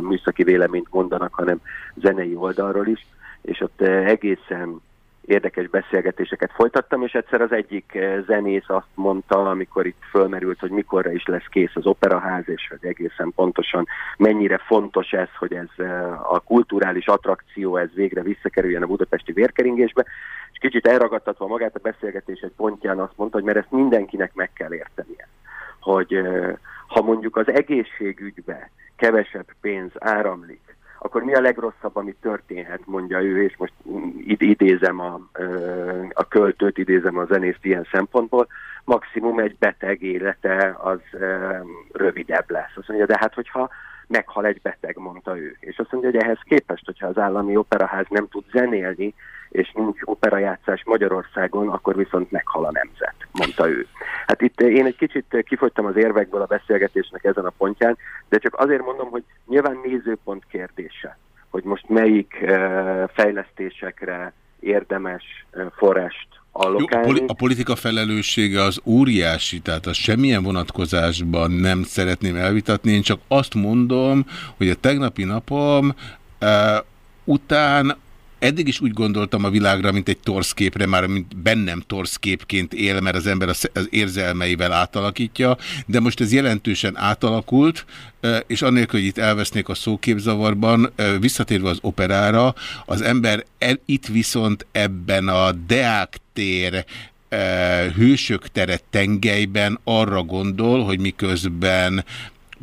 műszaki véleményt mondanak, hanem zenei oldalról is, és ott egészen érdekes beszélgetéseket folytattam, és egyszer az egyik eh, zenész azt mondta, amikor itt fölmerült, hogy mikorra is lesz kész az operaház, és hogy egészen pontosan mennyire fontos ez, hogy ez eh, a kulturális attrakció, ez végre visszakerüljön a budapesti vérkeringésbe, és kicsit elragadtatva magát a beszélgetés egy pontján azt mondta, hogy mert ezt mindenkinek meg kell értenie, hogy eh, ha mondjuk az egészségügybe kevesebb pénz áramlik, akkor mi a legrosszabb, ami történhet, mondja ő, és most id idézem a, a költőt, idézem a zenészt ilyen szempontból, maximum egy beteg élete az rövidebb lesz. Azt mondja, de hát hogyha meghal egy beteg, mondta ő. És azt mondja, hogy ehhez képest, hogyha az állami operaház nem tud zenélni, és nincs operajátszás Magyarországon, akkor viszont meghal a nemzet, mondta ő. Hát itt én egy kicsit kifogytam az érvekből a beszélgetésnek ezen a pontján, de csak azért mondom, hogy nyilván nézőpont kérdése, hogy most melyik uh, fejlesztésekre érdemes forrást allokálni. Jó, a politika felelőssége az óriási, tehát az semmilyen vonatkozásban nem szeretném elvitatni, én csak azt mondom, hogy a tegnapi napom uh, után eddig is úgy gondoltam a világra, mint egy torszképre, már mint bennem torszképként él, mert az ember az érzelmeivel átalakítja, de most ez jelentősen átalakult, és annélkül, hogy itt elvesznék a szóképzavarban, visszatérve az operára, az ember el, itt viszont ebben a Deák tér hősök tere tengelyben arra gondol, hogy miközben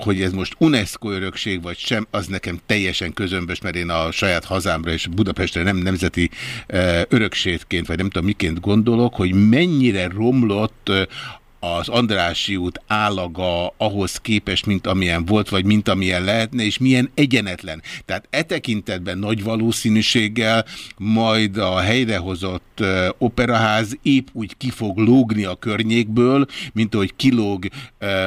hogy ez most UNESCO örökség vagy sem, az nekem teljesen közömbös, mert én a saját hazámra és Budapestre nem nemzeti örökségként, vagy nem tudom miként gondolok, hogy mennyire romlott az Andrási út állaga ahhoz képest, mint amilyen volt, vagy mint amilyen lehetne, és milyen egyenetlen. Tehát e tekintetben nagy valószínűséggel majd a helyrehozott operaház épp úgy ki fog lógni a környékből, mint ahogy kilóg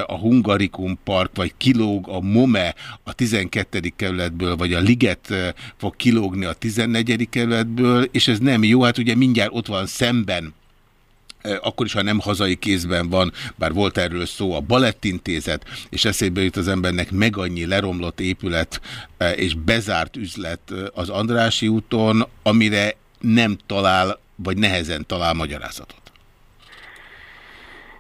a Hungarikum Park, vagy kilóg a MOME a 12. kerületből, vagy a Liget fog kilógni a 14. kerületből, és ez nem jó, hát ugye mindjárt ott van szemben akkor is, ha nem hazai kézben van, bár volt erről szó, a balettintézet, és eszébe jut az embernek meg annyi leromlott épület és bezárt üzlet az Andrási úton, amire nem talál, vagy nehezen talál magyarázatot.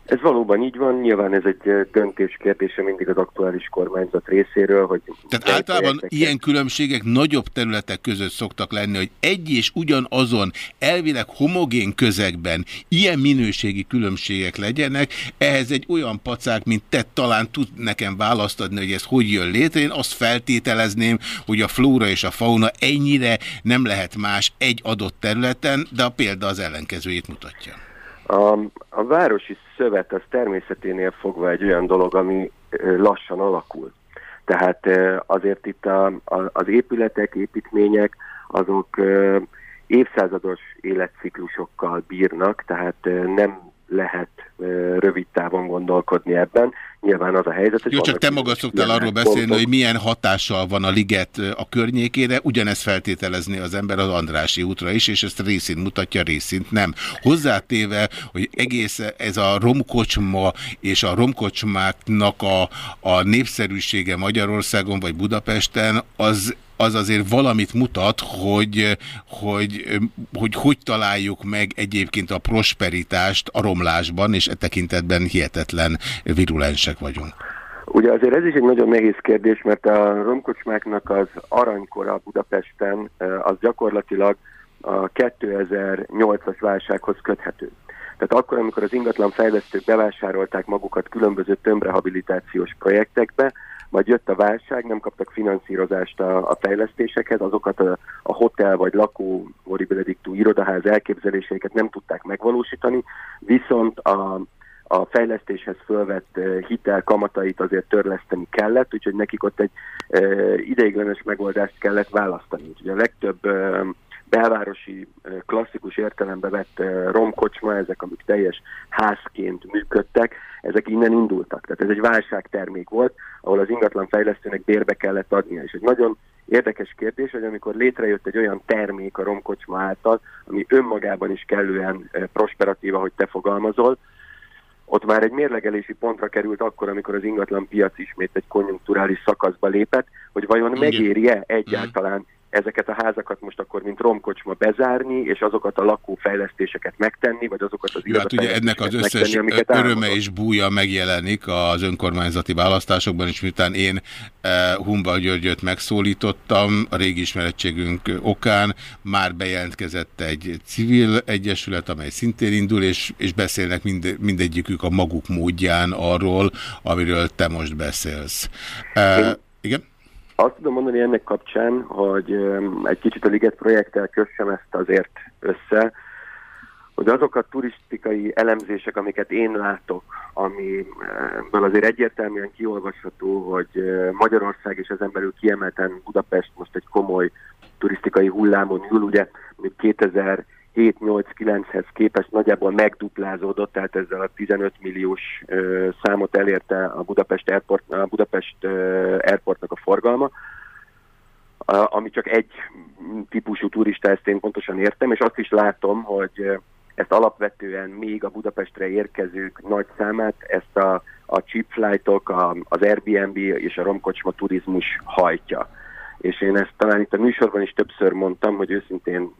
Ez valóban így van, nyilván ez egy döntés kérdése mindig az aktuális kormányzat részéről, hogy... Tehát általában ilyen különbségek nagyobb területek között szoktak lenni, hogy egy és ugyanazon elvileg homogén közegben ilyen minőségi különbségek legyenek, ehhez egy olyan pacák, mint te talán tud nekem választ adni, hogy ez hogy jön létre. Én azt feltételezném, hogy a flóra és a fauna ennyire nem lehet más egy adott területen, de a példa az ellenkezőjét mutatja. A, a városi szövet az természeténél fogva egy olyan dolog, ami lassan alakul. Tehát azért itt a, a, az épületek, építmények, azok évszázados életciklusokkal bírnak, tehát nem lehet rövid távon gondolkodni ebben. Nyilván az a helyzet, hogy... Jó, csak te magad szoktál arról beszélni, pontok. hogy milyen hatással van a liget a környékére, ugyanezt feltételezni az ember az Andrási útra is, és ezt részint mutatja, részint nem. Hozzátéve, hogy egész ez a romkocsma és a romkocsmáknak a, a népszerűsége Magyarországon vagy Budapesten, az az azért valamit mutat, hogy hogy, hogy hogy találjuk meg egyébként a prosperitást a romlásban, és e tekintetben hihetetlen virulensek vagyunk. Ugye azért ez is egy nagyon nehéz kérdés, mert a romkocsmáknak az aranykora Budapesten az gyakorlatilag a 2008-as válsághoz köthető. Tehát akkor, amikor az ingatlan fejlesztők bevásárolták magukat különböző tömbrehabilitációs projektekbe, majd jött a válság, nem kaptak finanszírozást a, a fejlesztésekhez, azokat a, a hotel vagy lakó Benediktú irodaház elképzeléseiket nem tudták megvalósítani, viszont a, a fejlesztéshez fölvett hitel kamatait azért törleszteni kellett, úgyhogy nekik ott egy e, ideiglenes megoldást kellett választani. Úgyhogy a legtöbb e, belvárosi klasszikus értelembe vett romkocsma, ezek, amik teljes házként működtek, ezek innen indultak. Tehát ez egy válságtermék volt, ahol az ingatlan fejlesztőnek bérbe kellett adnia. És egy nagyon érdekes kérdés, hogy amikor létrejött egy olyan termék a romkocsma által, ami önmagában is kellően prosperatíva, hogy te fogalmazol, ott már egy mérlegelési pontra került akkor, amikor az ingatlan piac ismét egy konjunkturális szakaszba lépett, hogy vajon megéri-e egyáltalán ezeket a házakat most akkor, mint romkocsma bezárni, és azokat a lakófejlesztéseket megtenni, vagy azokat az hát ugye ennek az összes megtenni, öröme és búja megjelenik az önkormányzati választásokban, és miután én eh, Humba Györgyöt megszólítottam, a régi ismerettségünk okán már bejelentkezett egy civil egyesület, amely szintén indul, és, és beszélnek mind, mindegyikük a maguk módján arról, amiről te most beszélsz. Eh, igen? Azt tudom mondani ennek kapcsán, hogy egy kicsit a Liget projekttel kössem ezt azért össze, hogy azok a turistikai elemzések, amiket én látok, amiből azért egyértelműen kiolvasható, hogy Magyarország és ezen belül kiemelten Budapest most egy komoly turisztikai hullámon ül, ugye 2000 7-8-9-hez képest nagyjából megduplázódott, tehát ezzel a 15 milliós ö, számot elérte a Budapest, Airport, a Budapest ö, Airportnak a forgalma, a, ami csak egy típusú turista, ezt én pontosan értem, és azt is látom, hogy ezt alapvetően még a Budapestre érkezők nagy számát, ezt a, a cheap flightok, a, az Airbnb és a romkocsma turizmus hajtja és én ezt talán itt a műsorban is többször mondtam, hogy őszintén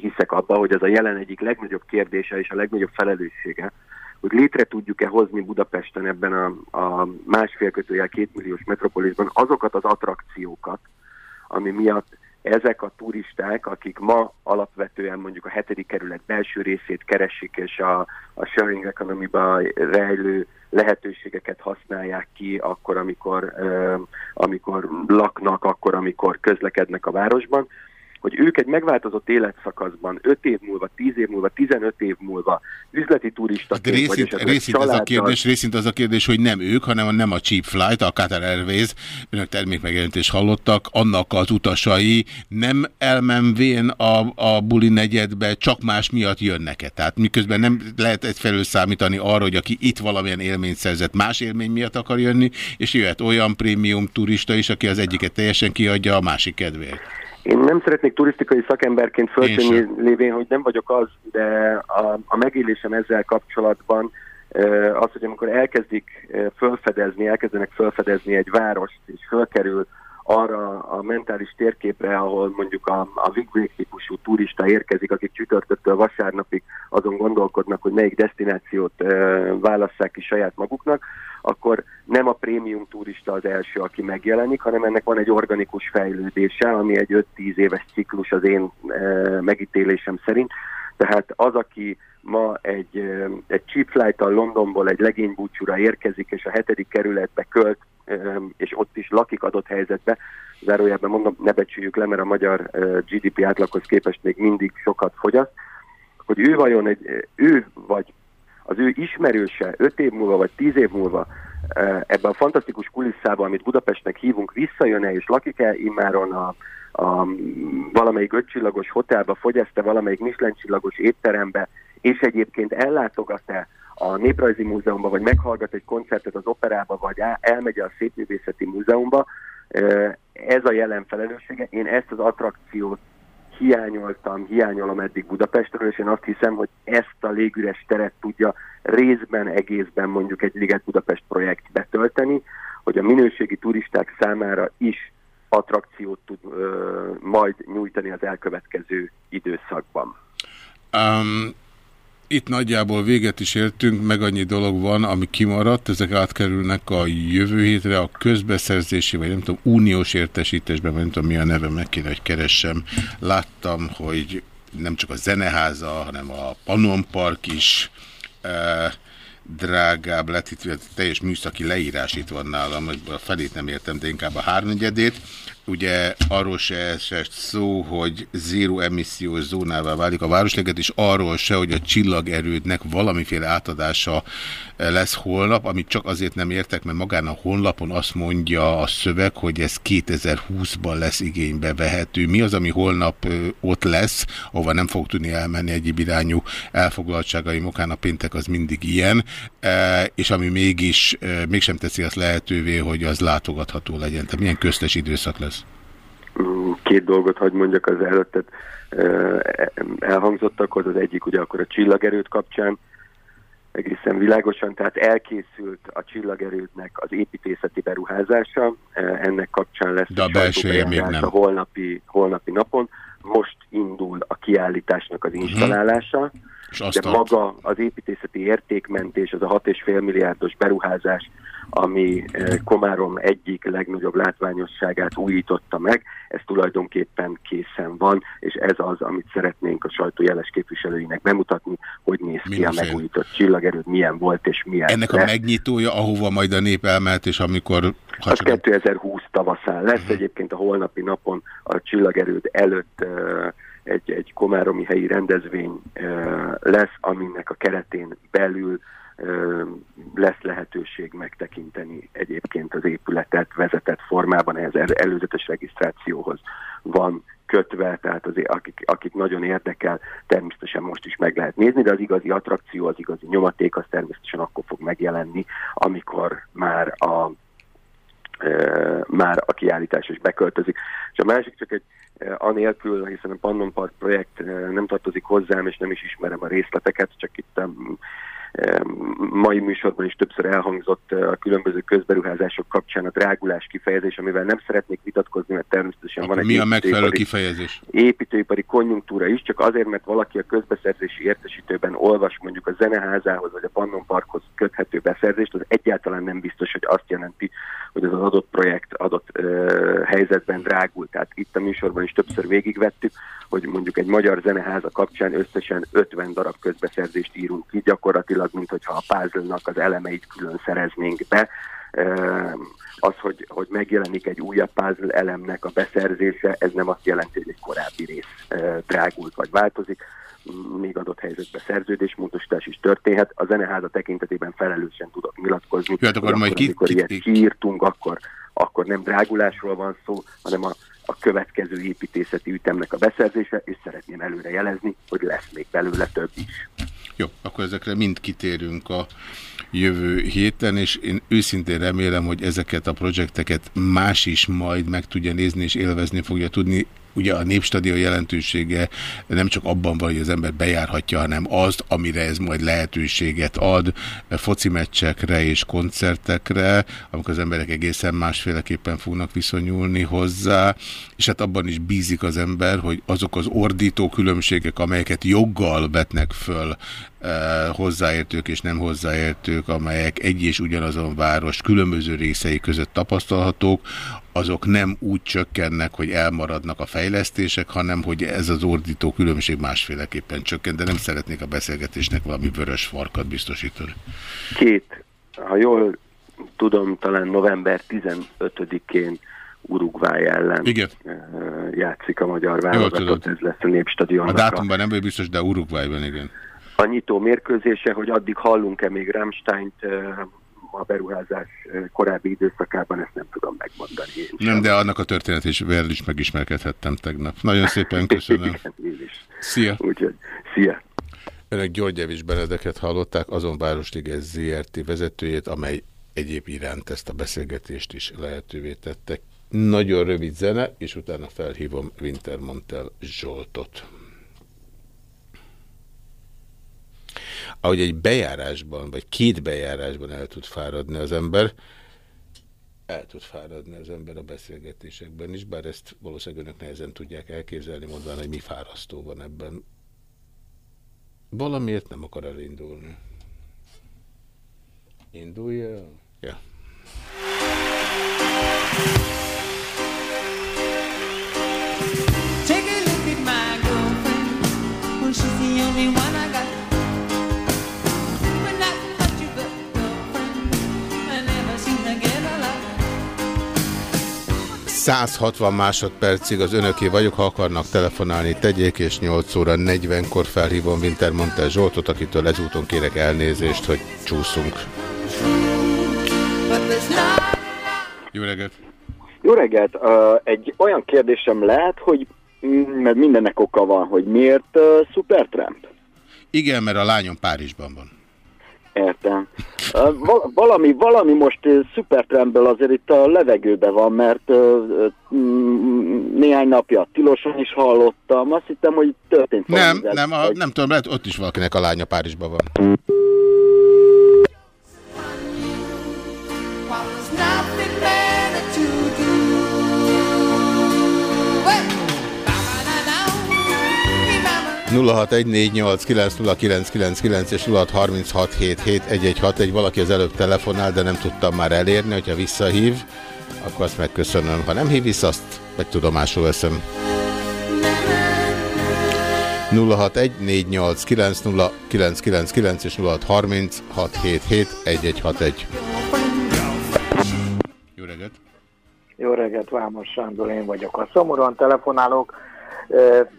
hiszek abba, hogy ez a jelen egyik legnagyobb kérdése és a legnagyobb felelőssége, hogy létre tudjuk-e hozni Budapesten ebben a, a másfél kötőjel két milliós metropolisban azokat az attrakciókat, ami miatt ezek a turisták, akik ma alapvetően mondjuk a hetedik kerület belső részét keresik, és a, a sharing economy-ba rejlő lehetőségeket használják ki akkor, amikor, amikor laknak, akkor, amikor közlekednek a városban, hogy ők egy megváltozott életszakaszban 5 év múlva, 10 év múlva, 15 év múlva üzleti turistaként, Hát vagy részint, esetleg részint ez a családdal- kérdés, részint az a kérdés, hogy nem ők, hanem nem a Cheap Flight, a Qatar Airways, önök termékmegjelenítést hallottak, annak az utasai nem elmenvén a, a buli negyedbe, csak más miatt jönnek-e. Tehát miközben nem lehet egyfelől számítani arra, hogy aki itt valamilyen élményt szerzett, más élmény miatt akar jönni, és jöhet olyan prémium turista is, aki az egyiket teljesen kiadja a másik kedvéért. Én nem szeretnék turisztikai szakemberként föltönni lévén, hogy nem vagyok az, de a, a megélésem ezzel kapcsolatban az, hogy amikor elkezdik ö, fölfedezni, elkezdenek fölfedezni egy várost, és fölkerül arra a mentális térképre, ahol mondjuk a, a Wigwag típusú turista érkezik, akik csütörtöktől vasárnapig azon gondolkodnak, hogy melyik destinációt ö, válasszák ki saját maguknak, akkor nem a prémium turista az első, aki megjelenik, hanem ennek van egy organikus fejlődése, ami egy 5-10 éves ciklus az én e, megítélésem szerint. Tehát az, aki ma egy, e, egy cheap flight Londonból egy legénybúcsúra érkezik, és a hetedik kerületbe költ, e, és ott is lakik adott helyzetbe, zárójelben mondom, ne becsüljük le, mert a magyar GDP átlaghoz képest még mindig sokat fogyaszt, hogy ő vajon egy, ő vagy az ő ismerőse 5 év múlva vagy 10 év múlva eh, ebben a fantasztikus kulisszában, amit Budapestnek hívunk, visszajön-e és lakik-e immáron a, a valamelyik ötcsillagos hotelba, fogyaszt-e valamelyik Michelin csillagos étterembe, és egyébként ellátogat-e a Néprajzi Múzeumba, vagy meghallgat egy koncertet az operába, vagy elmegy a Szépművészeti Múzeumba, Eh, ez a jelen felelőssége. Én ezt az attrakciót hiányoltam, hiányolom eddig Budapestről, és én azt hiszem, hogy ezt a légüres teret tudja részben, egészben mondjuk egy Liget Budapest projekt betölteni, hogy a minőségi turisták számára is attrakciót tud ö, majd nyújtani az elkövetkező időszakban. Um, itt nagyjából véget is értünk, meg annyi dolog van, ami kimaradt, ezek átkerülnek a jövő hétre, a közbeszerzési, vagy nem tudom, uniós értesítésben, nem tudom mi a neve, meg kéne, hogy keressem. Láttam, hogy nem csak a Zeneháza, hanem a Pannon Park is eh, drágább lett, itt teljes műszaki leírás itt van nálam, a felét nem értem, de inkább a hárnegyedét. Ugye arról se esett szó, hogy zéró emissziós zónává válik a Városleget, és arról se, hogy a csillagerődnek valamiféle átadása lesz holnap, amit csak azért nem értek, mert magán a honlapon azt mondja a szöveg, hogy ez 2020-ban lesz igénybe vehető. Mi az, ami holnap ott lesz, ahova nem fog tudni elmenni egyéb irányú elfoglaltságai mokán a péntek az mindig ilyen, eh, és ami mégis eh, mégsem teszi azt lehetővé, hogy az látogatható legyen. Tehát milyen köztes időszak lesz? Két dolgot hagy mondjak az előttet ö, elhangzottakhoz. Az egyik ugye akkor a csillagerőt kapcsán, egészen világosan, tehát elkészült a csillagerődnek az építészeti beruházása, e, ennek kapcsán lesz De a belsője még nem. a holnapi, holnapi napon. Most indul a kiállításnak az installálása, Mhm. És azt de tart. maga az építészeti értékmentés, az a 6,5 milliárdos beruházás, ami eh, Komárom egyik legnagyobb látványosságát újította meg, ez tulajdonképpen készen van, és ez az, amit szeretnénk a sajtó jeles képviselőinek bemutatni, hogy néz ki a megújított csillagerőd, milyen volt és milyen Ennek a lesz. megnyitója, ahova majd a nép elmehet, és amikor... Ha Az csak 2020 tavaszán lesz, Mhm. egyébként a holnapi napon a csillagerőd előtt ö, egy, egy komáromi helyi rendezvény ö, lesz, aminek a keretén belül lesz lehetőség megtekinteni egyébként az épületet vezetett formában, ez el- előzetes regisztrációhoz van kötve, tehát azért akik, akik nagyon érdekel, természetesen most is meg lehet nézni, de az igazi attrakció, az igazi nyomaték, az természetesen akkor fog megjelenni, amikor már a már a kiállítás is beköltözik. És a másik csak egy anélkül, hiszen a Pannon Park projekt nem tartozik hozzám, és nem is ismerem a részleteket, csak itt mai műsorban is többször elhangzott a különböző közberuházások kapcsán a drágulás kifejezés, amivel nem szeretnék vitatkozni, mert természetesen van egy mi a megfelelő kifejezés? építőipari konjunktúra is, csak azért, mert valaki a közbeszerzési értesítőben olvas mondjuk a zeneházához vagy a Pannon Parkhoz köthető beszerzést, az egyáltalán nem biztos, hogy azt jelenti, hogy az adott projekt adott ö, helyzetben drágul. Tehát itt a műsorban is többször végigvettük, hogy mondjuk egy magyar zeneháza kapcsán összesen 50 darab közbeszerzést írunk ki, gyakorlatilag, mint hogyha a puzzle-nak az elemeit külön szereznénk be. Az, hogy, hogy megjelenik egy újabb puzzle elemnek a beszerzése, ez nem azt jelenti, hogy egy korábbi rész drágult vagy változik, még adott helyzetben szerződésmódosítás is történhet. A zeneháza tekintetében felelősen tudok nyilatkozni. Jó, hát akkor majd ki- amikor ki- ilyet ki- kiírtunk, akkor, akkor nem drágulásról van szó, hanem a, a következő építészeti ütemnek a beszerzése, és szeretném előre jelezni, hogy lesz még belőle több is. Jó, akkor ezekre mind kitérünk a jövő héten, és én őszintén remélem, hogy ezeket a projekteket más is majd meg tudja nézni, és élvezni fogja tudni. Ugye a Népstadion jelentősége nem csak abban van, hogy az ember bejárhatja, hanem azt, amire ez majd lehetőséget ad, foci meccsekre és koncertekre, amikor az emberek egészen másféleképpen fognak viszonyulni hozzá, és hát abban is bízik az ember, hogy azok az ordító különbségek, amelyeket joggal vetnek föl hozzáértők és nem hozzáértők, amelyek egy és ugyanazon város különböző részei között tapasztalhatók, azok nem úgy csökkennek, hogy elmaradnak a fejlesztések, hanem hogy ez az ordító különbség másféleképpen csökken, de nem szeretnék a beszélgetésnek valami vörös farkat biztosítani. Két, ha jól tudom, talán november 15-én Uruguay ellen Igen. játszik a magyar válogatott, ez lesz a Népstadionnak A dátumban nem vagy biztos, de Uruguayban igen. A nyitó mérkőzése, hogy addig hallunk-e még Rammsteint a beruházás korábbi időszakában, ezt nem tudom megmondani. Én sem. Nem, de annak a történetével is megismerkedhettem tegnap. Nagyon szépen köszönöm. *laughs* Igen, is. Szia! Úgyhogy, szia! Önök György Evics Benedeket hallották, azon Városliges ZRT vezetőjét, amely egyéb iránt ezt a beszélgetést is lehetővé tette. Nagyon rövid zene, és utána felhívom Wintermontel Zsoltot. Ahogy egy bejárásban, vagy két bejárásban el tud fáradni az ember, el tud fáradni az ember a beszélgetésekben is, bár ezt valószínűleg önök nehezen tudják elképzelni, mondván, hogy mi fárasztó van ebben. Valamiért nem akar elindulni. Indulja? Ja. Take a look at my girlfriend. Well, she's the only one I 160 másodpercig az önöké vagyok, ha akarnak telefonálni, tegyék, és 8 óra 40-kor felhívom Wintermontel Zsoltot, akitől ezúton kérek elnézést, hogy csúszunk. Jó reggelt! Jó reggelt! Uh, egy olyan kérdésem lehet, hogy mm, mert mindennek oka van, hogy miért uh, Supertramp? Igen, mert a lányom Párizsban van. Értem. Val- valami, valami most Supertrampből azért itt a levegőben van, mert mm, néhány napja tilosan is hallottam. Azt hittem, hogy történt valami. Nem, nem, a, nem tudom, lehet ott is valakinek a lánya Párizsban van. 0614890999 és 0636771161. Valaki az előbb telefonál, de nem tudtam már elérni, hogyha visszahív, akkor azt megköszönöm. Ha nem hív vissza, azt meg tudomásul veszem. 0614890999 és 0636771161. Jó reggelt! Jó reggelt, Vámos Sándor, én vagyok. A szomorúan telefonálok,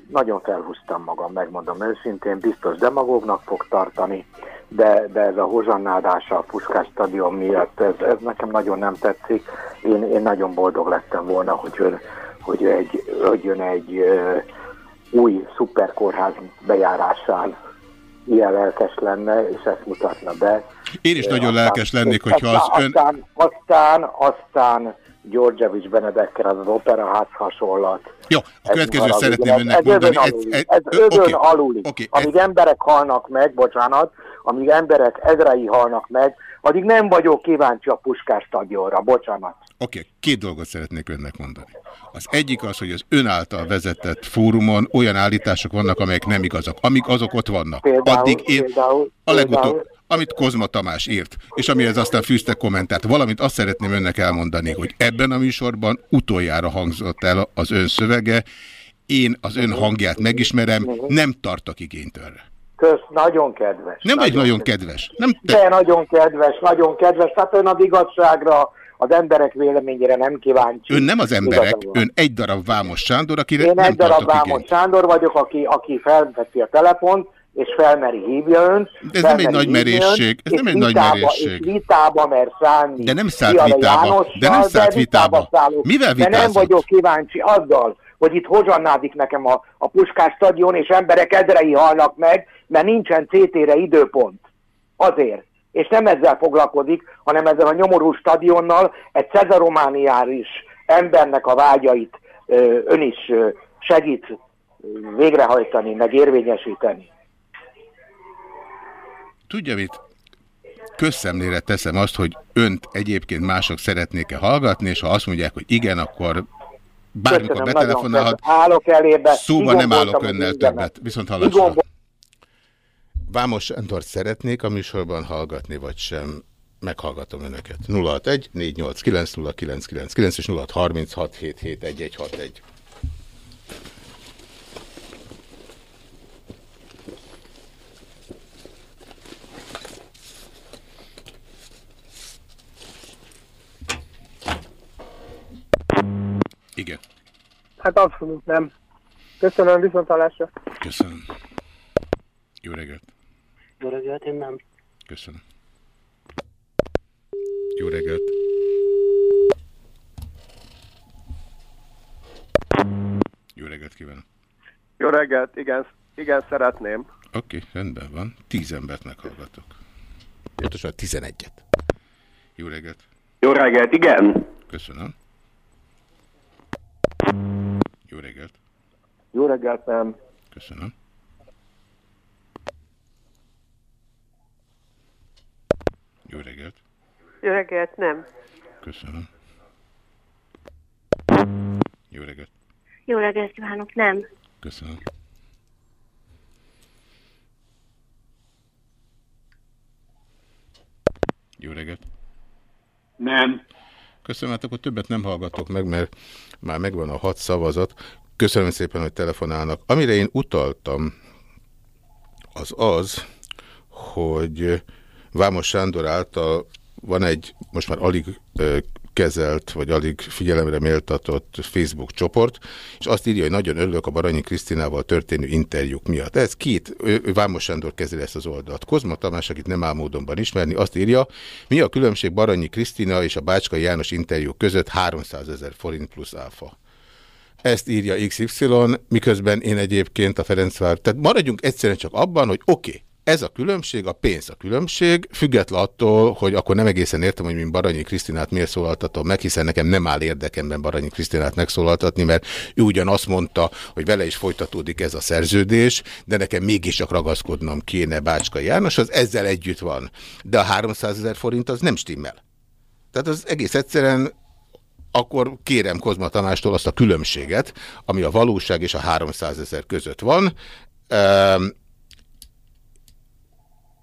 nagyon felhúztam magam, megmondom őszintén, biztos demagógnak fog tartani, de, de ez a hozsannádása a Puskás stadion miatt, ez, ez nekem nagyon nem tetszik. Én, én nagyon boldog lettem volna, hogy, ön, hogy, egy, hogy jön egy új szuperkórház bejárásán ilyen lelkes lenne, és ezt mutatna be. Én is nagyon aztán- lelkes lennék, hogyha az aztán, ön... Aztán, aztán, aztán Györgyevics Benedekkel az az operaház hasonlat. Jó, a Ez következőt valami, szeretném ez- önnek ez mondani. Övön Ez- aluli, ez- ez övön oké, aluli. oké, Amíg emberek halnak meg, bocsánat, amíg emberek ezrei halnak meg, addig nem vagyok kíváncsi a Puskás stadionra, bocsánat. Oké, két dolgot szeretnék önnek mondani. Az egyik az, hogy az ön által vezetett fórumon olyan állítások vannak, amelyek nem igazak. Amíg azok ott vannak, Például, addig én például, a legutóbb. Amit Kozma Tamás írt, és amihez aztán fűzte kommentárt. Valamint azt szeretném önnek elmondani, hogy ebben a műsorban utoljára hangzott el az ön szövege, én az ön hangját megismerem, nem tartok igényt önre. Kösz, nagyon kedves. Nem vagy nagyon kedves. Nem, De nagyon kedves, nagyon kedves. Tehát ön az igazságra, az emberek véleményére nem kíváncsi. Ön nem az emberek, Igaza van. ön egy darab Vámos Sándor, akire Én nem egy darab Vámos igényt. Sándor vagyok, aki, aki felveszi a telefont, és felmeri hívja önt. De ez nem egy nagy merészség, önt, ez nem egy nagy vitába- merészség. És vitába mer szállni. De nem szállt vitába. Jánossal, De nem szállt vitába. szállok. Mivel De nem vitázott? vagyok kíváncsi azzal, hogy itt hozsannádik nekem a, a Puskás stadion, és emberek ezrei halnak meg, mert nincsen CT-re időpont. Azért. És nem ezzel foglalkozik, hanem ezzel a nyomorú stadionnal egy cezaromániáris embernek a vágyait ö, ön is ö, segít végrehajtani, meg érvényesíteni. Tudja mit? Közszemlére teszem azt, hogy önt egyébként mások szeretnék-e hallgatni, és ha azt mondják, hogy igen, akkor bármikor Köszönöm, betelefonálhat. Állok elébe. Szóban nem állok önnel többet. Viszont hallásra. Vámos Sándort szeretnék a műsorban hallgatni, vagy sem? Meghallgatom önöket. 061 489 0999 és 0636 771161. Igen. Hát abszolút nem. Köszönöm, viszont hallásra. Köszönöm. Jó reggelt. Jó reggelt, én nem. Köszönöm. Jó reggelt. Jó reggelt kívánok. Jó reggelt, igen, igen, szeretném. Oké, okay, rendben van. Tíz embert meghallgatok. Pontosan tizenegyet. Jó reggelt. Jó reggelt, igen. Köszönöm. Jó reggelt. Jó reggelt, nem. Köszönöm. Jó reggelt. Jó reggelt, nem. Köszönöm. Jó reggelt. Jó reggelt kívánok, nem. Köszönöm. Jó reggelt. Nem. Köszönöm, hát akkor többet nem hallgatok meg, mert már megvan a hat szavazat. Köszönöm szépen, hogy telefonálnak. Amire én utaltam, az az, hogy Vámos Sándor által van egy most már alig kezelt, vagy alig figyelemre méltatott Facebook csoport, és azt írja, hogy nagyon örülök a Baranyi Krisztinával történő interjúk miatt. Ez két, Vámos Sándor kezeli ezt az oldalt. Kozma Tamás, akit nem áll módonban ismerni, azt írja, mi a különbség Baranyi Krisztina és a Bácskai János interjú között 300 ezer forint plusz áfa. Ezt írja XY, miközben én egyébként a Ferencvár... Tehát maradjunk egyszerűen csak abban, hogy oké, okay, ez a különbség, a pénz a különbség, független attól, hogy akkor nem egészen értem, hogy mint Baranyi Krisztinát miért szólaltatom meg, hiszen nekem nem áll érdekemben Baranyi Krisztinát megszólaltatni, mert ő ugyan azt mondta, hogy vele is folytatódik ez a szerződés, de nekem mégiscsak ragaszkodnom kéne Bácskai Jánoshoz, ezzel együtt van. De a 300 ezer forint az nem stimmel. Tehát az egész egyszerűen akkor kérem Kozma Tamástól azt a különbséget, ami a valóság és a 300 ezer között van, Ehm,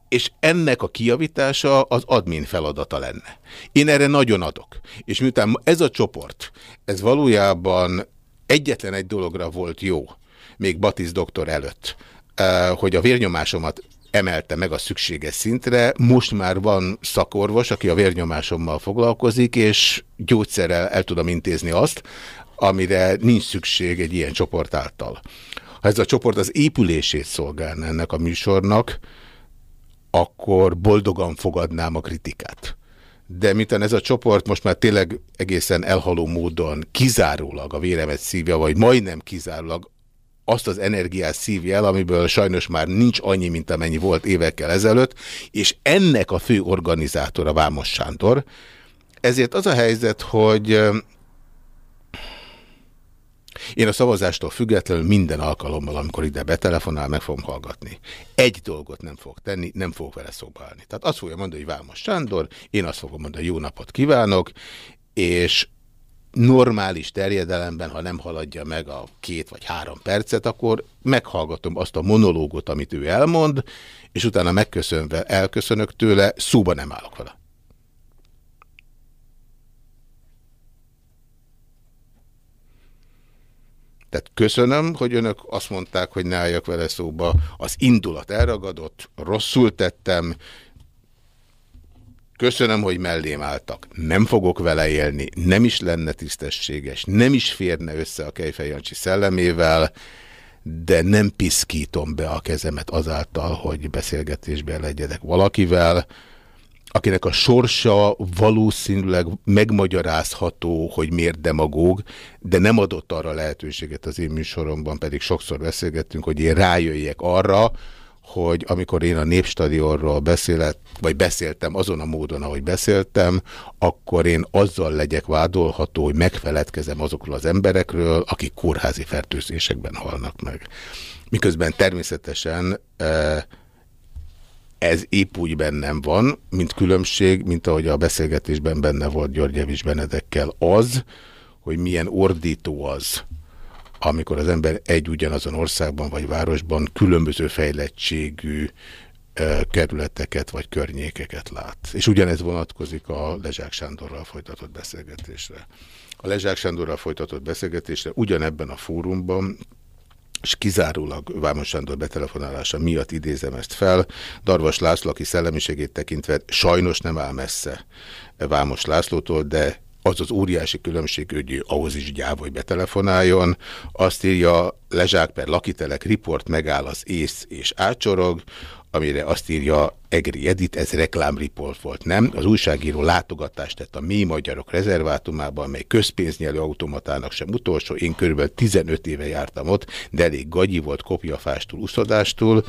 és ennek a kijavítása az admin feladata lenne. Én erre nagyon adok. És miután ez a csoport, ez valójában egyetlen egy dologra volt jó, még Batisz doktor előtt, eh, hogy a vérnyomásomat emelte meg a szükséges szintre. Most már van szakorvos, aki a vérnyomásommal foglalkozik, és gyógyszerrel el tudom intézni azt, amire nincs szükség egy ilyen csoport által. Ha ez a csoport az épülését szolgálna ennek a műsornak, akkor boldogan fogadnám a kritikát. De miután ez a csoport most már tényleg egészen elhaló módon kizárólag a véremet szívja, vagy majdnem kizárólag azt az energiát szívja el, amiből sajnos már nincs annyi, mint amennyi volt évekkel ezelőtt, és ennek a fő organizátora Vámos Sándor. Ezért az a helyzet, hogy én a szavazástól függetlenül minden alkalommal, amikor ide betelefonál, meg fogom hallgatni. Egy dolgot nem fog tenni, nem fogok vele szóba. Tehát azt fogja mondani, hogy Vámos Sándor, én azt fogom mondani, jó napot kívánok, és normális terjedelemben, ha nem haladja meg a két vagy három percet, akkor meghallgatom azt a monológot, amit ő elmond, és utána megköszönve elköszönök tőle, szóba nem állok vele. Tehát köszönöm, hogy önök azt mondták, hogy ne álljak vele szóba. Az indulat elragadott, rosszul tettem. Köszönöm, hogy mellém álltak. Nem fogok vele élni, nem is lenne tisztességes, nem is férne össze a Kejfej Jancsi szellemével, de nem piszkítom be a kezemet azáltal, hogy beszélgetésbe legyedek valakivel, akinek a sorsa valószínűleg megmagyarázható, hogy miért demagóg, de nem adott arra lehetőséget az én műsoromban, pedig sokszor beszélgettünk, hogy én rájöjjek arra, hogy amikor én a Népstadionról beszélet, vagy beszéltem azon a módon, ahogy beszéltem, akkor én azzal legyek vádolható, hogy megfeledkezem azokról az emberekről, akik kórházi fertőzésekben halnak meg. Miközben természetesen eh, ez épp úgy bennem van, mint különbség, mint ahogy a beszélgetésben benne volt Györgyevics Benedekkel az, hogy milyen ordító az, amikor az ember egy ugyanazon országban vagy városban különböző fejlettségű kerületeket vagy környékeket lát. És ugyanez vonatkozik a Lezsák Sándorral folytatott beszélgetésre. A Lezsák Sándorral folytatott beszélgetésre ugyanebben a fórumban és kizárólag Vámos Sándor betelefonálása miatt idézem ezt fel. Darvas László, aki szellemiségét tekintve sajnos nem áll messze Vámos Lászlótól, de az az óriási különbség, hogy ahhoz is gyáv, hogy betelefonáljon. Azt írja, Lezsák per Lakitelek, riport megáll az ész és átcsorog, amire azt írja Egri Edit, ez reklámriport volt, nem? Az újságíró látogatást tett a Mi Magyarok rezervátumában, mely közpénznyelő automatának sem utolsó. Én körülbelül 15 éve jártam ott, de elég gagyi volt kopjafástól, uszodástól.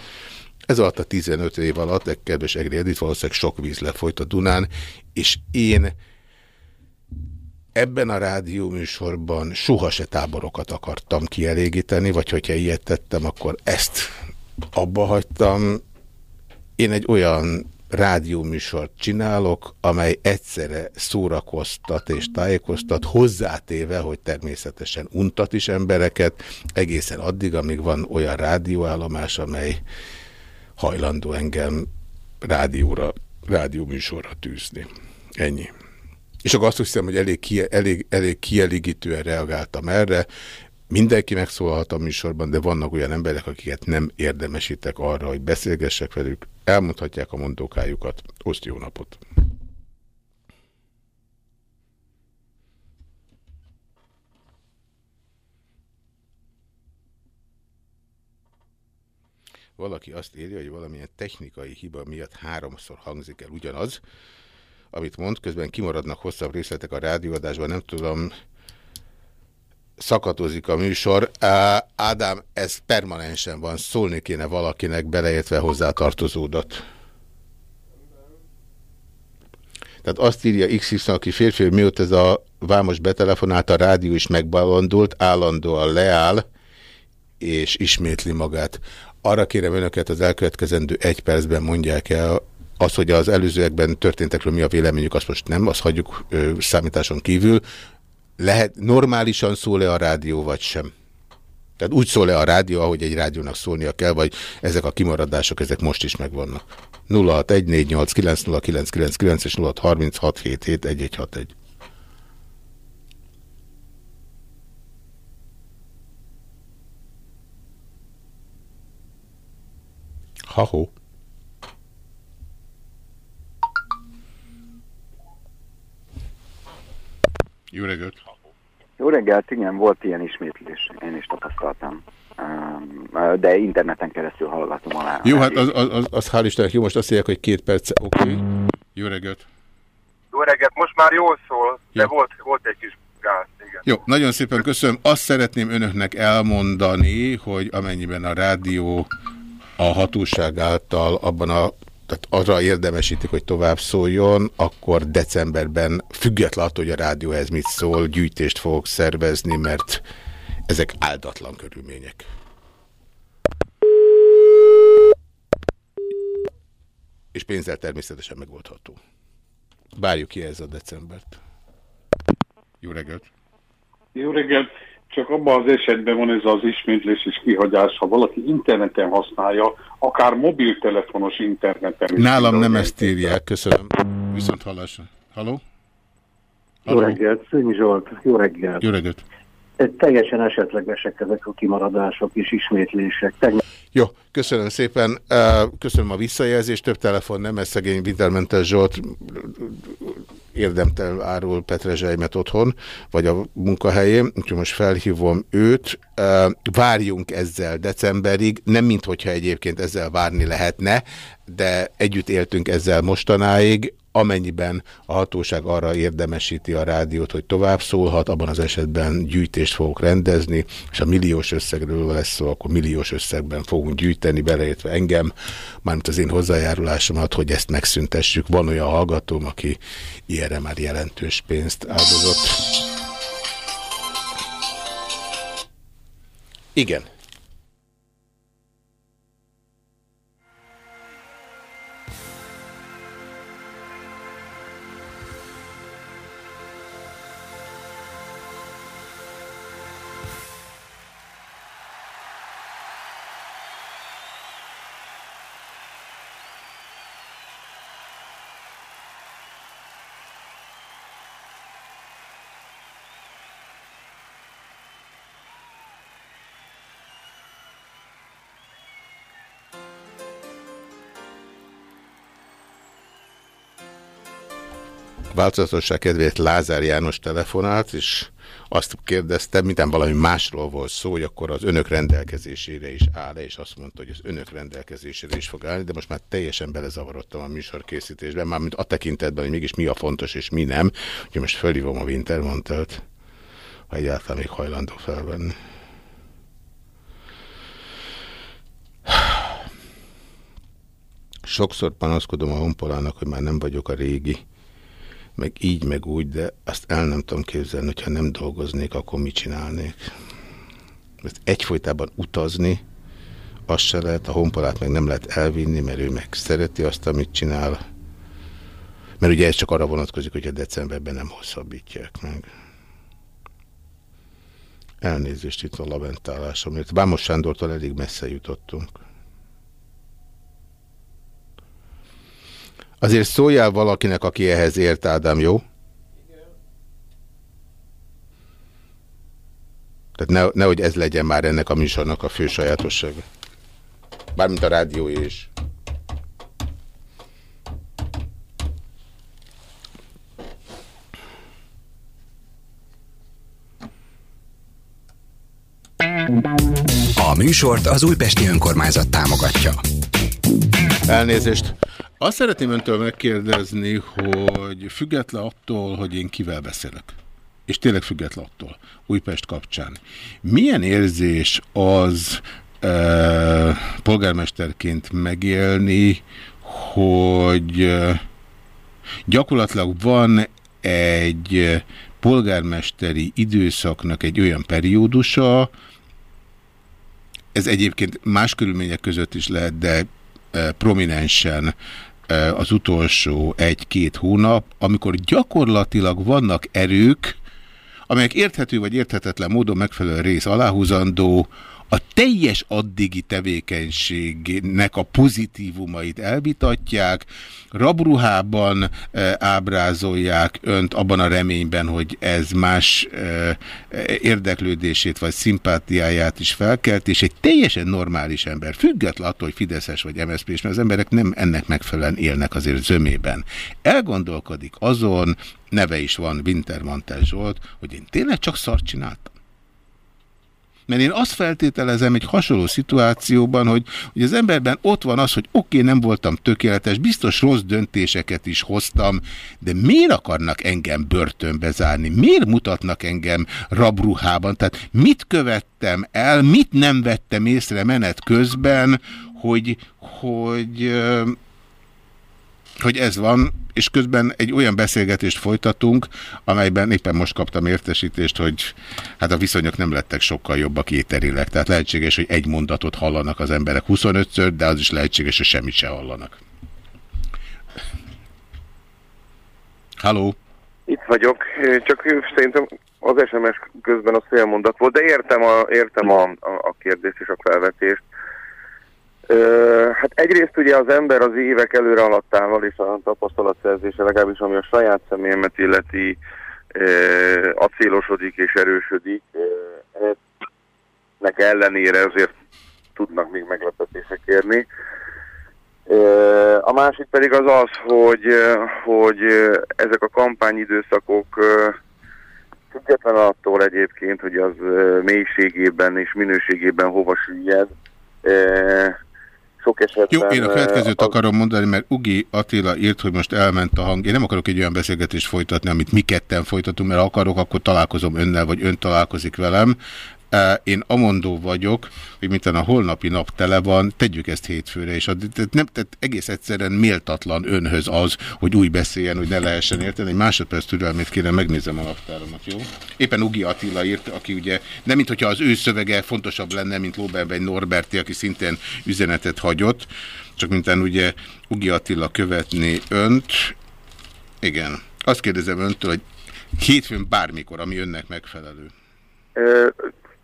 Ez alatt a 15 év alatt, egy kedves Egri Edit, valószínűleg sok víz lefolyt a Dunán, és én ebben a rádióműsorban soha se táborokat akartam kielégíteni, vagy hogyha ilyet tettem, akkor ezt abba hagytam. Én egy olyan rádióműsort csinálok, amely egyszerre szórakoztat és tájékoztat, hozzátéve, hogy természetesen untat is embereket, egészen addig, amíg van olyan rádióállomás, amely hajlandó engem rádióra, rádióműsorra tűzni. Ennyi. És akkor azt hiszem, hogy elég, elég, elég kielégítően reagáltam erre. Mindenki megszólalhat a műsorban, de vannak olyan emberek, akiket nem érdemesítek arra, hogy beszélgessek velük, elmondhatják a mondókájukat. Oszt jó napot! Valaki azt írja, hogy valamilyen technikai hiba miatt háromszor hangzik el ugyanaz, amit mond, közben kimaradnak hosszabb részletek a rádióadásban, nem tudom, szakatozik a műsor. Ádám, ez permanensen van, szólni kéne valakinek beleértve hozzá tartozódott. Tehát azt írja XX, aki férfi, hogy mióta ez a vámos betelefonált, a rádió is megbalandult, állandóan leáll, és ismétli magát. Arra kérem önöket az elkövetkezendő egy percben mondják el, az, hogy az előzőekben történtekről mi a véleményük, azt most nem, azt hagyjuk ö, számításon kívül. Lehet, normálisan szól-e a rádió, vagy sem? Tehát úgy szól-e a rádió, ahogy egy rádiónak szólnia kell, vagy ezek a kimaradások, ezek most is megvannak. 0614890999 és 0636771161. Ha-ho. Jó reggelt! Jó reggelt, igen, volt ilyen ismétlés, én is tapasztaltam. De interneten keresztül hallgatom alá. Jó, hát az, az, az, az hál' Istennek jó, most azt mondják, hogy két perc, oké. Okay. Jó reggelt! Jó reggelt, most már jól szól, de volt, volt egy kis gáz, igen. Jó, nagyon szépen köszönöm. Azt szeretném önöknek elmondani, hogy amennyiben a rádió a hatóság által abban a tehát arra érdemesítik, hogy tovább szóljon, akkor decemberben, független attól, hogy a rádió ez mit szól, gyűjtést fogok szervezni, mert ezek áldatlan körülmények. És pénzzel természetesen megoldható. Várjuk ki ez a decembert. Jó reggelt! Jó reggelt! Csak abban az esetben van ez az ismétlés és kihagyás, ha valaki interneten használja, akár mobiltelefonos interneten is. Nálam nem ezt írják, köszönöm. Viszont hallásra. Haló? Jó reggelt, Szőnyi Zsolt, jó reggelt. Jó reggelt. Teljesen esetlegesek ezek a kimaradások és ismétlések. Tegnap Jó, köszönöm szépen. Köszönöm a visszajelzést, több telefon nem, ez szegény Wintermentes Zsolt érdemtel árul Petrezselymet otthon, vagy a munkahelyén, úgyhogy most felhívom őt. Várjunk ezzel decemberig, nem minthogyha egyébként ezzel várni lehetne, de együtt éltünk ezzel mostanáig, amennyiben a hatóság arra érdemesíti a rádiót, hogy tovább szólhat, abban az esetben gyűjtést fogok rendezni, és a milliós összegről lesz szó, akkor milliós összegben fogunk gyűjteni, beleértve engem, mármint az én hozzájárulásomat, hogy ezt megszüntessük. Van olyan hallgatóm, aki ilyenre már jelentős pénzt áldozott. Igen. Változatosság kedvéért Lázár János telefonált, és azt kérdezte, mintán valami másról volt szó, hogy akkor az önök rendelkezésére is áll -e, és azt mondta, hogy az önök rendelkezésére is fog állni, de most már teljesen belezavarodtam a műsorkészítésben, mármint a tekintetben, hogy mégis mi a fontos és mi nem, úgyhogy most felhívom a Wintermantelt, ha egyáltalán még hajlandó felvenni. Sokszor panaszkodom a honpolának, hogy már nem vagyok a régi, meg így, meg úgy, de azt el nem tudom képzelni, hogyha nem dolgoznék, akkor mit csinálnék. Ezt egyfolytában utazni, azt se lehet, a honpolát meg nem lehet elvinni, mert ő meg szereti azt, amit csinál. Mert ugye ez csak arra vonatkozik, hogyha decemberben nem hosszabbítják meg. Elnézést itt a lamentálásomért. Bámos Sándortól elég messze jutottunk. Azért szóljál valakinek, aki ehhez ért, Ádám, jó? Tehát ne, nehogy ez legyen már ennek a műsornak a fő sajátossága. Bármint a rádió is. A műsort az Újpesti Önkormányzat támogatja. Elnézést. Azt szeretném öntől megkérdezni, hogy független attól, hogy én kivel beszélek, és tényleg független attól, Újpest kapcsán, milyen érzés az e, polgármesterként megélni, hogy e, gyakorlatilag van egy polgármesteri időszaknak egy olyan periódusa, ez egyébként más körülmények között is lehet, de prominensen az utolsó egy-két hónap, amikor gyakorlatilag vannak erők, amelyek érthető vagy érthetetlen módon megfelelő rész aláhúzandó, a teljes addigi tevékenységnek a pozitívumait elvitatják, rabruhában e, ábrázolják önt abban a reményben, hogy ez más e, érdeklődését vagy szimpátiáját is felkelt, és egy teljesen normális ember, független attól, hogy Fideszes vagy MSZP, mert az emberek nem ennek megfelelően élnek azért zömében. Elgondolkodik azon, neve is van Wintermantel Zsolt, hogy én tényleg csak szart csináltam. Mert én azt feltételezem egy hasonló szituációban, hogy, hogy az emberben ott van az, hogy oké, okay, nem voltam tökéletes, biztos rossz döntéseket is hoztam, de miért akarnak engem börtönbe zárni? Miért mutatnak engem rabruhában? Tehát mit követtem el, mit nem vettem észre menet közben, hogy, hogy hogy ez van, és közben egy olyan beszélgetést folytatunk, amelyben éppen most kaptam értesítést, hogy hát a viszonyok nem lettek sokkal jobbak éterileg. Tehát lehetséges, hogy egy mondatot hallanak az emberek 25-ször, de az is lehetséges, hogy semmit se hallanak. Halló? Itt vagyok, csak szerintem Az SMS közben az félmondat volt, de értem a, értem a, a, a kérdést és a felvetést. Hát egyrészt ugye az ember az évek előre alattával és a tapasztalatszerzése, legalábbis ami a saját személyemet illeti, acélosodik és erősödik. Ennek ellenére azért tudnak még meglepetések érni. A másik pedig az az, hogy, hogy ezek a kampányidőszakok független attól egyébként, hogy az mélységében és minőségében hova süllyed, sok esetben... Jó, én a következőt akarom mondani, mert Ugi Attila írt, hogy most elment a hang. Én nem akarok egy olyan beszélgetést folytatni, amit mi ketten folytatunk, mert akarok, akkor találkozom önnel, vagy ön találkozik velem. Eh, Én amondó vagyok, hogy mint a holnapi nap tele van, tegyük ezt hétfőre, és ad- tehát nem, tehát egész egyszerűen méltatlan önhöz az, hogy úgy beszéljen, hogy ne lehessen érteni. Egy másodperc türelmét kéne, megnézem a naptáramat, jó? Éppen Ugi Attila írt, aki ugye, nem mint hogyha az ő szövege fontosabb lenne, mint Lóberben Norberti, aki szintén üzenetet hagyott, csak mintán ugye Ugi Attila követni önt. Igen. Azt kérdezem öntől, hogy hétfőn bármikor, ami önnek megfelelő.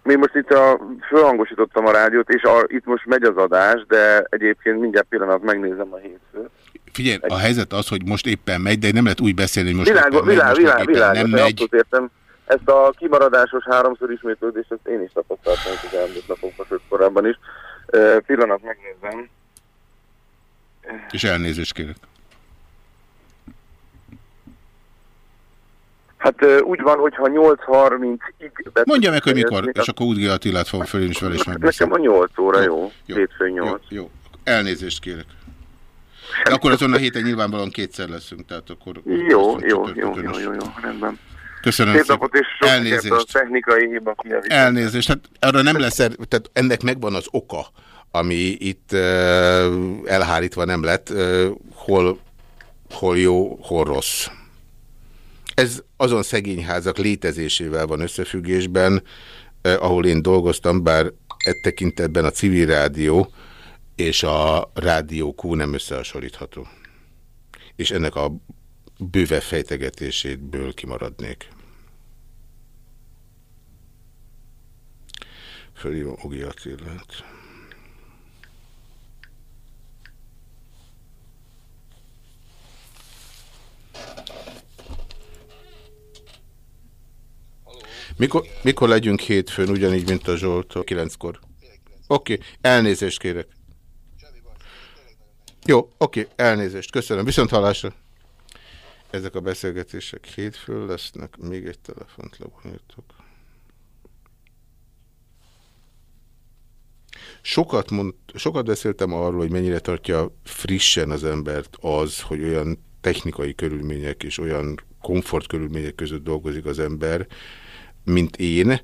Még most itt a, fölhangosítottam a rádiót, és a, itt most megy az adás, de egyébként mindjárt pillanat megnézem a hétfőt. Figyelj, a helyzet az, hogy most éppen megy, de nem lehet úgy beszélni, hogy most Világos, éppen megy, világ, most világ, éppen világ, nem megy. értem. Ezt a kimaradásos háromszor ismétlődést, ezt én is tapasztaltam az elmúlt napokban, sőt korábban is. Ö, pillanat, megnézem. És elnézést kérek. Hát úgy van, hogyha 8.30-ig... Mondja meg, hogy mikor, és akkor Ugi Attilát fogom föl, én is vele is Nekem a 8 óra, jó? jó, Hétfőn 8. Jó, jó. Elnézést kérek. De akkor azon a héten nyilvánvalóan kétszer leszünk, tehát akkor... Jó, jó, jó, jó, jó, jó, rendben. Köszönöm Szép szépen. napot, és sok sikert a Elnézést. technikai hiba. Elnézést, hát arra nem lesz, er- tehát ennek megvan az oka, ami itt uh, elhárítva nem lett, uh, hol, hol jó, hol rossz. Ez azon szegényházak létezésével van összefüggésben, eh, ahol én dolgoztam, bár e tekintetben a civil rádió és a rádió Q nem összehasonlítható. És ennek a bőve fejtegetéséből kimaradnék. Fölhívom Ugi Attilát. Mikor, mikor legyünk hétfőn, ugyanígy, mint a Zsoltól? Kilenckor. Oké, okay. elnézést kérek. Jó, oké, okay. elnézést, köszönöm. Viszont hallásra. Ezek a beszélgetések hétfőn lesznek. Még egy telefont lebonyolítok. Sokat, mond, sokat beszéltem arról, hogy mennyire tartja frissen az embert az, hogy olyan technikai körülmények és olyan komfort körülmények között dolgozik az ember, mint én,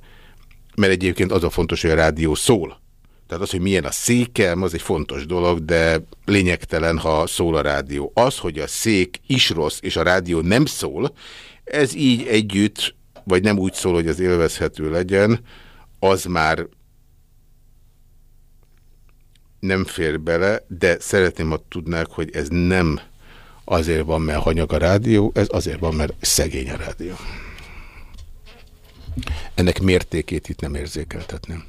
mert egyébként az a fontos, hogy a rádió szól. Tehát az, hogy milyen a székem, az egy fontos dolog, de lényegtelen, ha szól a rádió. Az, hogy a szék is rossz, és a rádió nem szól, ez így együtt, vagy nem úgy szól, hogy az élvezhető legyen, az már nem fér bele, de szeretném, ha tudnák, hogy ez nem azért van, mert hanyag a rádió, ez azért van, mert szegény a rádió. Ennek mértékét itt nem érzékeltetném.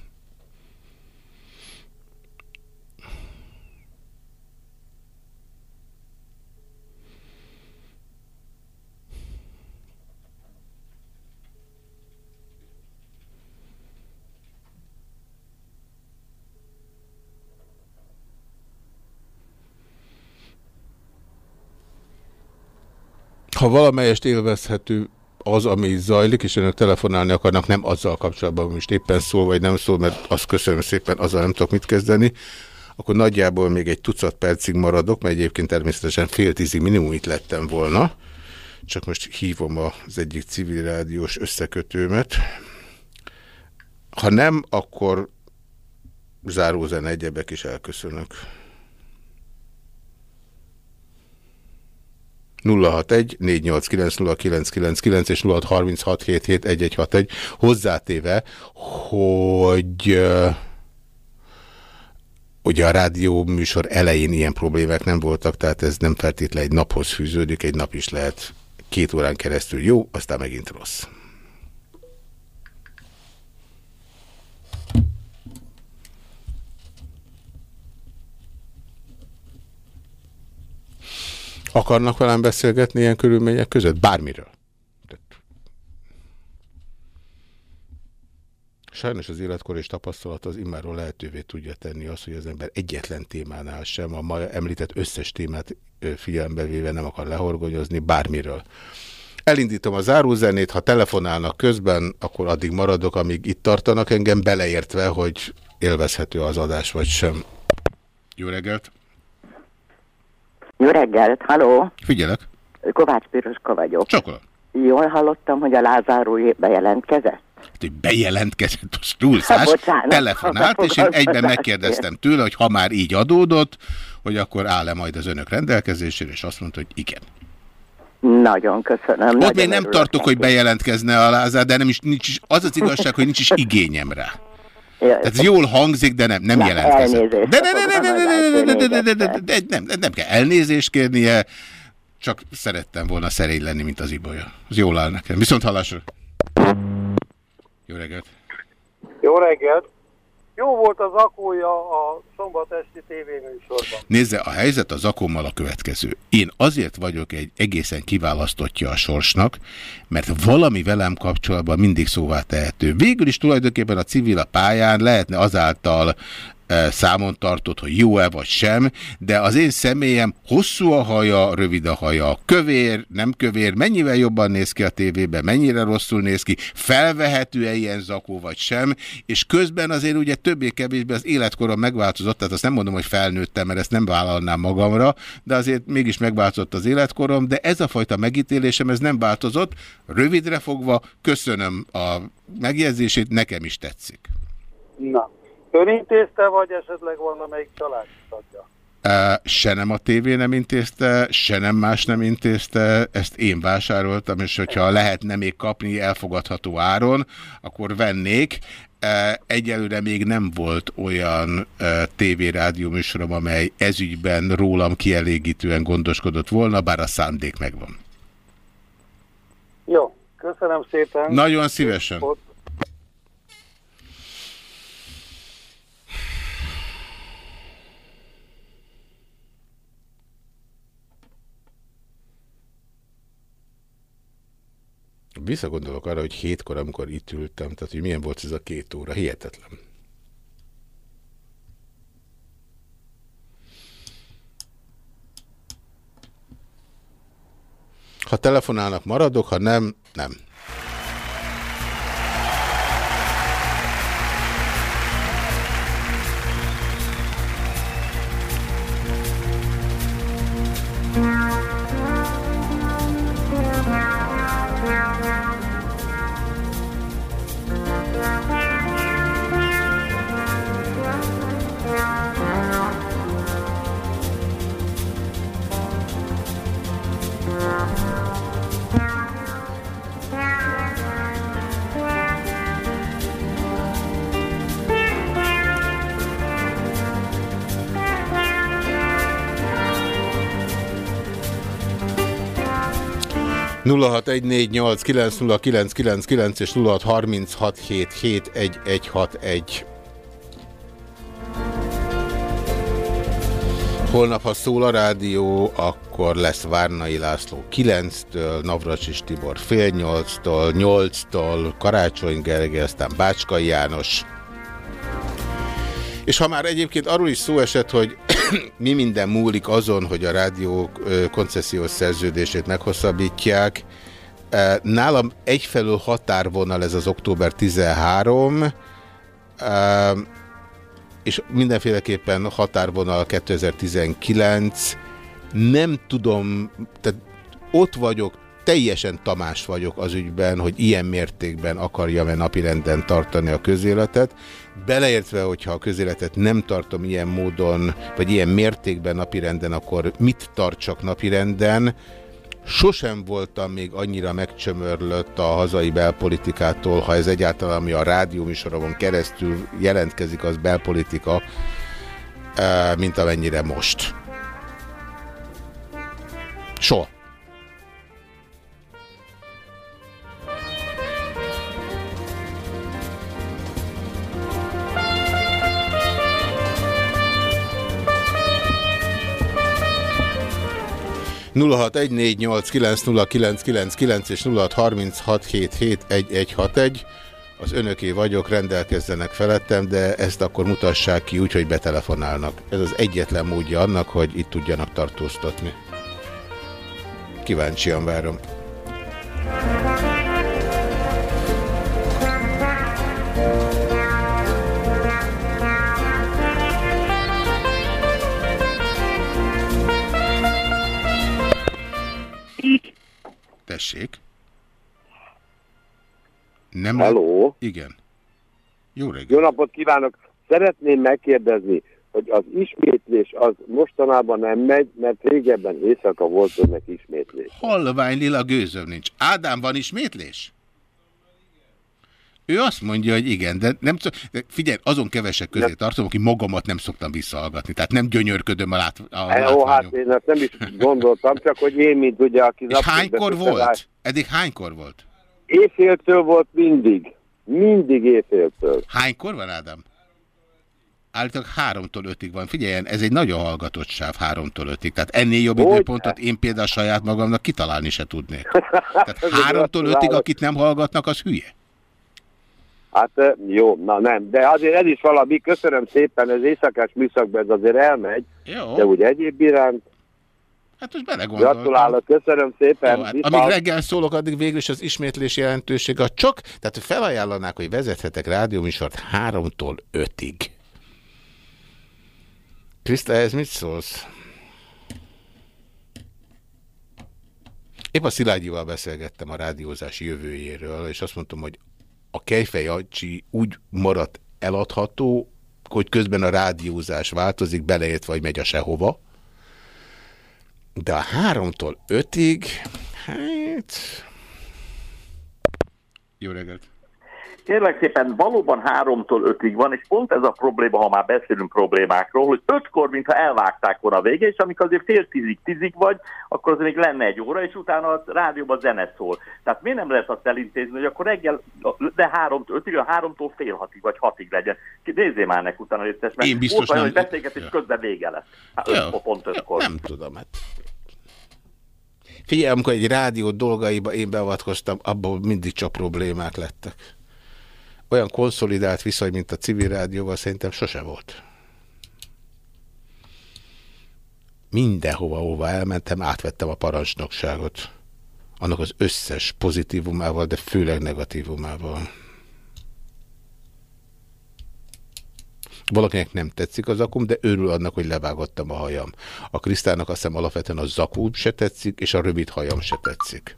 Ha valamelyest élvezhető az, ami zajlik, és önök telefonálni akarnak, nem azzal kapcsolatban, hogy most éppen szól, vagy nem szól, mert azt köszönöm szépen, azzal nem tudok mit kezdeni, akkor nagyjából még egy tucat percig maradok, mert egyébként természetesen fél tízig minimum itt lettem volna. Csak most hívom az egyik civil rádiós összekötőmet. Ha nem, akkor zárózen egyebek is elköszönök. 061 489 0999 és 0636 771161 hozzátéve, hogy ugye a rádió műsor elején ilyen problémák nem voltak, tehát ez nem feltétlenül egy naphoz fűződik, egy nap is lehet két órán keresztül jó, aztán megint rossz. Akarnak velem beszélgetni ilyen körülmények között? Bármiről. Sajnos az életkor és tapasztalat az immáról lehetővé tudja tenni azt, hogy az ember egyetlen témánál sem, a ma említett összes témát figyelembe véve nem akar lehorgonyozni bármiről. Elindítom a zárózenét, ha telefonálnak közben, akkor addig maradok, amíg itt tartanak engem, beleértve, hogy élvezhető az adás, vagy sem. Jó reggelt! Jó reggelt, halló! Figyelek! Kovács Piroska vagyok. Csokola. Jól hallottam, hogy a Lázár úr bejelentkezett? hogy bejelentkezett, az túlszás, Bocsánat, telefonált, és én egyben megkérdeztem tőle, hogy ha már így adódott, hogy akkor áll-e majd az önök rendelkezésére, és azt mondta, hogy igen. Nagyon köszönöm. Ott nagyon még nem tartok, hogy neki. bejelentkezne a Lázár, de nem is, nincs is, az az igazság, hogy nincs is igényem rá. Tehát jól hangzik, de nem, nem jelentkezik. De nem, nem kell elnézést kérnie, csak szerettem volna szerény lenni, mint az ibolya. Az jól áll nekem. Viszont hallásra. Jó reggelt. Jó reggelt. Jó volt az akója a szombat esti tévéműsorban. Nézze, a helyzet az akommal a következő. Én azért vagyok egy egészen kiválasztottja a sorsnak, mert valami velem kapcsolatban mindig szóvá tehető. Végül is tulajdonképpen a civil a pályán lehetne azáltal számon tartott, hogy jó-e vagy sem, de az én személyem hosszú a haja, rövid a haja, kövér, nem kövér, mennyivel jobban néz ki a tévében, mennyire rosszul néz ki, felvehető-e ilyen zakó vagy sem, és közben azért ugye többé-kevésbé az életkorom megváltozott, tehát azt nem mondom, hogy felnőttem, mert ezt nem vállalnám magamra, de azért mégis megváltozott az életkorom, de ez a fajta megítélésem, ez nem változott, rövidre fogva, köszönöm a megjegyzését, nekem is tetszik. Na, ön intézte, vagy esetleg valamelyik család tagja? Se nem a tévé nem intézte, se nem más nem intézte, ezt én vásároltam, és hogyha lehetne még kapni elfogadható áron, akkor vennék. Egyelőre még nem volt olyan tévé-rádió műsorom, amely ezügyben rólam kielégítően gondoskodott volna, bár a szándék megvan. Jó, köszönöm szépen. Nagyon szívesen. Visszagondolok arra, hogy hétkor, amikor itt ültem, tehát hogy milyen volt ez a két óra, hihetetlen. Ha telefonálnak, maradok, ha nem, nem. 0614890999 és 0636771161. Holnap, ha szól a rádió, akkor lesz Várnai László 9-től, Navracsis Tibor fél 8-tól, 8-tól, Karácsony Gergely, aztán Bácskai János. És ha már egyébként arról is szó esett, hogy *coughs* mi minden múlik azon, hogy a rádió koncesziós szerződését meghosszabbítják, nálam egyfelől határvonal ez az október 13, e, és mindenféleképpen határvonal 2019. Nem tudom, tehát ott vagyok, teljesen Tamás vagyok az ügyben, hogy ilyen mértékben akarjam-e napirenden tartani a közéletet, beleértve, hogyha a közéletet nem tartom ilyen módon, vagy ilyen mértékben napirenden, akkor mit tartsak napirenden? Sosem voltam még annyira megcsömörlött a hazai belpolitikától, ha ez egyáltalán, ami a rádióműsoromon keresztül jelentkezik, az belpolitika, eh, mint amennyire most. Soha. 0614890999 és 0636771161. Az önöké vagyok, rendelkezzenek felettem, de ezt akkor mutassák ki úgy, hogy betelefonálnak. Ez az egyetlen módja annak, hogy itt tudjanak tartóztatni. Kíváncsian várom. Tessék. Nem Hello. Igen. Jó reggelt. Jó napot kívánok! Szeretném megkérdezni, hogy az ismétlés az mostanában nem megy, mert régebben éjszaka volt önnek ismétlés. Halvány lila gőzöm nincs. Ádám, van ismétlés? Ő azt mondja, hogy igen, de nem de figyelj, azon kevesek közé tartom, aki magamat nem szoktam visszahallgatni. Tehát nem gyönyörködöm a, lát, a Jó, látványom. hát én ezt nem is gondoltam, csak hogy én, mint ugye, aki... És hánykor volt? Eddig hánykor volt? Éjféltől volt mindig. Mindig éjféltől. Hánykor van, Ádám? Állítólag háromtól ötig van. Figyeljen, ez egy nagyon hallgatott sáv háromtól ötig. Tehát ennél jobb Hogy? időpontot én például saját magamnak kitalálni se tudnék. *laughs* Tehát háromtól ötig, akit nem hallgatnak, az hülye. Hát jó, na nem, de azért ez is valami, köszönöm szépen, ez éjszakás műszakban ez azért elmegy, Jó. de úgy egyéb iránt. Hát most belegondoltam. Gratulálok, köszönöm szépen. Jó, hát, amíg reggel szólok, addig végül is az ismétlés jelentősége csak, tehát felajánlanák, hogy vezethetek rádióműsort háromtól ötig. Krista, ez mit szólsz? Épp a Szilágyival beszélgettem a rádiózás jövőjéről, és azt mondtam, hogy a Kejfej Jancsi úgy maradt eladható, hogy közben a rádiózás változik, beleértve, vagy megy a sehova. De a háromtól ötig, hát... Jó reggelt! Kérlek szépen, valóban háromtól ötig van, és pont ez a probléma, ha már beszélünk problémákról, hogy ötkor, mintha elvágták volna a vége, és amikor azért fél tízig, tízig vagy, akkor azért még lenne egy óra, és utána a rádióban zene szól. Tehát miért nem lehet azt elintézni, hogy akkor reggel, de háromtól ötig, a háromtól fél hatig, vagy hatig legyen. Nézzél már nek utána létesz, mert Én biztos olyan, nem- hogy beszélgetés közben vége lesz. Hát Jó. öt, pont ötkor. Nem tudom, hát. Figyelj, amikor egy rádió dolgaiba én beavatkoztam, abból mindig csak problémák lettek. Olyan konszolidált viszony, mint a civil rádióval szerintem sose volt. Mindenhova, hova elmentem, átvettem a parancsnokságot. Annak az összes pozitívumával, de főleg negatívumával. Valakinek nem tetszik az akum, de örül annak, hogy levágottam a hajam. A Krisztának azt hiszem alapvetően a zakú se tetszik, és a rövid hajam se tetszik.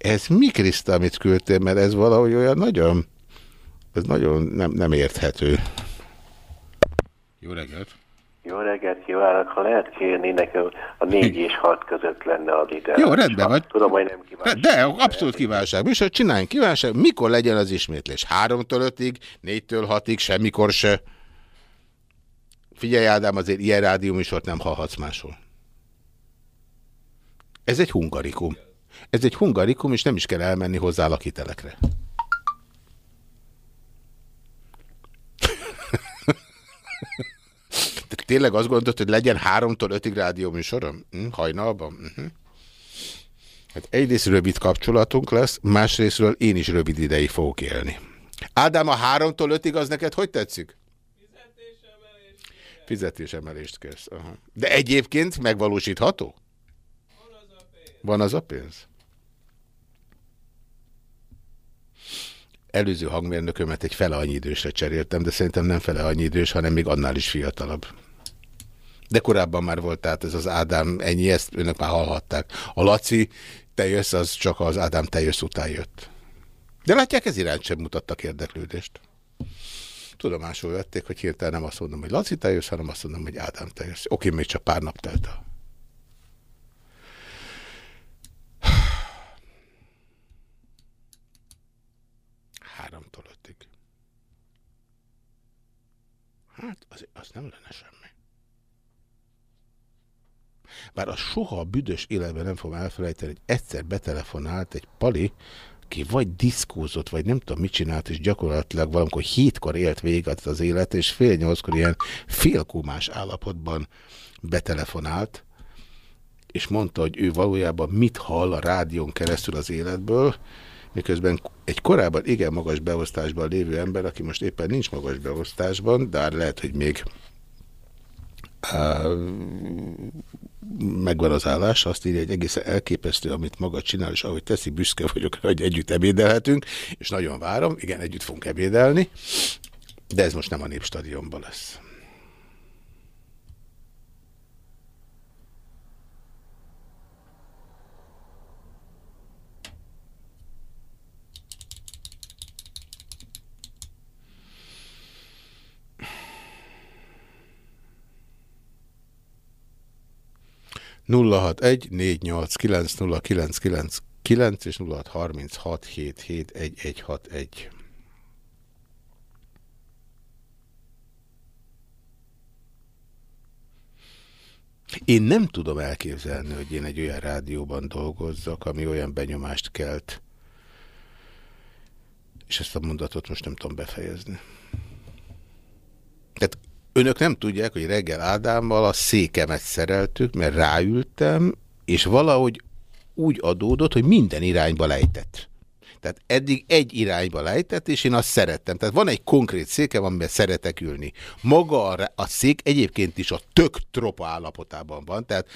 Ez mi Kriszta, amit küldtél, mert ez valahogy olyan nagyon, ez nagyon nem, nem érthető. Jó reggelt! Jó reggelt kívánok, ha lehet kérni, nekem a négy és hat között lenne a ide. Jó, rendben vagy. Tudom, hogy nem kívánok. De, de abszolút kívánság. Hogy csináljunk kívánság. Mikor legyen az ismétlés? Háromtól ötig, négytől hatig, semmikor se. Figyelj Ádám, azért ilyen rádióműsort nem hallhatsz máshol. Ez egy hungarikum. Ez egy hungarikum, és nem is kell elmenni hozzá lakitelekre. Te tényleg azt gondolod, hogy legyen háromtól ötig rádióműsorom? Hm, hajnalban? Uh -huh. Hát egyrészt rövid kapcsolatunk lesz, másrésztről én is rövid ideig fogok élni. Ádám, a háromtól ötig az neked hogy tetszik? Fizetésemelést kérsz. Aha. De egyébként megvalósítható? Van az a pénz? Előző hangmérnökömet egy fele annyi idősre cseréltem, de szerintem nem fele annyi idős, hanem még annál is fiatalabb. De korábban már volt, tehát ez az Ádám ennyi, ezt önök már hallhatták. A Laci, te jössz, az csak az Ádám te jössz után jött. De látják, ez iránt sem mutattak érdeklődést. Tudomásul vették, hogy hirtelen nem azt mondom, hogy Laci te jössz, hanem azt mondom, hogy Ádám te jössz. Oké, még csak pár nap telt el. Háromtól ötig. Hát, az, az nem lenne semmi. Bár az soha a büdös életben nem fogom elfelejteni, hogy egyszer betelefonált egy pali, aki vagy diszkózott, vagy nem tudom mit csinált, és gyakorlatilag valamikor hétkor élt véget az élet, és fél nyolckor ilyen félkómás állapotban betelefonált, és mondta, hogy ő valójában mit hall a rádión keresztül az életből, miközben egy korábban igen magas beosztásban lévő ember, aki most éppen nincs magas beosztásban, de lehet, hogy még uh, megvan az állás, azt írja, hogy egészen elképesztő, amit maga csinál, és ahogy teszi, büszke vagyok, hogy együtt ebédelhetünk, és nagyon várom, igen, együtt fogunk ebédelni, de ez most nem a Népstadionban lesz. 061 és 0636771161. Én nem tudom elképzelni, hogy én egy olyan rádióban dolgozzak, ami olyan benyomást kelt, és ezt a mondatot most nem tudom befejezni. Tehát önök nem tudják, hogy reggel Ádámmal a székemet szereltük, mert ráültem, és valahogy úgy adódott, hogy minden irányba lejtett. Tehát eddig egy irányba lejtett, és én azt szerettem. Tehát van egy konkrét székem, amiben szeretek ülni. Maga a, szék egyébként is a tök tropa állapotában van, tehát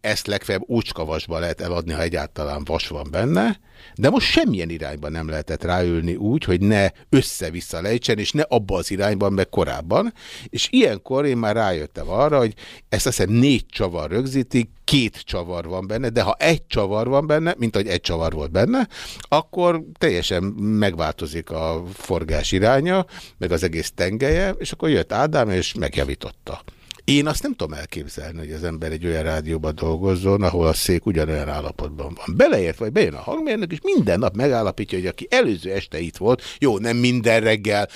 ezt legfeljebb úcskavasba lehet eladni, ha egyáltalán vas van benne, de most semmilyen irányban nem lehetett ráülni úgy, hogy ne össze-vissza lejtsen, és ne abba az irányban, meg korábban. És ilyenkor én már rájöttem arra, hogy ezt azt hiszem négy csavar rögzítik, két csavar van benne, de ha egy csavar van benne, mint hogy egy csavar volt benne, akkor teljesen megváltozik a forgás iránya, meg az egész tengelye, és akkor jött Ádám, és megjavította. Én azt nem tudom elképzelni, hogy az ember egy olyan rádióban dolgozzon, ahol a szék ugyanolyan állapotban van. Beleért, vagy bejön a hangmérnök, és minden nap megállapítja, hogy aki előző este itt volt, jó, nem minden reggel,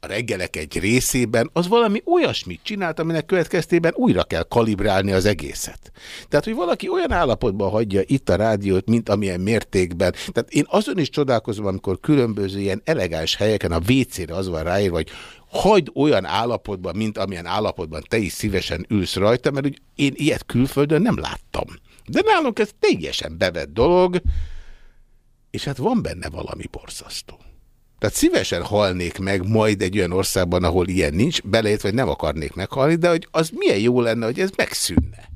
a reggelek egy részében, az valami olyasmit csinált, aminek következtében újra kell kalibrálni az egészet. Tehát, hogy valaki olyan állapotban hagyja itt a rádiót, mint amilyen mértékben. Tehát én azon is csodálkozom, amikor különböző ilyen elegáns helyeken a WC-re az van ráírva, hogy hagyd olyan állapotban, mint amilyen állapotban te is szívesen ülsz rajta, mert úgy én ilyet külföldön nem láttam. De nálunk ez teljesen bevett dolog, és hát van benne valami borzasztó. Tehát szívesen halnék meg majd egy olyan országban, ahol ilyen nincs, belejött, vagy nem akarnék meghalni, de hogy az milyen jó lenne, hogy ez megszűnne.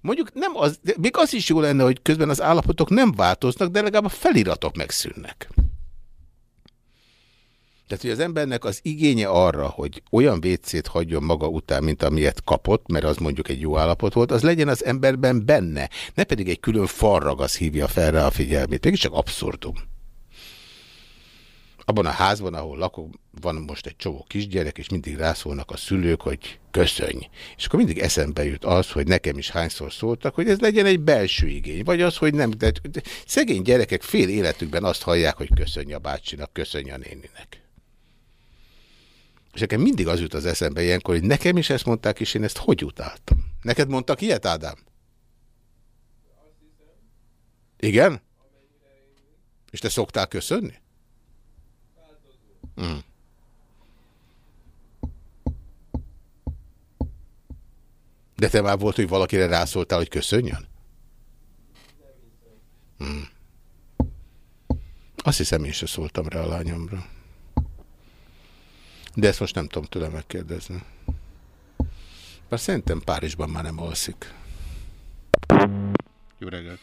Mondjuk nem az, még az is jó lenne, hogy közben az állapotok nem változnak, de legalább a feliratok megszűnnek. Tehát, hogy az embernek az igénye arra, hogy olyan vécét hagyjon maga után, mint amilyet kapott, mert az mondjuk egy jó állapot volt, az legyen az emberben benne, ne pedig egy külön farragasz hívja fel rá a figyelmét. Mégis csak abszurdum. Abban a házban, ahol lakok, van most egy csomó kisgyerek, és mindig rászólnak a szülők, hogy köszönj. És akkor mindig eszembe jut az, hogy nekem is hányszor szóltak, hogy ez legyen egy belső igény, vagy az, hogy nem. De szegény gyerekek fél életükben azt hallják, hogy köszönj a bácsinak, köszönj a néninek. És nekem mindig az jut az eszembe ilyenkor, hogy nekem is ezt mondták, és én ezt hogy utáltam. Neked mondtak ilyet, Ádám? Igen? És te szoktál köszönni? Mm. De te már volt, hogy valakire rászóltál, hogy köszönjön? Mm. Azt hiszem, én sem szóltam rá a lányomra. De ezt most nem tudom tőle megkérdezni. Mert szerintem Párizsban már nem alszik. Jó reggelt!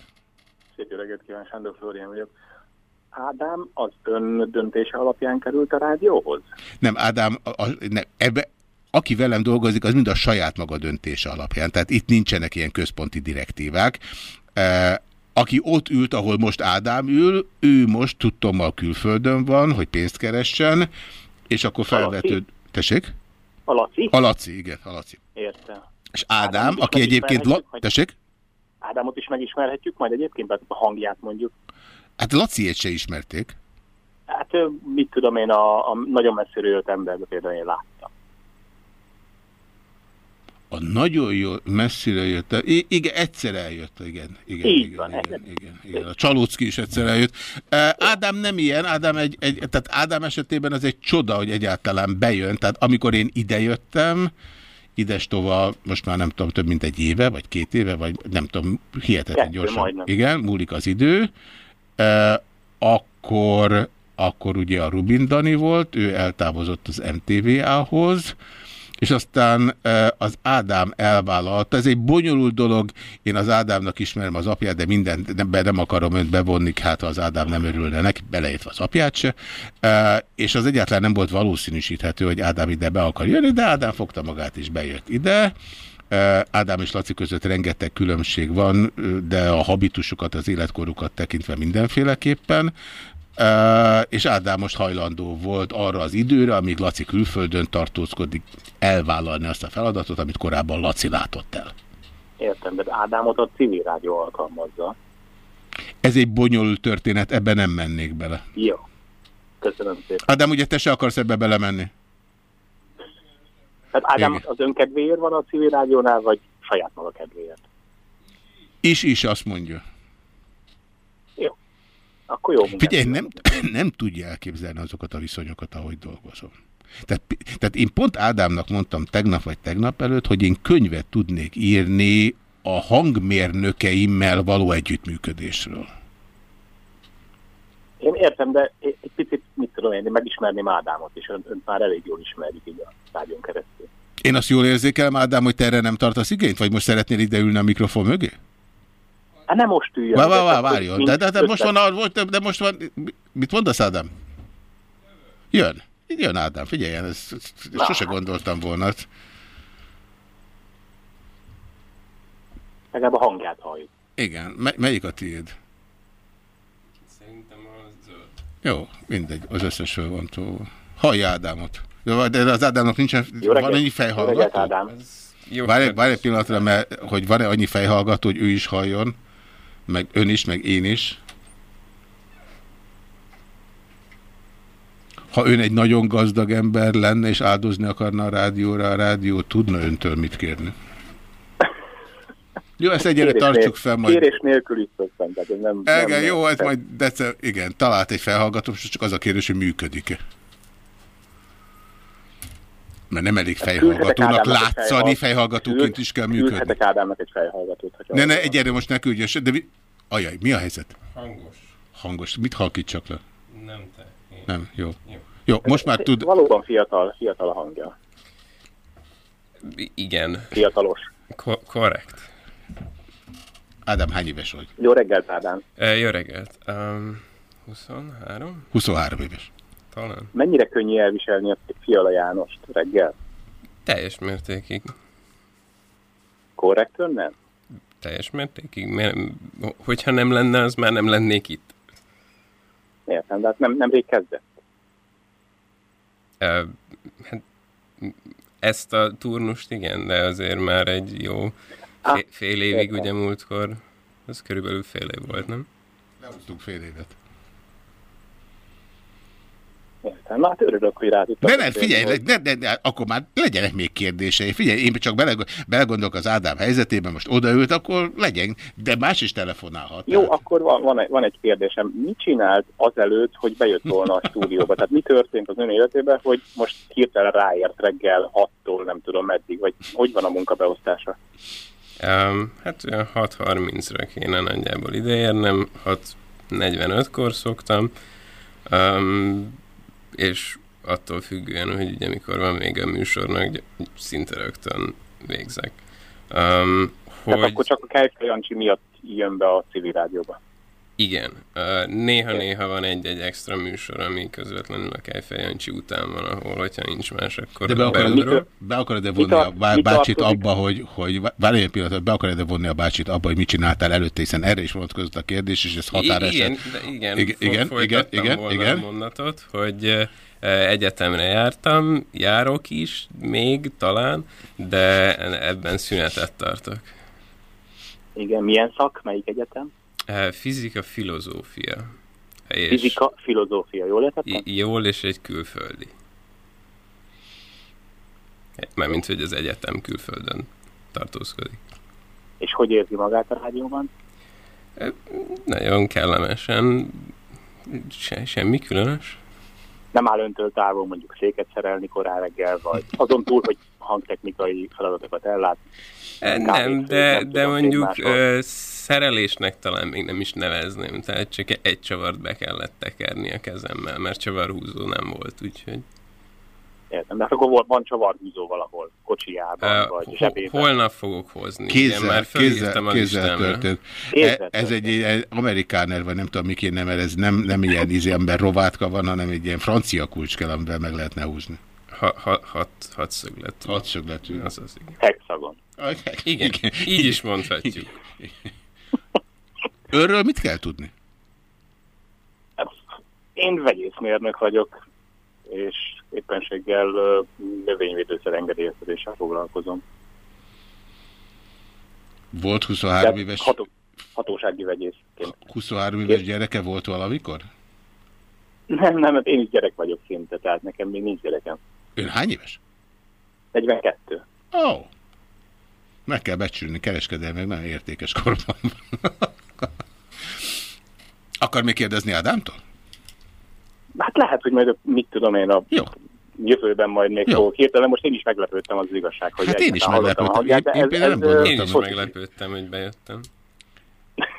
Szép jó reggelt kíván, Sándor Flórián vagyok. Ádám az ön döntése alapján került a rádióhoz? Nem, Ádám, a, a, nem, ebbe, aki velem dolgozik, az mind a saját maga döntése alapján. Tehát itt nincsenek ilyen központi direktívák. E, aki ott ült, ahol most Ádám ül, ő most tudtommal külföldön van, hogy pénzt keressen, és akkor felvetőd... Tessék? A Laci? A Laci, igen, a Laci. Értem. És Ádám, Ádám aki egyébként... La... Tessék? Ádámot is megismerhetjük majd egyébként, a hangját mondjuk. Hát Laciét se ismerték. Hát mit tudom én, a, a nagyon messziről jött emberbe például én láttam. A nagyon jó, messzire jött. I igen, egyszer eljött, igen. igen Így igen, van, igen, igen, igen. A Csalócki is egyszer eljött. Uh, Ádám nem ilyen, Ádám, egy, egy, tehát Ádám esetében az egy csoda, hogy egyáltalán bejön. Tehát amikor én idejöttem, idestova, most már nem tudom, több mint egy éve, vagy két éve, vagy nem tudom, hihetetlen Kettő, gyorsan. majdnem. Igen, múlik az idő. Uh, akkor, akkor ugye a Rubin Dani volt, ő eltávozott az MTVA-hoz, és aztán az Ádám elvállalta. Ez egy bonyolult dolog, én az Ádámnak ismerem az apját, de mindent nem, akarom önt bevonni, hát az Ádám nem örülne neki, beleértve az apját se. És az egyáltalán nem volt valószínűsíthető, hogy Ádám ide be akar jönni, de Ádám fogta magát és bejött ide. Ádám és Laci között rengeteg különbség van, de a habitusukat, az életkorukat tekintve mindenféleképpen. És Ádám most hajlandó volt arra az időre, amíg Laci külföldön tartózkodik, elvállalni azt a feladatot, amit korábban Laci látott el. Értem, de Ádámot a civil rádió alkalmazza. Ez egy bonyolult történet, ebbe nem mennék bele. Jó. Köszönöm szépen. Ádám, ugye te se akarsz ebbe belemenni? Hát Ádám Igen. az önkedvéért van a civil rádiónál, vagy saját maga kedvéért? Is is azt mondja. Akkor jó. minden. Figyelj, nem, *clears throat* nem tudja elképzelni azokat a viszonyokat, ahogy dolgozom. Tehát, tehát én pont Ádámnak mondtam tegnap vagy tegnap előtt, hogy én könyvet tudnék írni a hangmérnökeimmel való együttműködésről. Én értem, de egy picit, mit tudom én, megismerném Ádámot, és ön, önt már elég jól ismerjük így a rádión keresztül. Én azt jól érzékelem, Ádám, hogy te erre nem tartasz igényt, vagy most szeretnél ideülni a mikrofon mögé? Hát nem most üljön. Vá, de vá, vá, várjon. De, de, de, most van, volt- de most van, mit mondasz, Ádám? Jön. Jön Ádám, figyeljen, ezt, ezt sose gondoltam volna. Legalább a hangját halljuk. Igen, me melyik a tiéd? Szerintem a zöld. Jó, mindegy, az összes föl van tolva. Hallja Ádámot. Jó, De az Ádámnak nincsen, Jó reggelt. van annyi Jó reggelt, fejhallgató? Ádám. Várj, várj egy pillanatra, mert hogy van-e annyi fejhallgató, hogy ő is halljon, meg ön is, meg én is. Ha ön egy nagyon gazdag ember lenne, és áldozni akarna a rádióra, a rádió tudna öntől mit kérni. Jó, ezt egyre Kérés tartsuk fel majd. Kérés nélkül is szoktam, nem... Igen, nem jó, ez majd december, igen, talált egy felhallgató, csak az a kérdés, hogy működik-e. Mert nem elég fejhallgatónak Ádámnak egy látszani, fejhallgatóként is kell működni. Küldhetek Ádámnak egy fejhallgatót. Ne, ne, egyre most ne küldj, se, de mi... Ajaj, mi a helyzet? Hangos. Hangos. Mit halkítsak le? Nem te. Én. Nem, jó. Jó. Jó, most már tud... Valóban fiatal, fiatal a hangja. Igen. Fiatalos. Ko- korrekt. Ádám, hány éves vagy? Jó reggelt, Ádám. E, jó reggelt. Um, 23? 23 éves. Talán. Mennyire könnyű elviselni a Fiala Jánost reggel? Teljes mértékig. Korrekt önnen? Teljes mértékig. Mert, hogyha nem lenne, az már nem lennék itt. Értem, de hát nem, nemrég kezdett. E, hát, ezt a turnust igen, de azért már egy jó fél, fél évig, értem. ugye múltkor, az körülbelül fél év volt, nem? Leúztunk fél évet. Értem, na hát örülök, hogy rá tudtam Ne, ne, beszélni, figyelj, hogy- ne, ne, ne, akkor már legyenek még kérdései. Figyelj, én csak bele, belegondolok az Ádám helyzetében, most odaült, akkor legyen, de más is telefonálhat. Jó, akkor van, van, egy, van egy kérdésem. Mit csinált azelőtt, hogy bejött volna a stúdióba? Tehát mi történt az ön életében, hogy most hirtelen ráért reggel 6-tól nem tudom meddig, vagy hogy van a munkabeosztása? Um, hát olyan 6.30-ra kéne nagyjából ideérnem, 6.45-kor szoktam, um, és attól függően, hogy ugye mikor van még a műsornak, szinte rögtön végzek. Um, Tehát hogy akkor csak a Kejfej Jancsi miatt jön be a civil rádióba. Igen, néha-néha van egy-egy extra műsor, ami közvetlenül a Kejfej Jancsi után van, ahol, hogyha nincs más, akkor De be beugrom. akarod, be akarod-e vonni a bá- bácsit abba, hogy, hogy várj egy pillanat, be akarod-e vonni a bácsit abba, hogy mit csináltál előtte, hiszen erre is vonatkozott a kérdés, és ez határeset. Igen, igen, igen, igen, igen, igen, volna igen. a mondatot, hogy egyetemre jártam, járok is, még talán, de ebben szünetet tartok. Igen, milyen szak, melyik egyetem? Fizika, filozófia. És Fizika, filozófia, jól értettem? Jól, és egy külföldi. Mármint, hogy az egyetem külföldön tartózkodik. És hogy érzi magát a rádióban? Nagyon kellemesen, se, semmi különös. Nem áll öntől távol mondjuk széket szerelni korán reggel, vagy azon túl, hogy hangtechnikai feladatokat ellát. E, Nem, de, de mondjuk ö, szerelésnek talán még nem is nevezném, tehát csak egy csavart be kellett tekerni a kezemmel, mert csavarhúzó nem volt, úgyhogy... Értem, de hát akkor volt- van csavarhúzó valahol, kocsijában, Ö, vagy ho- zsebében. holnap fogok hozni. Igen, Kézzel, már kézzel, a kézzel történt. Kézzel E, ez egy, egy amerikáner, vagy nem tudom, mi kéne, mert ez nem, nem ilyen izé, amiben rovátka van, hanem egy ilyen francia kulcs kell, amivel meg lehetne húzni. Ha, ha, hat, hatszögletű. Hatszögletű. Az az, igen. Hexagon. Igen, így is mondhatjuk. *laughs* Őről mit kell tudni? Én vegyészmérnök vagyok, és éppenséggel növényvédőszer engedélyeztetéssel foglalkozom. Volt 23 De éves, Ható, hatósági vegyészként. 23 éves gyereke volt valamikor? Nem, nem, hát én is gyerek vagyok szinte, tehát nekem még nincs gyerekem. Ön hány éves? 42. Ó. Oh. Meg kell becsülni, kereskedelmi, meg nagyon értékes korban. *laughs* Akar még kérdezni Ádámtól? Hát lehet, hogy majd mit tudom én a Jó. jövőben majd még Jó. fogok hirtelen. Most én is meglepődtem az igazság, hogy Hát én is meglepődtem. hangját, de Én, ez- én, ez, például nem ö, Én is meglepődtem, hogy bejöttem. *laughs*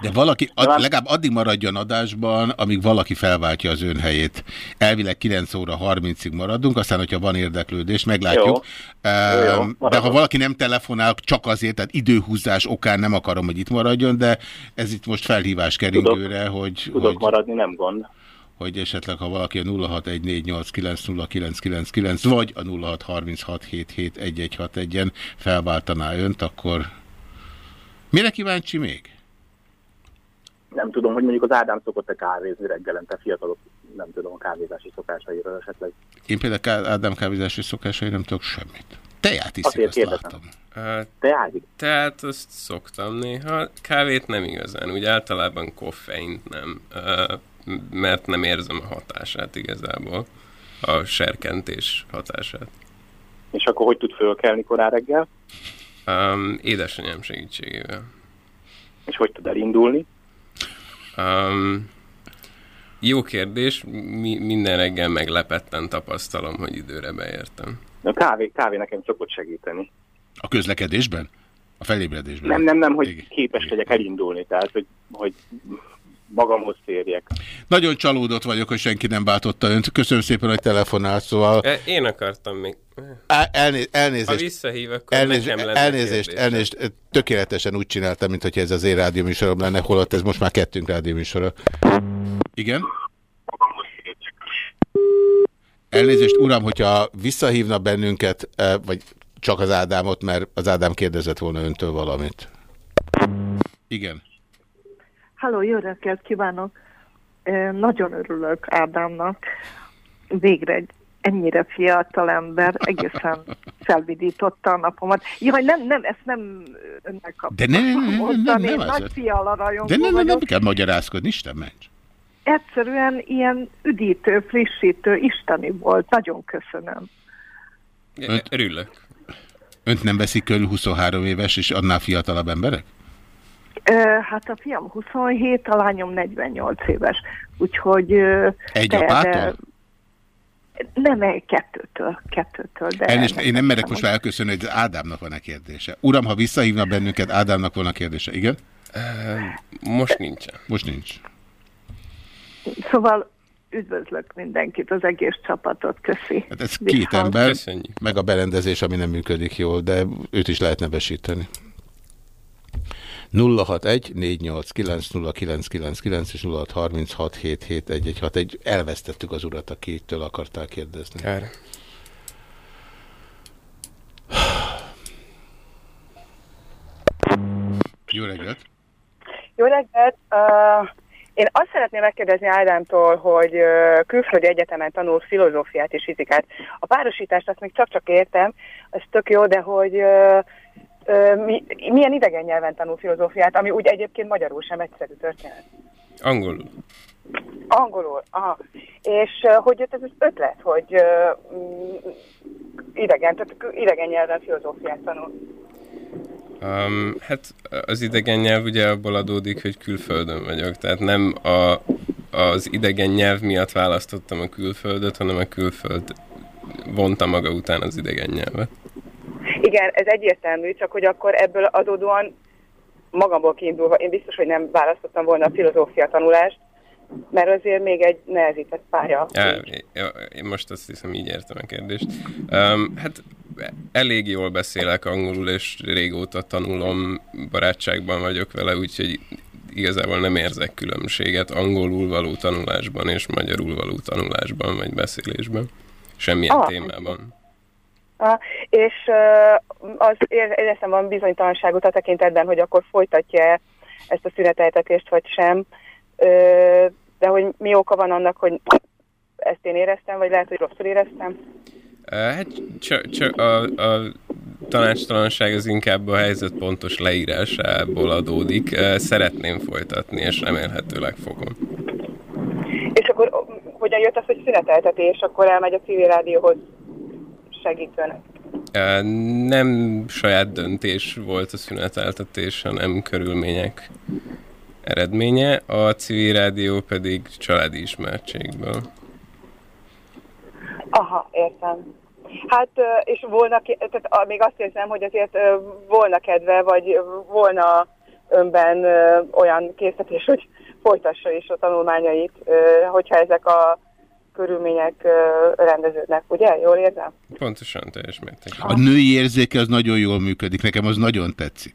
De valaki, ad, legalább addig maradjon adásban, amíg valaki felváltja az ön helyét. Elvileg 9 óra 30-ig maradunk, aztán, hogyha van érdeklődés, meglátjuk. Jó. Ehm, Jó, jó, de ha valaki nem telefonál, csak azért, tehát időhúzás okán nem akarom, hogy itt maradjon, de ez itt most felhívás keringőre, hogy, Tudok hogy, maradni, nem gond. Hogy esetleg, ha valaki a 0614890999 vagy a 0636771161-en felváltaná önt, akkor mire kíváncsi még? Nem tudom, hogy mondjuk az Ádám szokott-e kávézni reggelente fiatalok, nem tudom, a kávézási szokásairól esetleg. Én például Ádám kávézási szokásai nem tudok semmit. Teját iszik, Azért azt kérdezem. látom. Hát, Teázik? Tehát azt szoktam néha. Kávét nem igazán, úgy általában koffeint nem, ö, mert nem érzem a hatását igazából. A serkentés hatását. És akkor hogy tud fölkelni korán reggel? Um, édesanyám segítségével. És hogy tud elindulni? Um, jó kérdés, Mi, minden reggel meglepetten tapasztalom, hogy időre beértem. A kávé, kávé nekem szokott segíteni. A közlekedésben? A felébredésben? Nem, nem, nem, hogy képes legyek elindulni, tehát hogy, hogy magamhoz térjek. Nagyon csalódott vagyok, hogy senki nem váltotta önt. Köszönöm szépen, hogy telefonál, szóval... E, Én akartam még... Elné elnézést. Ha visszahív, akkor elnézést, nekem lenne elnézést, elnézést, tökéletesen úgy csináltam, mint hogy ez az én rádióműsorom lenne, holott ez most már kettőnk rádióműsora. Igen? Elnézést, uram, hogyha visszahívna bennünket, vagy csak az Ádámot, mert az Ádám kérdezett volna öntől valamit. Igen. Halló, jó reggelt kívánok! Nagyon örülök Ádámnak. Végre egy ennyire fiatal ember egészen *laughs* felvidította a napomat. Jaj, nem, nem, ezt nem önnek kaptam. De ne, ne, ne, ne, nem, mondani. nem Én az. nagy fiala rajongó De nem, nem, nem kell magyarázkodni, Isten ments. Egyszerűen ilyen üdítő, frissítő, isteni volt. Nagyon köszönöm. Önt, Örülök. Önt nem veszik körül 23 éves és annál fiatalabb emberek? Hát a fiam 27, a lányom 48 éves. Úgyhogy... Egy de- apától? de- Nem, egy kettőtől, kettőtől, de... Elnézést, én nem merek most már elköszönni, hogy az Ádámnak van-e kérdése. Uram, ha visszahívna bennünket, Ádámnak van a kérdése, igen? Most nincsen. Most nincs. Szóval üdvözlök mindenkit, az egész csapatot, köszi. Hát ez két ember, meg a berendezés, ami nem működik jól, de őt is lehet nevesíteni. 061 489 0999 és 0636 771161. Elvesztettük az urat, akitől akartál kérdezni. Kár. Jó reggelt! Jó reggelt! Uh, én azt szeretném megkérdezni Ádámtól, hogy uh, külföldi egyetemen tanul filozófiát és fizikát. A párosítást azt még csak-csak értem, ez tök jó, de hogy uh, mi, milyen idegen nyelven tanul filozófiát, ami úgy egyébként magyarul sem egyszerű történet. Angolul. Angolul, aha. És hogy jött ez az ötlet, hogy uh, idegen, tehát idegen nyelven filozófiát tanul. Um, hát az idegen nyelv ugye abból adódik, hogy külföldön vagyok, tehát nem a, az idegen nyelv miatt választottam a külföldet, hanem a külföld vonta maga után az idegen nyelvet. Igen, ez egyértelmű, csak hogy akkor ebből adódóan magamból kiindulva, én biztos, hogy nem választottam volna a filozófia tanulást, mert azért még egy nehezített pálya. Ja, én most azt hiszem, így értem a kérdést. Um, hát elég jól beszélek angolul, és régóta tanulom, barátságban vagyok vele, úgyhogy igazából nem érzek különbséget angolul való tanulásban és magyarul való tanulásban, vagy beszélésben. Semmilyen Ah. témában. Ah, és az ér- éreztem van bizonytalanságot a tekintetben, hogy akkor folytatja ezt a szüneteltetést, vagy sem. De hogy mi oka van annak, hogy ezt én éreztem, vagy lehet, hogy rosszul éreztem? Hát csak, csak a, a tanácstalanság az inkább a helyzet pontos leírásából adódik. Szeretném folytatni, és remélhetőleg fogom. És akkor hogyan jött az, hogy szüneteltetés, akkor elmegy a civil rádióhoz segítőnek? Nem saját döntés volt a szüneteltetés, hanem körülmények eredménye, a civil rádió pedig családi ismertségből. Aha, értem. Hát, és volna, tehát még azt érzem, hogy azért volna kedve, vagy volna önben olyan készítés, hogy folytassa is a tanulmányait, hogyha ezek a körülmények rendeződnek, ugye? Jól érzem? Pontosan, teljes mértékben. A női érzéke az nagyon jól működik, nekem az nagyon tetszik.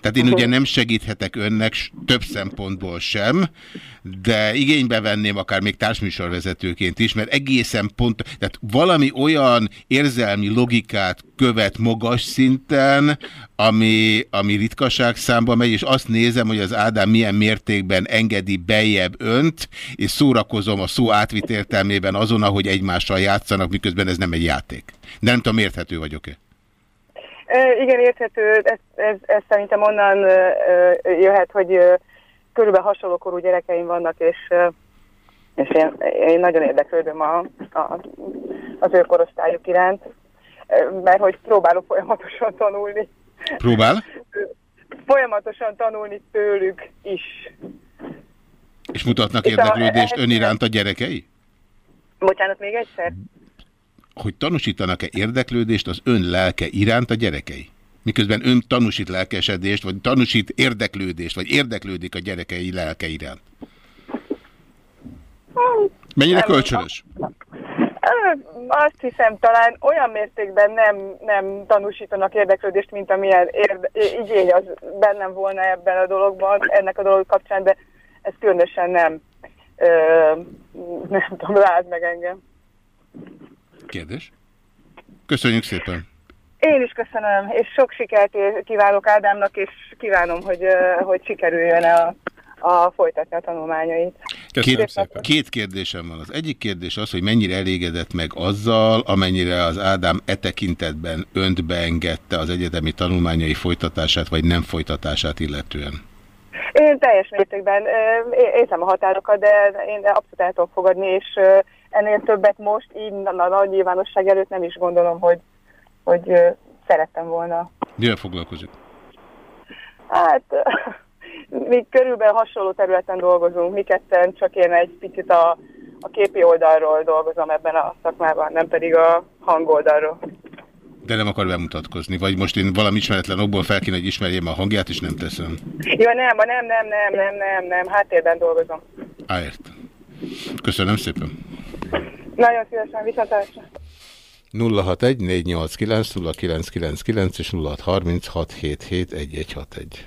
Tehát én ugye nem segíthetek önnek több szempontból sem, de igénybe venném akár még társműsorvezetőként is, mert egészen pont, tehát valami olyan érzelmi logikát követ magas szinten, ami, ami ritkaság számba megy, és azt nézem, hogy az Ádám milyen mértékben engedi beljebb önt, és szórakozom a szó átvit értelmében azon, ahogy egymással játszanak, miközben ez nem egy játék. De nem tudom, érthető vagyok-e? Igen, érthető, ez, ez, ez szerintem onnan jöhet, hogy körülbelül hasonló korú gyerekeim vannak, és, és én, én nagyon érdeklődöm a, a, az ő korosztályuk iránt, mert hogy próbálok folyamatosan tanulni. Próbál? Folyamatosan tanulni tőlük is. És mutatnak érdeklődést ön iránt a gyerekei? Bocsánat, még egyszer? Hogy tanúsítanak-e érdeklődést az ön lelke iránt a gyerekei? Miközben ön tanúsít lelkesedést, vagy tanúsít érdeklődést, vagy érdeklődik a gyerekei lelke iránt. Mennyire kölcsönös? Azt hiszem, talán olyan mértékben nem, nem tanúsítanak érdeklődést, mint amilyen érde, igény az bennem volna ebben a dologban, ennek a dolog kapcsán, de ez különösen nem, ö, nem tudom, lát meg engem. Kérdés? Köszönjük szépen. Én is köszönöm, és sok sikert kívánok Ádámnak, és kívánom, hogy, hogy sikerüljön a, a folytatni a tanulmányait. Két, két kérdésem van. Az egyik kérdés az, hogy mennyire elégedett meg azzal, amennyire az Ádám e tekintetben önt beengedte az egyetemi tanulmányai folytatását, vagy nem folytatását illetően. Én teljes mértékben érzem a határokat, de én abszolút el tudom fogadni, és ennél többet most így a nagy nyilvánosság előtt nem is gondolom, hogy, hogy ö, szerettem volna. Mivel foglalkozik? Hát mi körülbelül hasonló területen dolgozunk, mi ketten, csak én egy picit a, a képi oldalról dolgozom ebben a szakmában, nem pedig a hangoldalról. De nem akar bemutatkozni, vagy most én valami ismeretlen okból fel kéne, hogy ismerjem a hangját, és nem teszem. Ja, nem, nem, nem, nem, nem, nem, nem, háttérben dolgozom. Á, értem. Köszönöm szépen. Nagyon szívesen, viszontlátásra. 061 489 0999 és 0636 77 1161.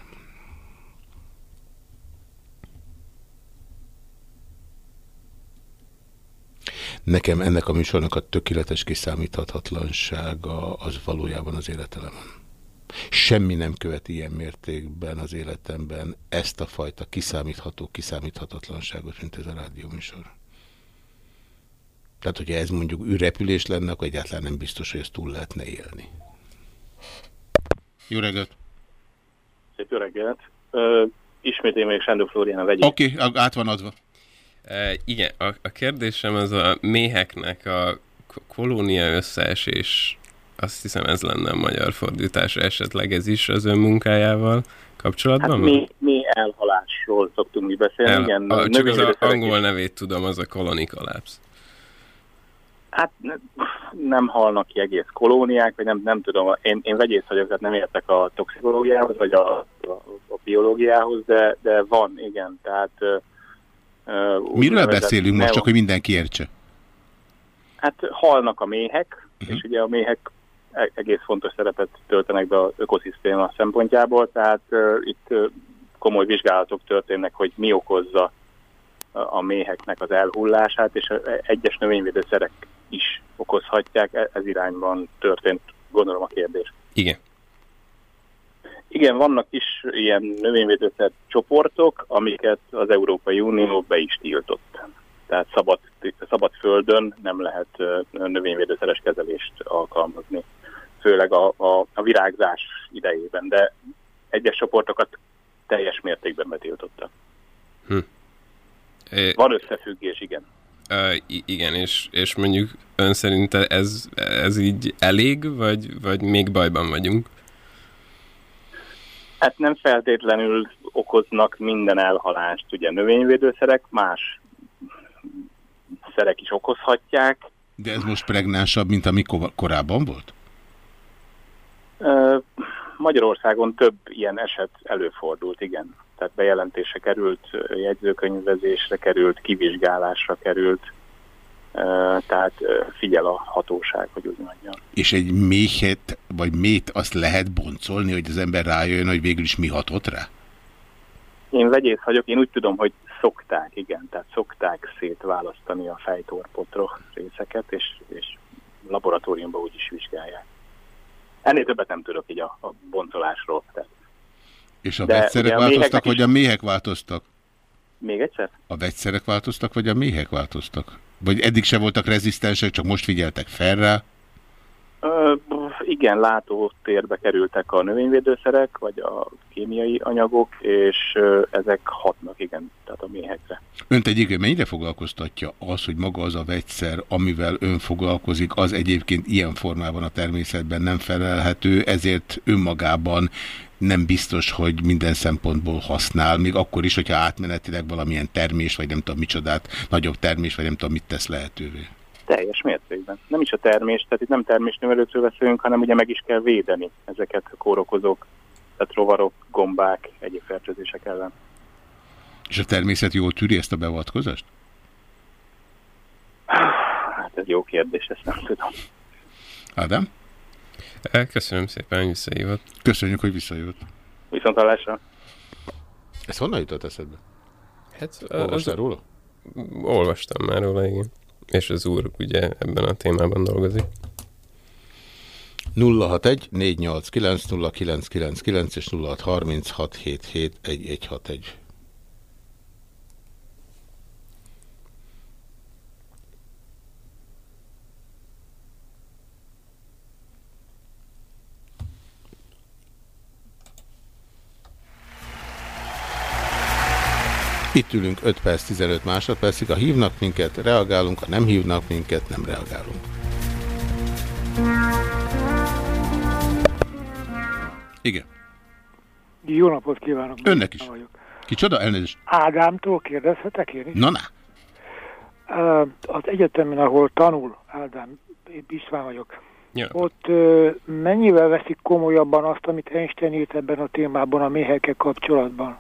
Nekem ennek a műsornak a tökéletes kiszámíthatatlansága az valójában az életelemen. Semmi nem követi ilyen mértékben az életemben ezt a fajta kiszámítható, kiszámíthatatlanságot, mint ez a rádióműsor. Tehát, hogyha ez mondjuk űrrepülés lenne, akkor egyáltalán nem biztos, hogy ezt túl lehetne élni. Jó reggelt! Szép jó reggelt. Ö, ismét én még Sándor Flórián a vegyék. Oké, okay, át van adva. E, igen, a, a kérdésem az a méheknek a kolónia összeesés azt hiszem ez lenne a magyar fordítása esetleg ez is az ön munkájával kapcsolatban Hát mi, mi elhalásról szoktunk mi beszélni, El, igen. a, csak az a angol nevét tudom, az a kolonikalápsz. Hát ne- nem halnak ki egész kolóniák, vagy nem, nem tudom, én, én vegyész vagyok, tehát nem értek a toxikológiához, vagy a, a, a biológiához, de, de van, igen, tehát... ö, Miről beszélünk most, csak hogy mindenki értse? Hát halnak a méhek, Mhm. és ugye a méhek e- egész fontos szerepet töltenek be az ökoszisztéma szempontjából, tehát uh, itt uh, komoly vizsgálatok történnek, hogy mi okozza a, méheknek az elhullását, és uh, egyes növényvédőszerek is okozhatják, E- ez irányban történt, gondolom a kérdés. Igen. Igen, vannak is ilyen növényvédőszer csoportok, amiket az Európai Unió be is tiltott. Tehát szabad, szabad földön nem lehet növényvédőszeres kezelést alkalmazni, főleg a, a, a virágzás idejében, de egyes csoportokat teljes mértékben betiltottak. É, Van összefüggés, igen. Uh, igen, és, és mondjuk ön szerint ez, ez így elég, vagy, vagy még bajban vagyunk? Hát nem feltétlenül okoznak minden elhalást, ugye növényvédőszerek, más szerek is okozhatják, De ez most pregnánsabb, mint ami ko- korábban volt? Magyarországon több ilyen eset előfordult, igen. Tehát bejelentése került, jegyzőkönyvezésre került, kivizsgálásra került, tehát figyel a hatóság, hogy úgy mondjam. És egy méhet, vagy mét azt lehet boncolni, hogy az ember rájön, hogy végül is mi hatott rá? Én vegyész vagyok, én úgy tudom, hogy szokták, igen, tehát szokták szétválasztani a fejtorpotro részeket, és, és laboratóriumban úgy is vizsgálják. Ennél többet nem tudok így a, a boncolásról. Tehát. És a De vegyszerek a változtak, méheknek vagy is- a méhek változtak? Még egyszer? A vegyszerek változtak, vagy a méhek változtak? Vagy eddig se voltak rezisztensek, csak most figyeltek fel rá? Ö, igen, látótérbe kerültek a növényvédőszerek, vagy a kémiai anyagok, és ö, ezek hatnak, igen, tehát a méhekre. Önt egyébként mennyire foglalkoztatja az, hogy maga az a vegyszer, amivel ön foglalkozik, az egyébként ilyen formában a természetben nem felelhető, ezért önmagában nem biztos, hogy minden szempontból használ, még akkor is, hogyha átmenetileg valamilyen termés, vagy nem tudom micsodát, nagyobb termés, vagy nem tudom mit tesz lehetővé. Teljes mértékben. Nem is a termés, tehát itt nem termésnövelőkről beszélünk, hanem ugye meg is kell védeni ezeket a kórokozók, tehát rovarok, gombák, egyéb fertőzések ellen. És a természet jól tűri ezt a beavatkozást? Hát ez jó kérdés, ezt nem tudom. Ádám? Eh, Köszönöm szépen, hogy visszahívott. Köszönjük, hogy visszajött. Viszont hallásra. Ez honnan jutott eszedbe? Hát, Olvastál az- róla? Olvastam már róla, igen. És az úr ugye ebben a témában dolgozik. 061 489 0999 és 0636 Itt ülünk 5 perc 15 másodpercig, ha hívnak minket, reagálunk, ha nem hívnak minket, nem reagálunk. Igen. Jó napot kívánok! Önnek is. Vagyok. Kicsoda? Elnézést. Ádámtól kérdezhetek én is? Na, na. Az egyetemen, ahol tanul Ádám, István vagyok, Ja. ott mennyivel veszik komolyabban azt, amit Einstein írt ebben a témában a méhekkel kapcsolatban?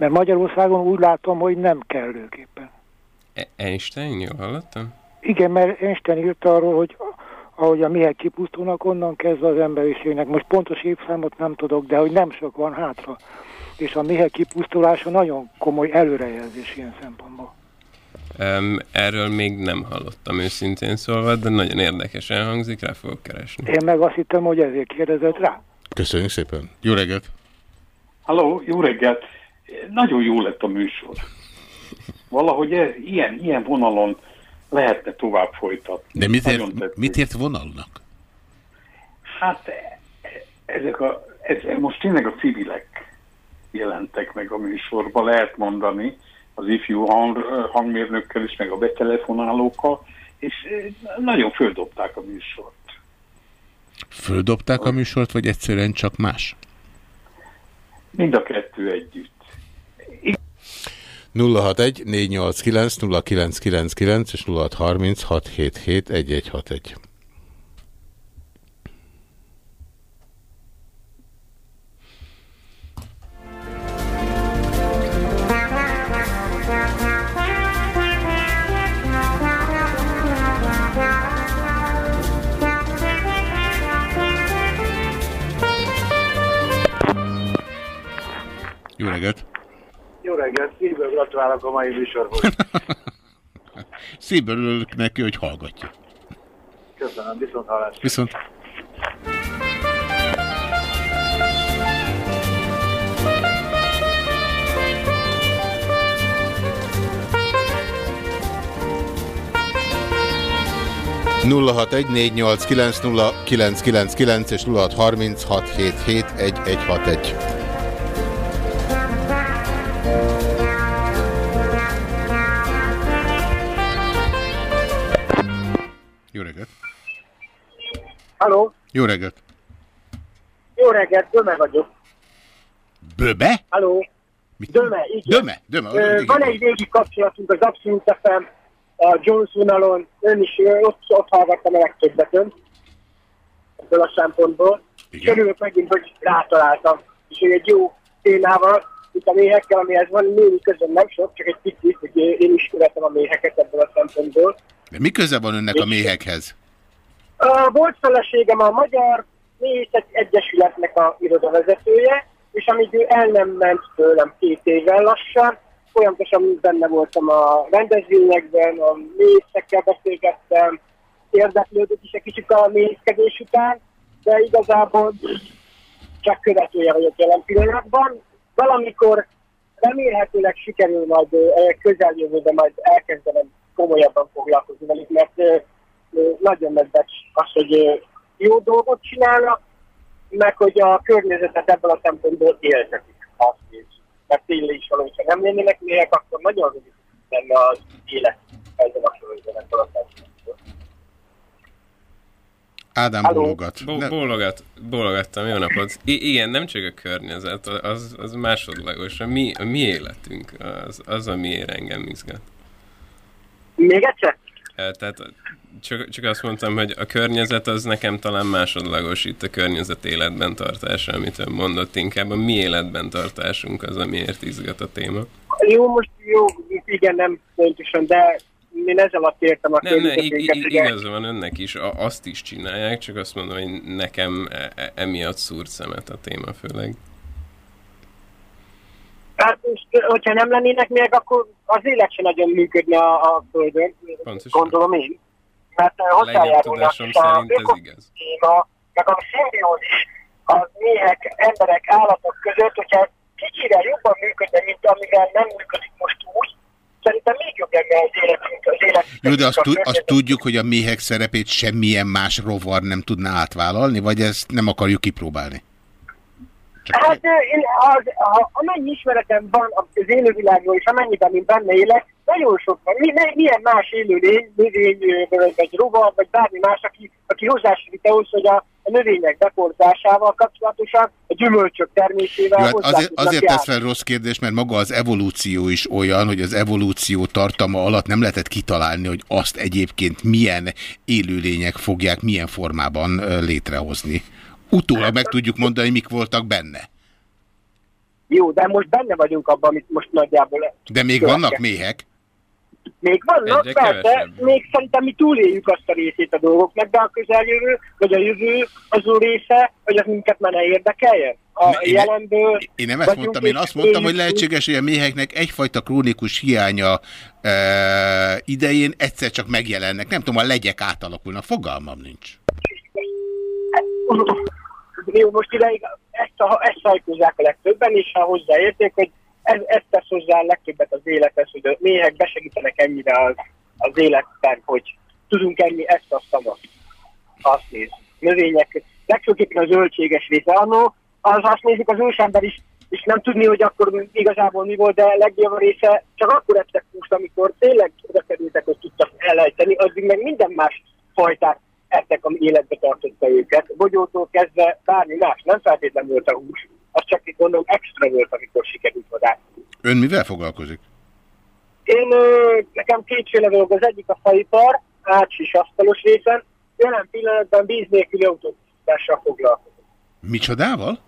Mert Magyarországon úgy látom, hogy nem kellőképpen. E- Einstein, jól hallottam? Igen, mert Einstein írta arról, hogy ahogy a méhek kipusztulnak, onnan kezdve az emberiségnek. Most pontos évszámot nem tudok, de hogy nem sok van hátra. És a méhek kipusztulása nagyon komoly előrejelzés ilyen szempontból. Um, erről még nem hallottam őszintén szólva, de nagyon érdekesen hangzik, rá fogok keresni. Én meg azt hittem, hogy ezért kérdezett rá. Köszönjük szépen. Jó reggelt! Halló, jó reggelt! Nagyon jó lett a műsor. Valahogy ez, ilyen, ilyen vonalon lehetne tovább folytatni. De mit ért, mit ért vonalnak? Hát ezek a, ez, most tényleg a civilek jelentek meg a műsorba, lehet mondani, az ifjú hang, hangmérnökkel is, meg a betelefonálókkal, és eh, nagyon földobták a műsort. Földobták a műsort, vagy egyszerűen csak más? Mind a kettő együtt. 061 489 0999 és 0630 677 1161. Jó reggelt! Jó reggelt, gratulálok a mai műsorhoz. *laughs* Szívből örülök neki, hogy hallgatja. Köszönöm, viszont hallásra. Viszont. nulla hat egy négy nyolc kilenc nulla kilenc kilenc kilenc és nulla hat harminc hat hét hét egy egy hat egy. Jó reggelt! Halló, Jó reggelt! jó reggelt, Döme vagyok. Böbe? Halló, Döme, igen. Döme, Döme. Ö, igen. Van egy régi kapcsolatunk az Abszolút FM, a Jones vonalon, ön is ott, ott hallgattam a legtöbbet ön, ebből a szempontból. És örülök megint, hogy rátaláltam, és hogy egy jó témával, itt a méhekkel, amihez van némi közön nem sok, csak egy picit, hogy én is követem a méheket ebből a szempontból. De mi köze van önnek a méhekhez? A volt feleségem a Magyar Méhészet Egyesületnek a irodavezetője, és amíg ő el nem ment tőlem két évvel lassan, folyamatosan benne voltam a rendezvényekben, a méhészekkel beszélgettem, érdeklődött is egy kicsit a méhészkedés után, de igazából csak követője vagyok jelen pillanatban. Valamikor remélhetőleg sikerül majd közeljövőben majd elkezdenem komolyabban foglalkozni velük, mert nagyon megbecs az, hogy jó dolgot csinálnak, meg hogy a környezetet ebből a szempontból éltetik. Azt is. Mert tényleg is valami, ha nem lennének mélyek, akkor nagyon rövid lenne az élet ezzel a sorozatban ebből a szempontból. Ádám Halló? bólogat. Bo- bólogat, bólogattam, jó napot. I- igen, nem csak a környezet, az, az másodlagos. A mi, a mi életünk, az, az a miért engem izgat. Még egyszer? Tehát csak, csak azt mondtam, hogy a környezet az nekem talán másodlagos itt a környezet életben tartása, amit ön mondott. Inkább a mi életben tartásunk az, amiért izgat a téma. Jó, most jó, igen, nem pontosan, de én ezzel alatt értem a Nem, nem, ig- ig- igaza van önnek is, a, azt is csinálják, csak azt mondom, hogy nekem e- e- emiatt szúrt szemet a téma főleg. Hát most, hogyha nem lennének még, akkor az élet sem nagyon működne a, a Földön, Pontosan. gondolom én. Mert hozzájárulnak is a ökoszisztéma, meg a szimbiózis a méhek, emberek, állatok között, hogyha kicsivel jobban működne, mint amivel nem működik most úgy, szerintem még jobb lenne az életünk, az élet. Jó, de azt, tu- azt tudjuk, hogy a méhek szerepét semmilyen más rovar nem tudná átvállalni, vagy ezt nem akarjuk kipróbálni? Hát én az, ha, amennyi ismeretem van az élővilágról, és amennyiben én benne élek, nagyon sok van. Mi, mi, milyen más élőlény, növény, vagy egy rovar, vagy bármi más, aki, aki hozzásegít ahhoz, hogy a, a növények beporzásával kapcsolatosan, a gyümölcsök termésével Jó, hát hozzá azért, azért tesz fel rossz kérdés, mert maga az evolúció is olyan, hogy az evolúció tartalma alatt nem lehetett kitalálni, hogy azt egyébként milyen élőlények fogják milyen formában létrehozni. Utólag meg tudjuk mondani, mik voltak benne. Jó, de most benne vagyunk abban, amit most nagyjából... De még vannak méhek. Még vannak, Egyre persze, kevesebb. még szerintem mi túléljük azt a részét a dolgoknak, de a közeljövő, vagy a jövő azon része, hogy az minket már ne érdekeljen. A Ne- én- jelenből Én nem ezt mondtam, én azt mondtam, hogy lehetséges, hogy a méheknek egyfajta krónikus hiánya e, idején egyszer csak megjelennek. Nem tudom, a legyek átalakulnak, fogalmam nincs. Jó, most ideig ezt, a, ezt hajtózzák a legtöbben, és ha hozzáérték, hogy ez, ez tesz hozzá a legtöbbet az élethez, hogy a méhek besegítenek ennyire az, az életben, hogy tudunk enni ezt, azt, azt, azt néz. Növények, legfőképpen a zöldséges része. Annó, az azt nézik az ősember is, és nem tudni, hogy akkor igazából mi volt, de a legjobb része csak akkor ettek húst, amikor tényleg oda kerültek, hogy tudtak elejteni, addig meg minden más fajtát ettek, ami életbe tartotta őket. Bogyótól kezdve bármi más, nem feltétlenül volt a hús. Az csak itt mondom, extra volt, amikor sikerült vadászni. Ön mivel foglalkozik? Én, nekem kétféle dolog, az egyik a faipar, ácsis asztalos részen, jelen pillanatban víz nélküli autótisztítással foglalkozom. Micsodával?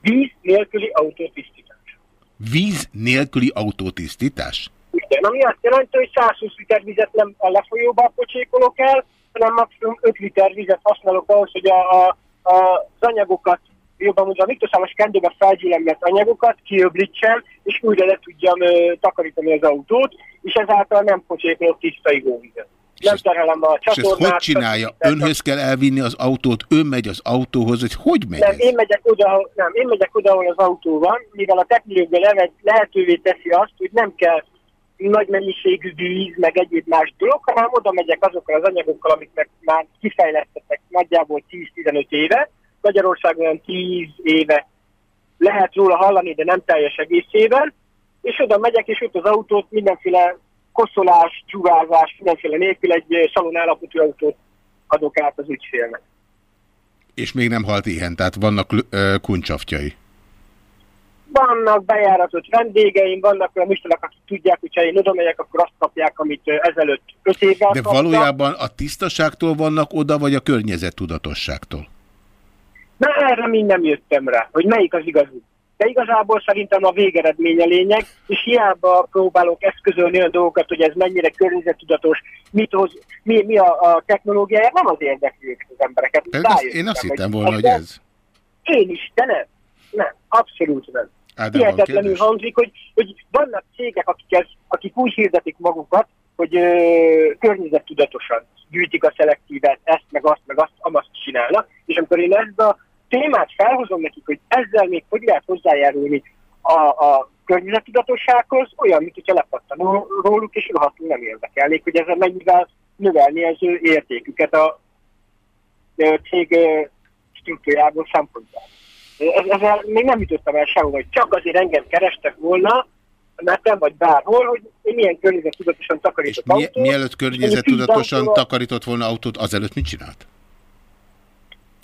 Víz nélküli autótisztítás. Víz nélküli autótisztítás? Igen, ami azt jelenti, hogy 120 liter vizet nem a lefolyóba pocsékolok el, hanem maximum 5 liter vizet használok ahhoz, hogy a, a, a, az anyagokat, jobban mondva, a mikroszámos kendőbe felgyülemlett anyagokat kiöblítsem, és újra le tudjam ö, takarítani az autót, és ezáltal nem pocsékolok tiszta ivóvizet. Nem terhelem a És ezt csatornát. hogy csinálja? Önhöz kell elvinni az autót, ön megy az autóhoz, hogy hogy megy Nem, ez? én megyek oda, nem, én megyek oda, ahol az autó van, mivel a technológia lehetővé teszi azt, hogy nem kell nagy mennyiségű víz, meg egyéb más dolog, hanem oda megyek azokkal az anyagokkal, amiknek már kifejlesztettek nagyjából 10-15 éve. Magyarországon olyan 10 éve lehet róla hallani, de nem teljes egészében, és oda megyek, és ott az autót mindenféle koszolás, csuvázás, mindenféle nélkül egy szalon állapotú autót adok át az ügyfélnek. És még nem halt ilyen, tehát vannak ö, kuncsaftjai. Vannak bejáratott vendégeim, vannak olyan műsorok, akik tudják, hogyha én oda megyek, akkor azt kapják, amit ezelőtt 5 évvel De kaptak. valójában a tisztaságtól vannak oda, vagy a környezettudatosságtól? Na erre mind nem jöttem rá, hogy melyik az igazi. De igazából szerintem a végeredmény a lényeg, és hiába próbálok eszközölni olyan dolgokat, hogy ez mennyire környezettudatos, mit hoz, mi, mi a, a technológiája, nem az érdekli az embereket. Ez azt, én azt hittem volna, hogy ez. Én is, de nem. Nem, abszolút nem. Van Hihetetlenül hangzik, hogy, hogy vannak cégek, akik, ez, akik úgy hirdetik magukat, hogy ö, környezettudatosan gyűjtik a szelektívet, ezt, meg azt, meg azt, amazt csinálnak, és amikor én ezt a témát felhozom nekik, hogy ezzel még hogy lehet hozzájárulni a, a környezettudatossághoz, olyan, mint hogyha lepattan róluk, és rohadtul nem érdekelnék, hogy ezzel mennyivel növelni az ő értéküket a ö, cég struktúrából szempontjából. Ez- Ezzel még nem jutottam el sehol, hogy csak azért engem kerestek volna, mert nem vagy bárhol, hogy én milyen környezettudatosan takarítok Mi, autót. mielőtt környezettudatosan takarított volna autót, azelőtt mit csinált?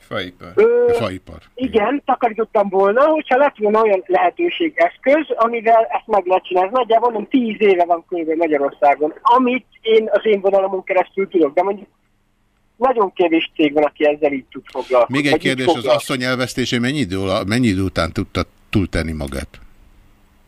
Faipar. Ö, Faipar. Igen, takarítottam volna, hogyha lett volna olyan lehetőség, eszköz, amivel ezt meg lehet csinálni. Nagyjából mondom, tíz éve van körülbelül Magyarországon, amit én az én vonalamon keresztül tudok, de mondjuk nagyon kevés cég van, aki ezzel így tud foglalkozni. Még egy kérdés, az asszony elvesztése mennyi idő, mennyi idő után tudta túltenni magát?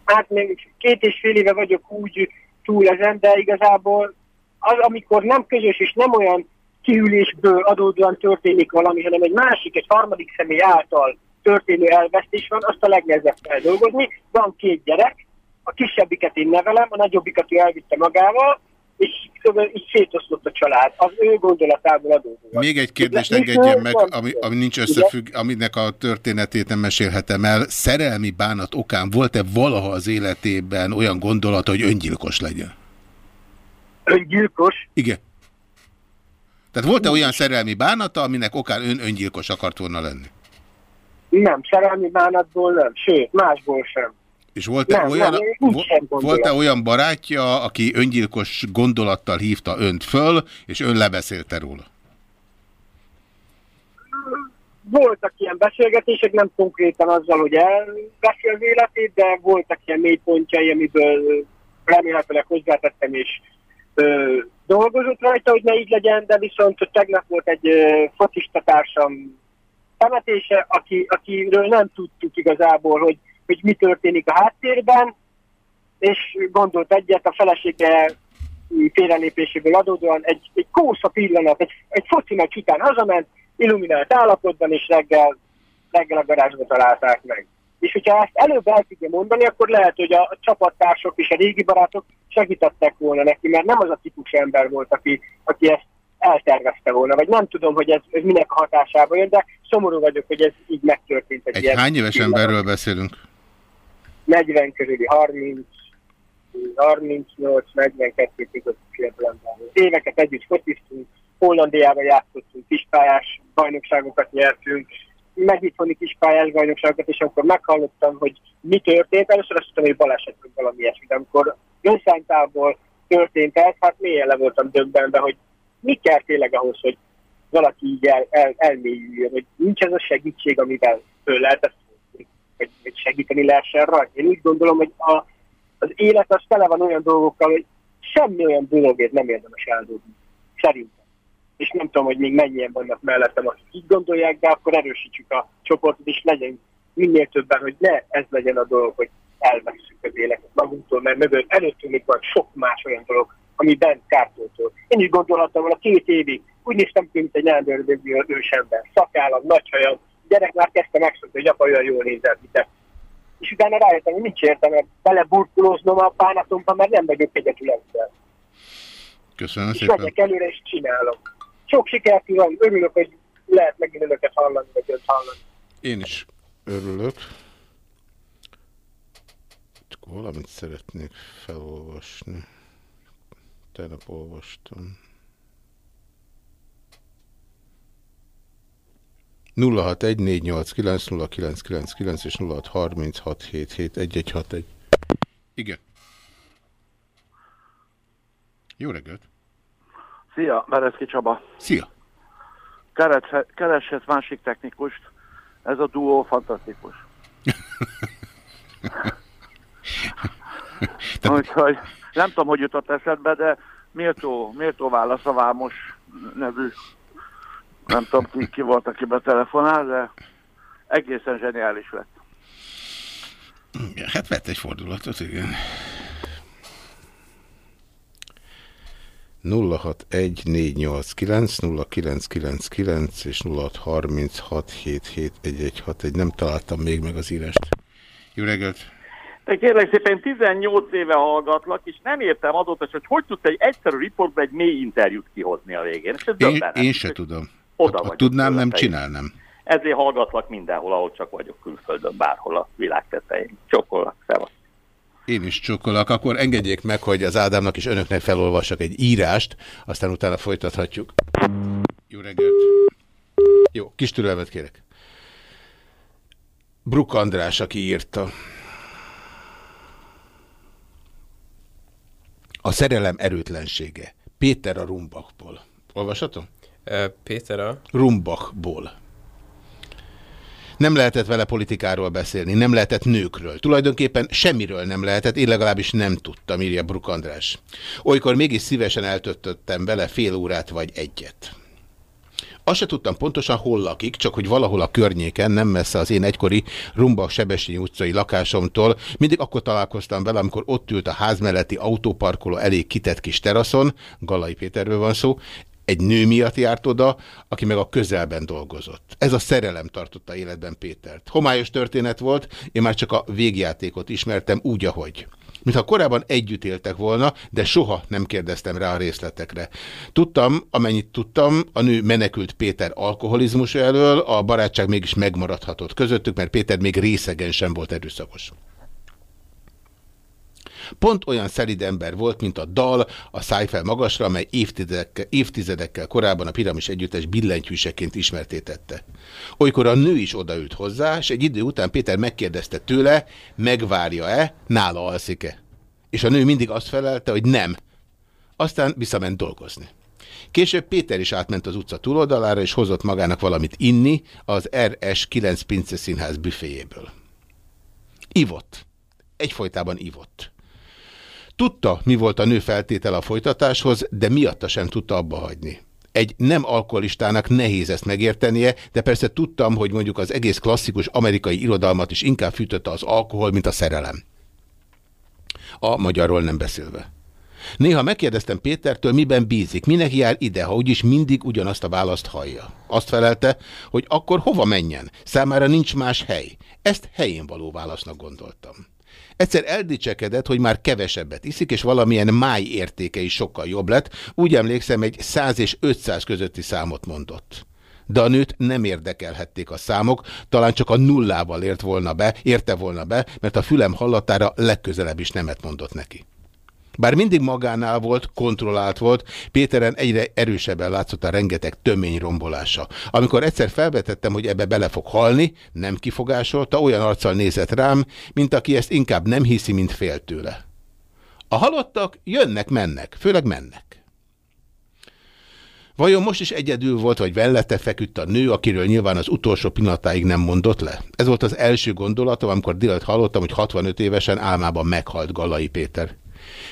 Hát még két és fél éve vagyok úgy túl ezen, de igazából az, amikor nem közös és nem olyan kiülésből adódóan történik valami, hanem egy másik, egy harmadik személy által történő elvesztés van, azt a legnehezebb feldolgozni. Van két gyerek, a kisebbiket én nevelem, a nagyobbikat ő elvitte magával, és szóval így szétoszlott a család, az ő gondolatából adódóan. Még egy kérdést engedjen meg, ami, ami nincs Igen? összefügg, aminek a történetét nem mesélhetem el. Szerelmi bánat okán volt-e valaha az életében olyan gondolata, hogy öngyilkos legyen? Öngyilkos? Igen. Tehát volt-e olyan szerelmi bánata, aminek okán ön öngyilkos akart volna lenni? Nem, szerelmi bánatból nem, sőt, másból sem. És volt-e Nem, olyan, nem, úgy vo- sem gondolom. volt-e olyan barátja, aki öngyilkos gondolattal hívta önt föl, és ön lebeszélte róla? Voltak ilyen beszélgetések, nem konkrétan azzal, hogy elveszi az életét, de voltak ilyen mélypontjai, amiből remélhetőleg hozzátettem, és ö, dolgozott rajta, hogy ne így legyen, de viszont tegnap volt egy ö, focista társam temetése, aki, akiről nem tudtuk igazából, hogy, hogy mi történik a háttérben, és gondolt egyet a felesége félrelépéséből adódóan egy, egy kósza pillanat, egy, egy foci meccs után hazament, illuminált állapotban, és reggel, reggel a garázsba találták meg. És hogyha ezt előbb el tudja mondani, akkor lehet, hogy a csapattársok és a régi barátok segítettek volna neki, mert nem az a típus ember volt, aki, aki ezt eltervezte volna, vagy nem tudom, hogy ez, ez minek a hatásába jön, de szomorú vagyok, hogy ez így megtörtént. Egy, Egy ilyen hány éves pillanat. emberről beszélünk? 40 körüli, 30, 38, 42 között fiatalember. Éveket együtt fociztunk, Hollandiában játszottunk, kispályás bajnokságokat nyertünk, megitthoni kispályás bajnokságokat, és amikor meghallottam, hogy mi történt, először azt hittem, hogy baleset, vagy valami ilyesmi, de amikor önszántából történt ez, hát mélyen le voltam döbbenve, hogy mi kell tényleg ahhoz, hogy valaki így el, el, elmélyüljön, hogy nincs ez a segítség, amivel föl lehet ezt vagy, vagy segíteni lehessen rajta. Én úgy gondolom, hogy a, az élet az tele van olyan dolgokkal, hogy semmi olyan dologért nem érdemes eldobni. Szerintem. És nem tudom, hogy még mennyien vannak mellettem, akik így gondolják, de akkor erősítsük a csoportot, és legyen minél többen, hogy ne ez legyen a dolog, hogy elveszünk az életet magunktól, mert mögött előttünk még van sok más olyan dolog, ami bent kártótól. Én is gondolhattam volna két évig, úgy néztem ki, mint egy elmondő ős ember. Szakállam, nagy gyerek már kezdte megszokni, hogy apa olyan jól nézel, mint te. És utána rájöttem, hogy nincs értelme beleburkolóznom a bánatomban, mert nem vagyok egyetül ezzel. Köszönöm És szépen. megyek előre, és csinálom. Sok sikert kívánok, örülök, hogy lehet megint önöket hallani, vagy önt hallani. Én is örülök. Valamit szeretnék felolvasni. Tegnap olvastam. 0614890999 és 0636771161. Igen. Jó reggelt! Szia, Bereszki Csaba. Szia. Kereshet, másik technikust. Ez a duó fantasztikus. *laughs* Úgyhogy nem tudom, hogy jutott eszedbe, de méltó, méltó válasz a Vámos nevű. Nem tudom, ki, ki volt, aki betelefonál, de egészen zseniális lett. Hát vett egy fordulatot, igen. 061489 0999 és 0636771161. Nem találtam még meg az írást. Jó reggelt! De kérlek szépen 18 éve hallgatlak, és nem értem azóta, hogy hogy tudsz egy egyszerű riportba egy mély interjút kihozni a végén. És ez Én, én se tudom. Oda Ha, ha tudnám, nem csinálnám. Ezért hallgatlak mindenhol, ahol csak vagyok külföldön, bárhol a világ tetején. Csokollak, szevasz. Én is csokolak. Akkor engedjék meg, hogy az Ádámnak és önöknek felolvassak egy írást, aztán utána folytathatjuk. Jó reggelt! Jó, kis türelmet kérek. Bruk András, aki írta. A szerelem erőtlensége. Péter a Rumbakból. Olvashatom? Péter a... Rumbakból. Nem lehetett vele politikáról beszélni, nem lehetett nőkről. Tulajdonképpen semmiről nem lehetett, én legalábbis nem tudtam, írja Bruk András. Olykor mégis szívesen eltöltöttem vele fél órát vagy egyet. Azt se tudtam pontosan, hol lakik, csak hogy valahol a környéken, nem messze az én egykori Rumbak Sebesnyi utcai lakásomtól, mindig akkor találkoztam vele, amikor ott ült a ház melletti autóparkoló elég kitett kis teraszon, Galai Péterről van szó, egy nő miatt járt oda, aki meg a közelben dolgozott. Ez a szerelem tartotta életben Pétert. Homályos történet volt, én már csak a végjátékot ismertem úgy, ahogy. Mintha korábban együtt éltek volna, de soha nem kérdeztem rá a részletekre. Tudtam, amennyit tudtam, a nő menekült Péter alkoholizmusa elől, a barátság mégis megmaradhatott közöttük, mert Péter még részegen sem volt erőszakos. Pont olyan szelid ember volt, mint a dal, a szájfel magasra, amely évtizedekkel, évtizedekkel korábban a piramis együttes billentyűseként ismertétette. Olykor a nő is odaült hozzá, és egy idő után Péter megkérdezte tőle, megvárja-e, nála alszik-e. És a nő mindig azt felelte, hogy nem. Aztán visszament dolgozni. Később Péter is átment az utca túloldalára, és hozott magának valamit inni az RS 9 Pince Színház büféjéből. Ivott. Egyfolytában ivott. Tudta, mi volt a nő feltétel a folytatáshoz, de miatta sem tudta abba hagyni. Egy nem alkoholistának nehéz ezt megértenie, de persze tudtam, hogy mondjuk az egész klasszikus amerikai irodalmat is inkább fűtötte az alkohol, mint a szerelem. A magyarról nem beszélve. Néha megkérdeztem Pétertől, miben bízik, minek jár ide, ha úgyis mindig ugyanazt a választ hallja. Azt felelte, hogy akkor hova menjen, számára nincs más hely. Ezt helyén való válasznak gondoltam. Egyszer eldicsekedett, hogy már kevesebbet iszik, és valamilyen máj értéke is sokkal jobb lett. Úgy emlékszem, egy 100 és 500 közötti számot mondott. De a nőt nem érdekelhették a számok, talán csak a nullával ért volna be, érte volna be, mert a fülem hallatára legközelebb is nemet mondott neki. Bár mindig magánál volt, kontrollált volt, Péteren egyre erősebben látszott a rengeteg tömény rombolása. Amikor egyszer felvetettem, hogy ebbe bele fog halni, nem kifogásolta, olyan arccal nézett rám, mint aki ezt inkább nem hiszi, mint fél tőle. A halottak jönnek-mennek, főleg mennek. Vajon most is egyedül volt, vagy vellete feküdt a nő, akiről nyilván az utolsó pillanatáig nem mondott le? Ez volt az első gondolatom, amikor délután hallottam, hogy 65 évesen álmában meghalt Galai Péter.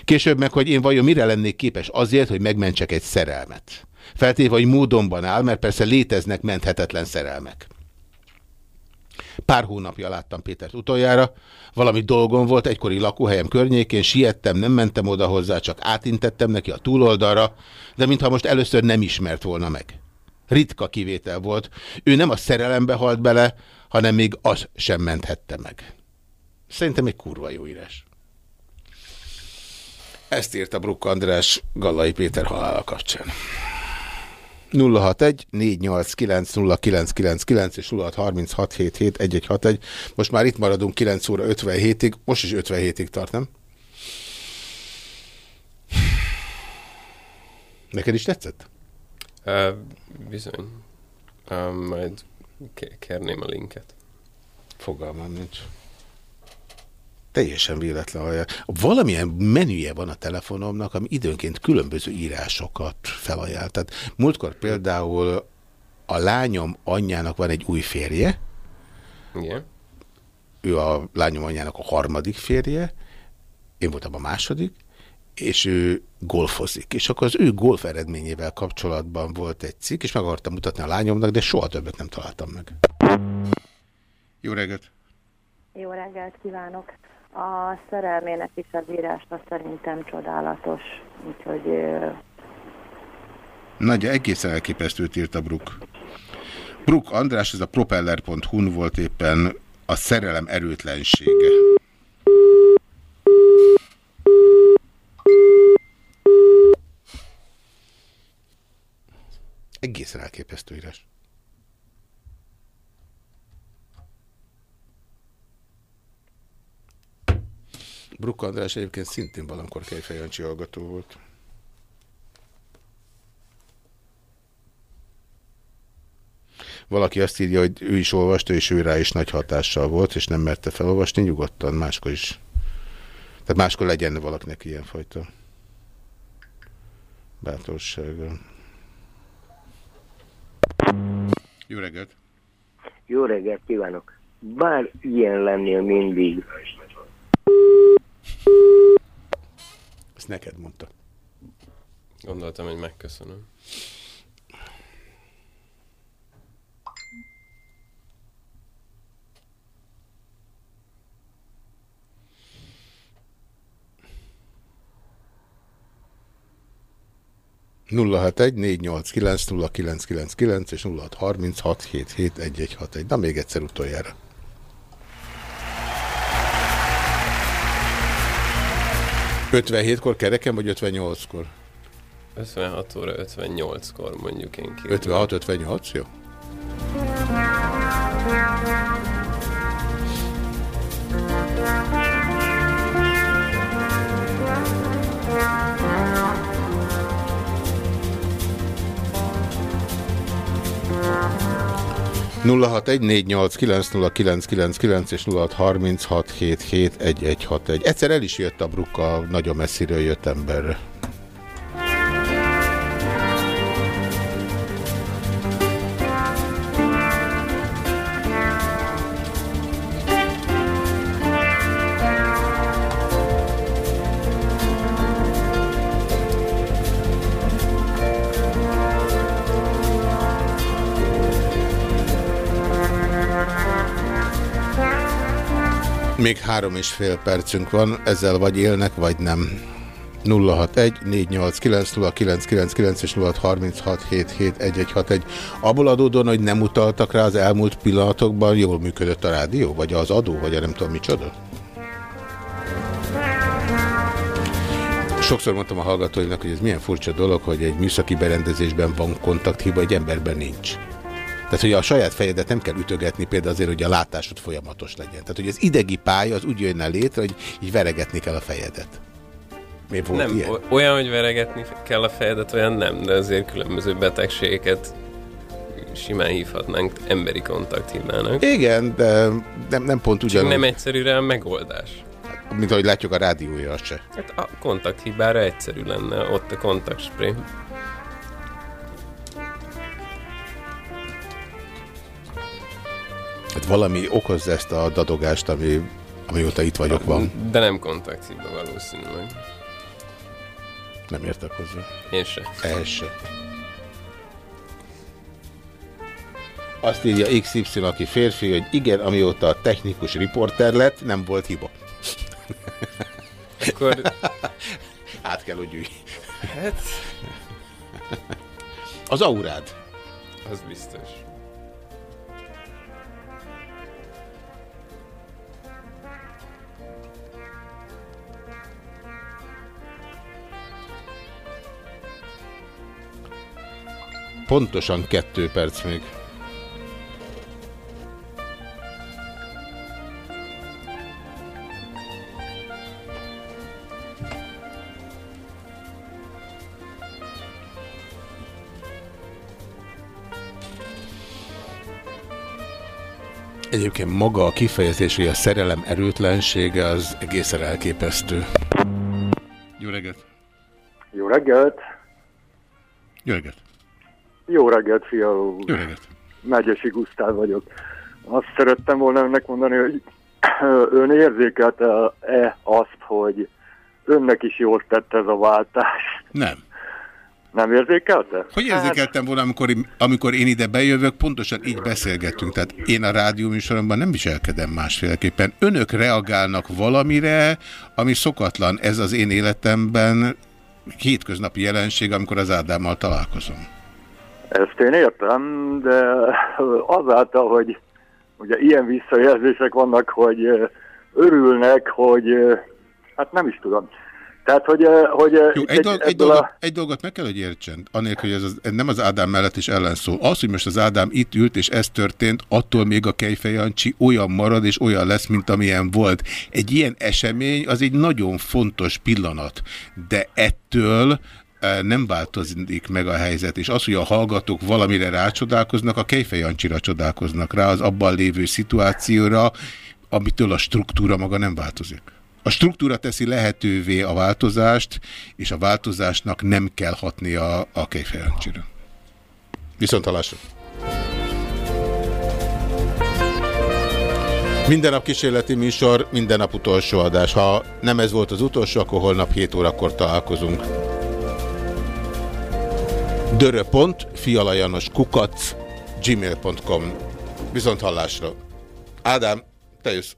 Később meg, hogy én vajon mire lennék képes azért, hogy megmentsek egy szerelmet. Feltéve, hogy módonban áll, mert persze léteznek menthetetlen szerelmek. Pár hónapja láttam Pétert utoljára, valami dolgom volt egykori lakóhelyem környékén, siettem, nem mentem oda hozzá, csak átintettem neki a túloldalra, de mintha most először nem ismert volna meg. Ritka kivétel volt. Ő nem a szerelembe halt bele, hanem még az sem menthette meg. Szerintem egy kurva jó írás. Ezt írta Bruk András Gallai Péter halála kapcsán. 061 489 0999 és 0636771161. Most már itt maradunk 9 óra 57-ig, most is 57-ig tart, nem? Neked is tetszett? Uh, bizony. Uh, majd kérném a linket. Fogalmam nincs. Teljesen véletlen hallja. Valamilyen menüje van a telefonomnak, ami időnként különböző írásokat felajánl. Tehát múltkor például a lányom anyjának van egy új férje. Igen. Ő a lányom anyjának a harmadik férje, én voltam a második, és ő golfozik. És akkor az ő golf eredményével kapcsolatban volt egy cikk, és meg akartam mutatni a lányomnak, de soha többet nem találtam meg. Jó reggelt! Jó reggelt kívánok! A szerelmének is az írása szerintem csodálatos, úgyhogy... Nagy, egészen elképesztőt írt a Bruk. Bruk András, ez a propeller.hu volt éppen a szerelem erőtlensége. Egészen elképesztő írás. Brukka András egyébként szintén valamikor Kejfejancsi hallgató volt. Valaki azt írja, hogy ő is olvasta, és ő rá is nagy hatással volt, és nem merte felolvasni, nyugodtan, máskor is. Tehát máskor legyen valakinek ilyenfajta bátorsága. Jó reggelt! Jó reggelt kívánok! Bár ilyen lennél mindig, ezt neked mondta. Gondoltam, hogy megköszönöm. nulla hat egy négy nyolc kilenc nulla kilenc kilenc kilenc és nulla hat harminc hat hét hét egy egy hat egy. Na még egyszer utoljára. 57-kor kereken, vagy 58-kor? 56 óra 58-kor mondjuk én ki. 56-58, jó? 0614890999 és 0636771161. Egyszer el is jött a brukka, nagyon messziről jött emberre. Még három és fél percünk van, ezzel vagy élnek, vagy nem. 061 489 0999 és 0636771161. Abból adódóan, hogy nem utaltak rá az elmúlt pillanatokban, jól működött a rádió, vagy az adó, vagy a nem tudom micsoda? Sokszor mondtam a hallgatóinak, hogy ez milyen furcsa dolog, hogy egy műszaki berendezésben van kontakthiba, egy emberben nincs. Tehát, hogy a saját fejedet nem kell ütögetni például azért, hogy a látásod folyamatos legyen. Tehát, hogy az idegi pálya az úgy jönne létre, hogy így veregetni kell a fejedet. Miért volt nem, ilyen? olyan, hogy veregetni kell a fejedet, olyan nem, de azért különböző betegségeket simán hívhatnánk emberi kontakthibának. Igen, de nem, nem pont ugyanúgy. nem egyszerűre a megoldás. Mint ahogy látjuk a rádiója se. Hát a kontakthibára egyszerű lenne, ott a kontaktspray. Tehát valami okozza ezt a dadogást, ami, amióta itt vagyok van. De nem kontakthiba valószínűleg. Nem értek hozzá. Én se. Ez se. Azt írja XY, aki férfi, hogy igen, amióta a technikus riporter lett, nem volt hiba. Akkor... *laughs* Át kell, hogy ülj. Hát... Az aurád. Az biztos. Pontosan kettő perc még. Egyébként maga a kifejezés, hogy a szerelem erőtlensége az egészen elképesztő. Jó reggelt! Jó reggelt! Jó reggelt! Jó reggelt, fialó! Jó reggelt! Megyesi Gusztáv vagyok. Azt szerettem volna önnek mondani, hogy *clears throat* ön érzékelte-e azt, hogy önnek is jól tett ez a váltás? Nem. Nem érzékelte? Hogy érzékeltem volna, amikor, amikor én ide bejövök, pontosan így beszélgettünk. Tehát én a rádió műsoromban nem viselkedem másféleképpen. Önök reagálnak valamire, ami szokatlan. Ez az én életemben hétköznapi jelenség, amikor az Ádámmal találkozom. Ezt én értem, de azáltal, hogy ugye ilyen visszajelzések vannak, hogy örülnek, hogy hát nem is tudom. Tehát, hogy... hogy Jó, egy, dolg, egy, dolgot, a... egy dolgot meg kell, hogy értsen, anélkül, hogy ez az, nem az Ádám mellett is ellenszól. Az, hogy most az Ádám itt ült, és ez történt, attól még a Kejfejancsi olyan marad, és olyan lesz, mint amilyen volt. Egy ilyen esemény az egy nagyon fontos pillanat, de ettől nem változik meg a helyzet, és az, hogy a hallgatók valamire rácsodálkoznak, a Kejfejancsira csodálkoznak rá, az abban lévő szituációra, amitől a struktúra maga nem változik. A struktúra teszi lehetővé a változást, és a változásnak nem kell hatnia a Kejfejancsira. Viszont halásra! Minden nap kísérleti műsor, minden nap utolsó adás. Ha nem ez volt az utolsó, akkor holnap 7 órakor találkozunk. Dörö.fialajanos kukac gmail.com Viszont hallásra. Ádám, te jössz.